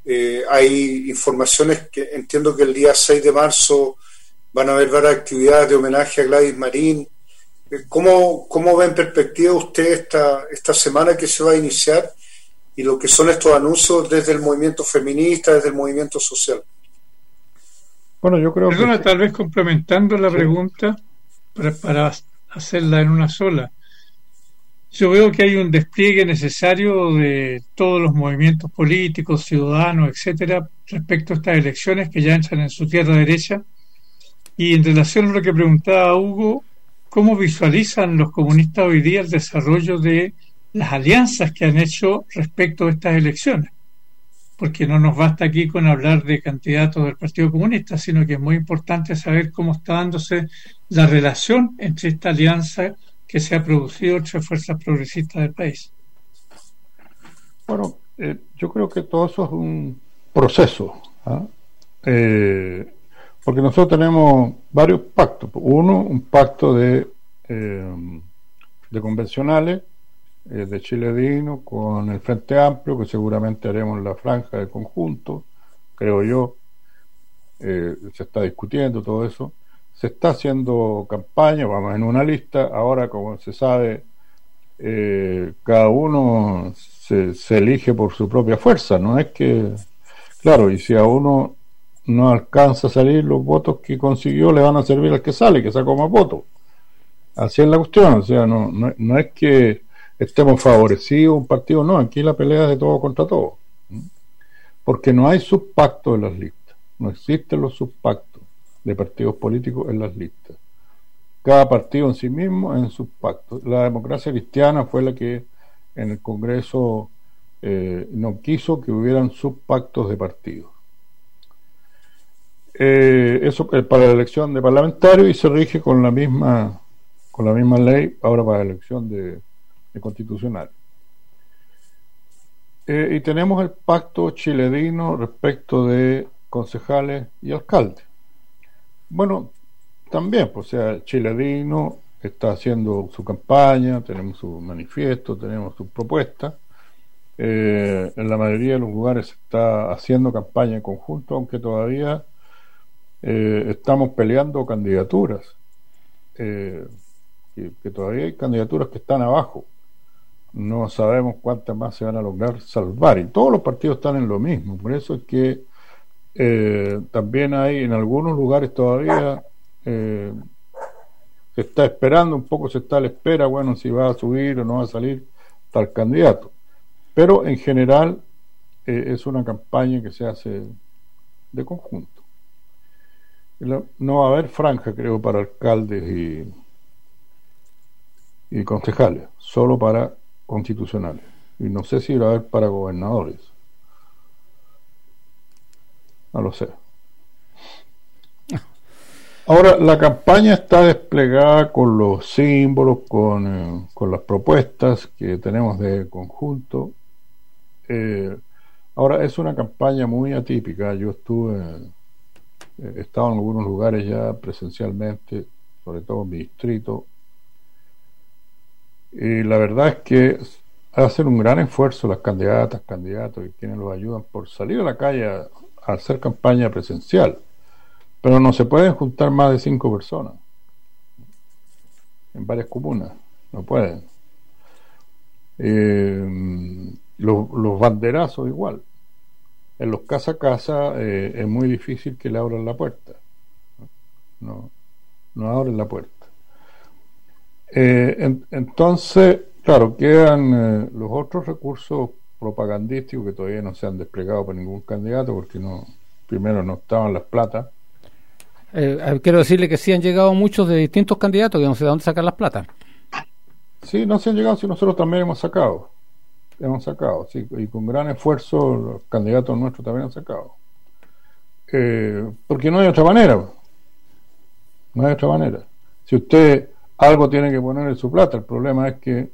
Eh, hay informaciones que entiendo que el día 6 de marzo van a haber varias actividades de homenaje a Gladys Marín. Eh, ¿Cómo, ¿Cómo ve en perspectiva usted esta, esta semana que se va a iniciar y lo que son estos anuncios desde el movimiento feminista, desde el movimiento social? Bueno, yo creo Perdona, tal vez complementando la pregunta para, para hacerla en una sola. Yo veo que hay un despliegue necesario de todos los movimientos políticos, ciudadanos, etcétera, respecto a estas elecciones que ya entran en su tierra derecha. Y en relación a lo que preguntaba Hugo, ¿cómo visualizan los comunistas hoy día el desarrollo de las alianzas que han hecho respecto a estas elecciones? Porque no nos basta aquí con hablar de candidatos del Partido Comunista, sino que es muy importante saber cómo está dándose la relación entre esta alianza que se ha producido entre fuerzas progresistas del país. Bueno, eh, yo creo que todo eso es un proceso, ¿ah? eh, porque nosotros tenemos varios pactos. Uno, un pacto de, eh, de convencionales de Chile Digno con el Frente Amplio, que seguramente haremos la franja de conjunto, creo yo. se está discutiendo todo eso se está haciendo campaña, vamos en una lista, ahora como se sabe, eh, cada uno se, se, elige por su propia fuerza, no es que, claro, y si a uno no alcanza a salir los votos que consiguió, le van a servir al que sale, que sacó más votos. Así es la cuestión, o sea, no, no, no es que estemos favorecidos un partido, no, aquí la pelea es de todo contra todo. Porque no hay subpacto en las listas, no existen los subpactos de partidos políticos en las listas. Cada partido en sí mismo en sus pactos. La democracia cristiana fue la que en el Congreso eh, no quiso que hubieran subpactos de partidos. Eh, eso es para la elección de parlamentario y se rige con la misma con la misma ley ahora para la elección de, constitucional. Eh, y tenemos el pacto chiledino respecto de concejales y alcaldes. Bueno, también, pues, o sea, Chile Digno está haciendo su campaña, tenemos su manifiesto, tenemos su propuesta. Eh, en la mayoría de los lugares está haciendo campaña en conjunto, aunque todavía eh, estamos peleando candidaturas. Eh, que, todavía hay candidaturas que están abajo. No sabemos cuántas más se van a lograr salvar. Y todos los partidos están en lo mismo. Por eso es que también hay en algunos lugares todavía se está esperando, un poco se está a la espera, bueno, si va a subir o no va a salir tal candidato. Pero en general es una campaña que se hace de conjunto. No va a haber franja, creo, para alcaldes y, y concejales, solo para constitucionales. Y no sé si va a haber para gobernadores. No lo sé. Ahora, la campaña está desplegada con los símbolos, con, eh, con las propuestas que tenemos de conjunto. Eh, ahora, es una campaña muy atípica. Yo estuve He estado en algunos lugares ya presencialmente, sobre todo en mi distrito, y la verdad es que hacen un gran esfuerzo las candidatas, candidatos y quienes los ayudan por salir a la calle a, hacer campaña presencial, pero no se pueden juntar más de cinco personas en varias comunas, no pueden. Eh, los banderazos igual en los casa a casa eh, es muy difícil que le abran la puerta. No, no abren la puerta. Eh, entonces, claro, quedan los otros recursos propagandísticos que todavía no se han desplegado por ningún candidato porque no primero no estaban las plata. quiero decirle que sí han llegado muchos de distintos candidatos que no sé de dónde sacar las plata. Sí, no se han llegado, si nosotros también hemos sacado hemos sacado, sí, y con gran esfuerzo los candidatos nuestros también han sacado. Eh, porque no hay otra manera. No hay otra manera. Si usted algo tiene que poner en su plata, el problema es que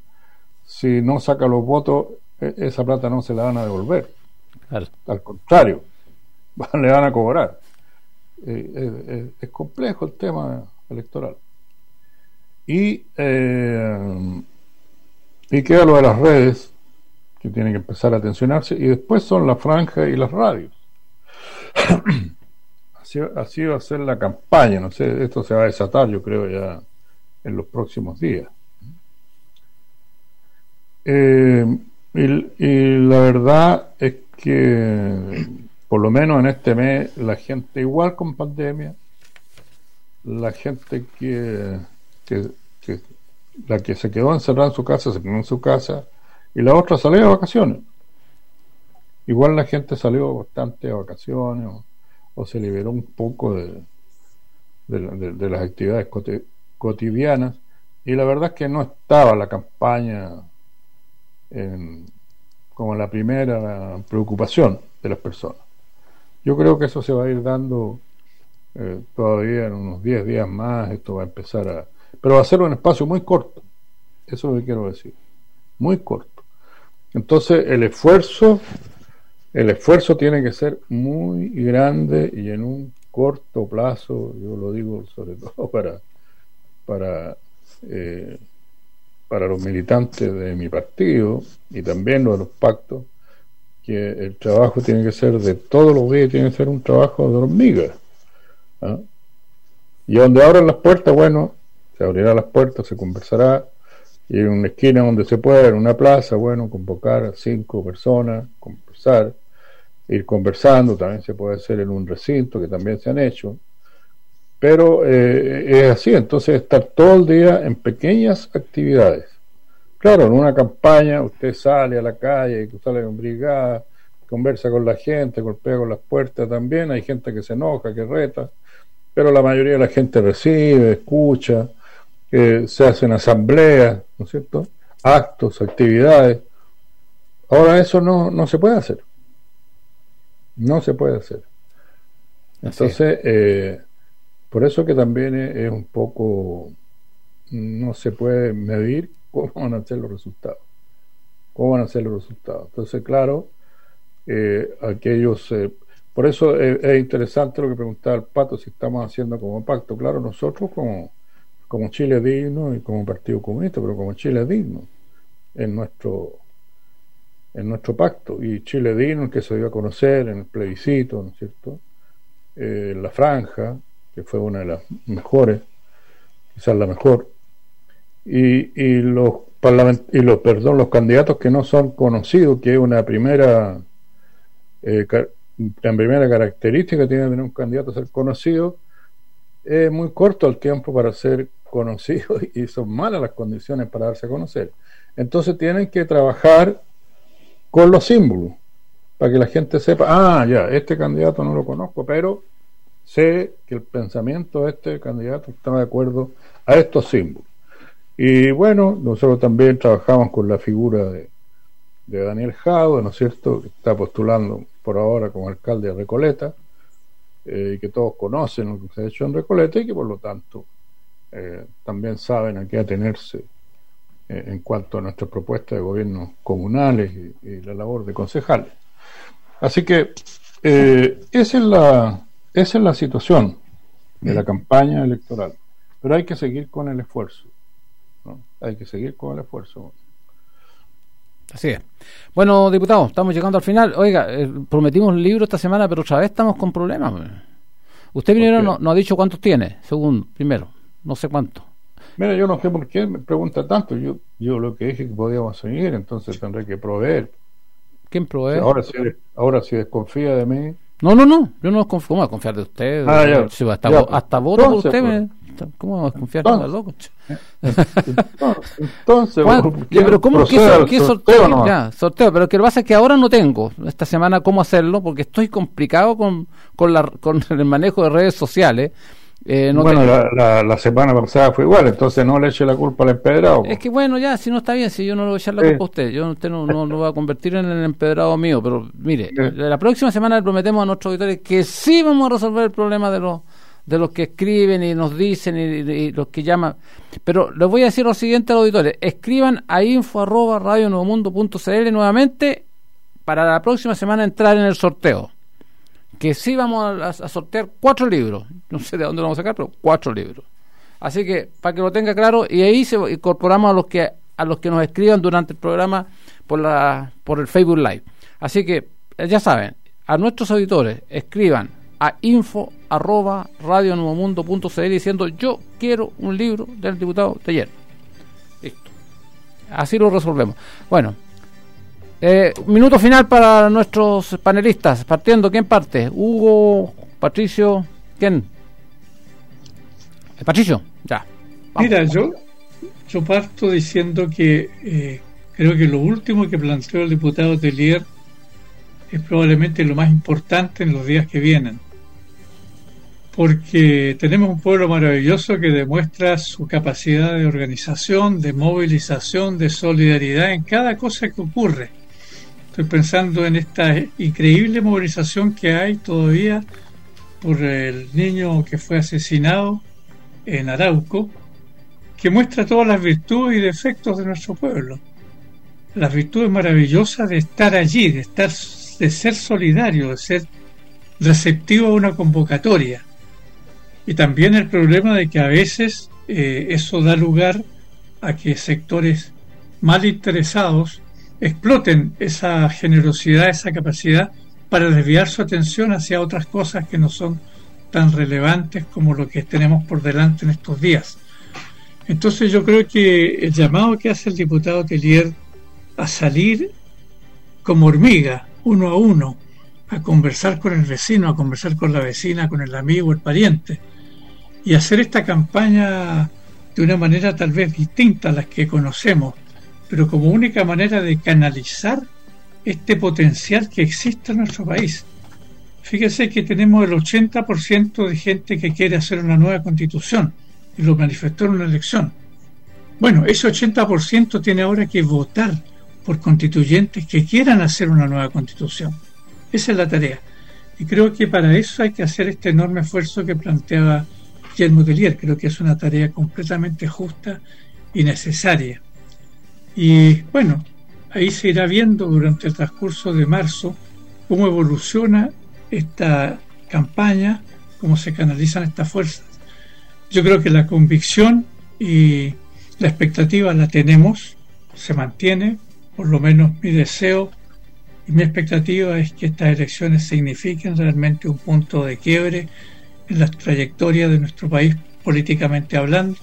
si no saca los votos, esa plata no se la van a devolver. Al contrario, le van a cobrar. Eh, es complejo el tema electoral. Y, eh, y queda lo de las redes, que tienen que empezar a tensionarse, y después son la franja y las radios. así, va a ser la campaña, no sé, esto se va a desatar, yo creo, ya en los próximos días. Eh, y, la verdad es que, por lo menos en este mes, la gente, igual con pandemia, la gente que, que, la que se quedó encerrada en su casa, se quedó en su casa, y la otra salió de vacaciones. Igual la gente salió bastante de vacaciones o, se liberó un poco de, de, las actividades cotidianas y la verdad es que no estaba la campaña en, como la primera preocupación de las personas. Yo creo que eso se va a ir dando eh, todavía en unos 10 días más, esto va a empezar a... Pero va a ser un espacio muy corto, eso es lo que quiero decir, muy corto. Entonces el esfuerzo, el esfuerzo tiene que ser muy grande y en un corto plazo, yo lo digo sobre todo para, para, eh, para los militantes de mi partido y también los de los pactos, que el trabajo tiene que ser de todos los días, tiene que ser un trabajo de hormiga. ¿ah? Y donde abran las puertas, bueno, se abrirá las puertas, se conversará, y en una esquina donde se pueda, en una plaza, bueno, convocar a cinco personas, conversar, ir conversando, también se puede hacer en un recinto, que también se han hecho, pero eh, es así, entonces estar todo el día en pequeñas actividades. Claro, en una campaña usted sale a la calle, sale en brigada, conversa con la gente, golpea con las puertas también, hay gente que se enoja, que reta, pero la mayoría de la gente recibe, escucha, se hacen asambleas, ¿no es cierto? Actos, actividades. Ahora eso no, no se puede hacer. No se puede hacer. Entonces, eh, por eso que también es, un poco, no se puede medir cómo van a ser los resultados. ¿Cómo van a ser los resultados? Entonces, claro, eh, aquellos, eh, Por eso es, interesante lo que preguntaba el Pato, si estamos haciendo como pacto. Claro, nosotros como, como Chile Digno y como Partido Comunista, pero como Chile Digno, en nuestro, en nuestro pacto. Y Chile Digno, que se dio a conocer en el plebiscito, ¿no es cierto? Eh, la Franja, que fue una de las mejores, quizás la mejor. Y, los y los perdón los candidatos que no son conocidos que es una primera eh, la primera característica que tiene tener un candidato a ser conocido es muy corto el tiempo para ser conocido y son malas las condiciones para darse a conocer entonces tienen que trabajar con los símbolos para que la gente sepa ah ya este candidato no lo conozco pero sé que el pensamiento de este candidato está de acuerdo a estos símbolos y bueno, nosotros también trabajamos con la figura de, Daniel Jado, ¿no es cierto?, que está postulando por ahora como alcalde de Recoleta, eh, y que todos conocen lo que se ha hecho en Recoleta y que por lo tanto eh, también saben a qué atenerse eh, en cuanto a nuestra propuesta de gobiernos comunales y, la labor de concejales. Así que esa, es la, esa es la situación de la campaña electoral, pero hay que seguir con el esfuerzo. Hay que seguir con el esfuerzo. Así es. Bueno, diputado, estamos llegando al final. Oiga, eh, prometimos un libro esta semana, pero otra vez estamos con problemas. Usted primero no, ha dicho cuántos tiene, según, primero, no sé cuánto. Mira, yo no sé por qué me pregunta tanto. Yo, yo lo que dije que podíamos seguir, entonces tendré que proveer. ¿Quién provee? Ahora si, ahora si desconfía de mí. No, no, no. Yo no confío. ¿Cómo a confiar de usted? Ah, hasta, hasta, hasta voto por usted. Me... ¿Cómo vamos a confiar en loco? Entonces, pero ¿cómo ¿qué, sorteo? Ya, sorteo, pero que lo que pasa es que ahora no tengo esta semana cómo hacerlo porque estoy complicado con, con, la, con el manejo de redes sociales. Eh, bueno, la, la, semana pasada fue igual, entonces no le eche la culpa al empedrado. Es que bueno, ya, si no está bien, si yo no le voy a echar la culpa a usted, yo usted no, no lo voy a convertir en el empedrado mío, pero mire, la próxima semana le prometemos a nuestros auditores que sí vamos a resolver el problema de los de los que escriben y nos dicen y, los que llaman. Pero les voy a decir lo siguiente a los auditores. Escriban a info arroba nuevamente para la próxima semana entrar en el sorteo. Que sí vamos a, sortear cuatro libros. No sé de dónde lo vamos a sacar, pero cuatro libros. Así que para que lo tenga claro y ahí se incorporamos a los que a los que nos escriban durante el programa por la por el Facebook Live. Así que eh, ya saben, a nuestros auditores escriban a info arroba diciendo yo quiero un libro del diputado de ayer. Listo. Así lo resolvemos. Bueno, eh, minuto final para nuestros panelistas. Partiendo, ¿quién parte? Hugo, Patricio, ¿quién? Eh, Patricio, ya. Mira, yo, yo parto diciendo que eh, creo que lo último que planteó el diputado Telier es probablemente lo más importante en los días que vienen porque tenemos un pueblo maravilloso que demuestra su capacidad de organización, de movilización, de solidaridad en cada cosa que ocurre. Estoy pensando en esta increíble movilización que hay todavía por el niño que fue asesinado en Arauco, que muestra todas las virtudes y defectos de nuestro pueblo. Las virtudes maravillosas de estar allí, de estar, de ser solidario, de ser receptivo a una convocatoria y también el problema de que a veces eh, eso da lugar a que sectores mal interesados exploten esa generosidad, esa capacidad para desviar su atención hacia otras cosas que no son tan relevantes como lo que tenemos por delante en estos días. Entonces yo creo que el llamado que hace el diputado Telier a salir como hormiga, uno a uno, a conversar con el vecino, a conversar con la vecina, con el amigo, el pariente, y hacer esta campaña de una manera tal vez distinta a las que conocemos, pero como única manera de canalizar este potencial que existe en nuestro país. Fíjese que tenemos el 80% de gente que quiere hacer una nueva constitución y lo manifestó en una elección. Bueno, ese 80% tiene ahora que votar por constituyentes que quieran hacer una nueva constitución. Esa es la tarea. Y creo que para eso hay que hacer este enorme esfuerzo que planteaba Guillermo Telier. Creo que es una tarea completamente justa y necesaria. Y bueno, ahí se irá viendo durante el transcurso de marzo cómo evoluciona esta campaña, cómo se canalizan estas fuerzas. Yo creo que la convicción y la expectativa la tenemos, se mantiene, por lo menos mi deseo y mi expectativa es que estas elecciones signifiquen realmente un punto de quiebre en la trayectoria de nuestro país políticamente hablando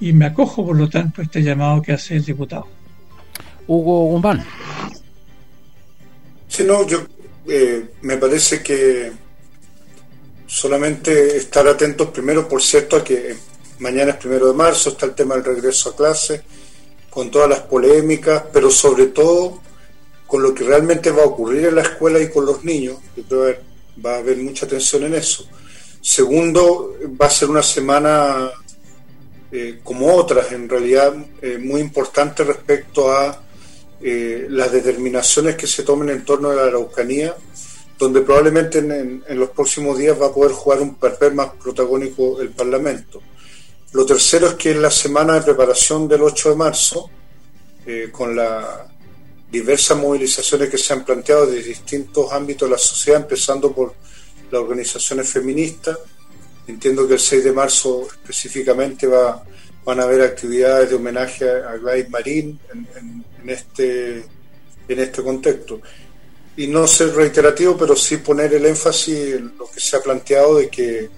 y me acojo por lo tanto a este llamado que hace el diputado. Hugo Guzmán. Sí, no, yo eh, me parece que solamente estar atentos primero, por cierto, a que mañana es primero de marzo, está el tema del regreso a clase, con todas las polémicas, pero sobre todo con lo que realmente va a ocurrir en la escuela y con los niños. Yo creo que va a haber mucha atención en eso. Segundo, va a ser una semana eh, como otras, en realidad, eh, muy importante respecto a eh, las determinaciones que se tomen en torno a la Araucanía, donde probablemente en, los próximos días va a poder jugar un papel más protagónico el Parlamento. Lo tercero es que en la semana de preparación del 8 de marzo, con las diversas movilizaciones que se han planteado de distintos ámbitos de la sociedad, empezando por las organizaciones feministas, Entiendo que el 6 de marzo específicamente va, van a haber actividades de homenaje a Gladys Marín en, este, en este contexto. Y no ser reiterativo, pero sí poner el énfasis en lo que se ha planteado de que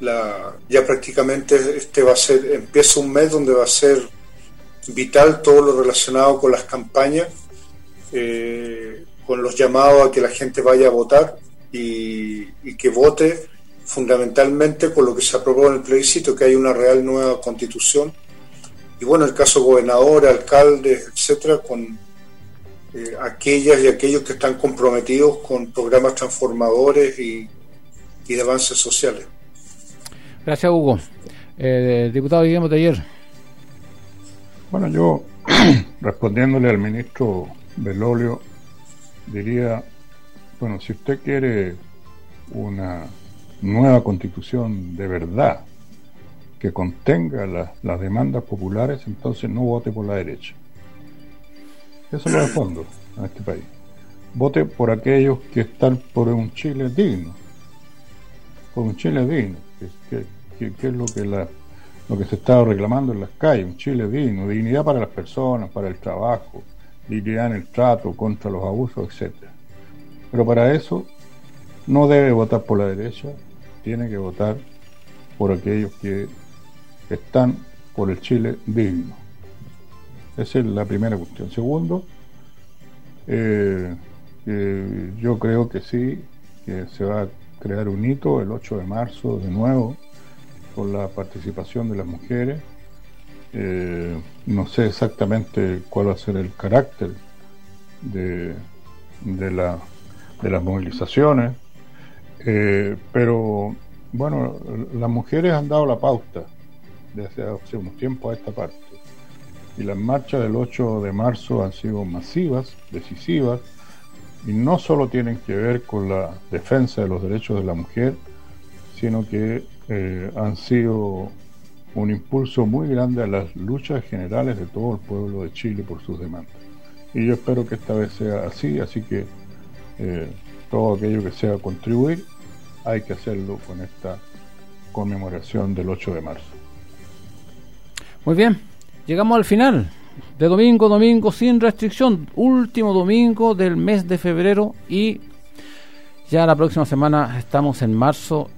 la, ya prácticamente este va a ser, empieza un mes donde va a ser vital todo lo relacionado con las campañas, eh, con los llamados a que la gente vaya a votar y, y que vote fundamentalmente con lo que se aprobó en el plebiscito, que hay una real nueva constitución. Y bueno, el caso gobernador, alcaldes, etcétera, con eh, aquellas y aquellos que están comprometidos con programas transformadores y, de avances sociales. Gracias, Hugo. Eh, diputado Guillermo Taller. Bueno, yo, respondiéndole al ministro Belolio, diría, bueno, si usted quiere una nueva constitución de verdad que contenga las demandas populares, entonces no vote por la derecha. Eso es lo de fondo en este país. Vote por aquellos que están por un Chile digno. Por un Chile digno, que, es lo que, la, lo que se está reclamando en las calles, un Chile digno, dignidad para las personas, para el trabajo, dignidad en el trato, contra los abusos, etc. Pero para eso no debe votar por la derecha, tiene que votar por aquellos que están por el Chile digno. Esa es la primera cuestión. Segundo, eh, yo creo que sí, que se va a crear un hito el 8 de marzo de nuevo con la participación de las mujeres. Eh, no sé exactamente cuál va a ser el carácter de, de, la, de las movilizaciones, eh, pero bueno, las mujeres han dado la pauta desde hace unos tiempos a esta parte. Y las marchas del 8 de marzo han sido masivas, decisivas, y no solo tienen que ver con la defensa de los derechos de la mujer, sino que eh, han sido un impulso muy grande a las luchas generales de todo el pueblo de Chile por sus demandas. Y yo espero que esta vez sea así, así que eh, todo aquello que sea contribuir, hay que hacerlo con esta conmemoración del 8 de marzo. Muy bien, llegamos al final. De domingo, domingo sin restricción, último domingo del mes de febrero y ya la próxima semana estamos en marzo,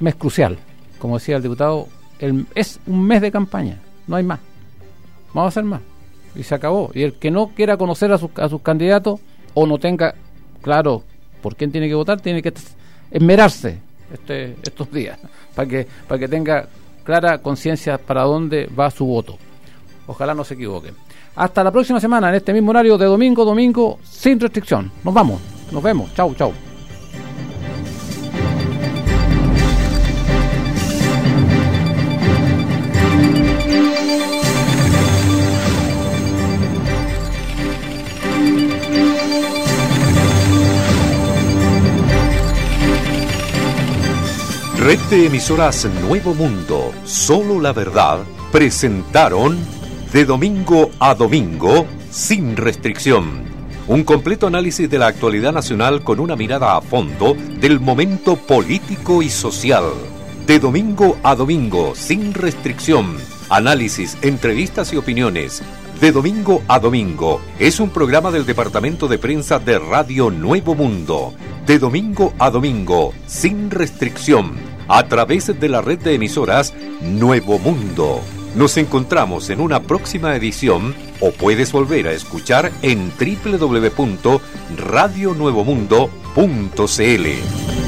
mes crucial, como decía el diputado, el, es un mes de campaña, no hay más, vamos a hacer más. Y se acabó. Y el que no quiera conocer a sus, a sus candidatos o no tenga claro por quién tiene que votar, tiene que esmerarse este, estos días para que, para que tenga clara conciencia para dónde va su voto. Ojalá no se equivoque. Hasta la próxima semana en este mismo horario de domingo, domingo, sin restricción. Nos vamos, nos vemos. Chau, chau. Red de emisoras Nuevo Mundo, Solo la Verdad, presentaron de domingo a domingo, sin restricción un completo análisis de la actualidad nacional con una mirada a fondo del momento político y social. De domingo a domingo, sin restricción. Análisis, entrevistas y opiniones. De domingo a domingo. Es un programa del Departamento de Prensa de Radio Nuevo Mundo. De domingo a domingo, sin restricción. A través de la red de emisoras Nuevo Mundo. Nos encontramos en una próxima edición o puedes volver a escuchar en www.radionuevomundo.cl.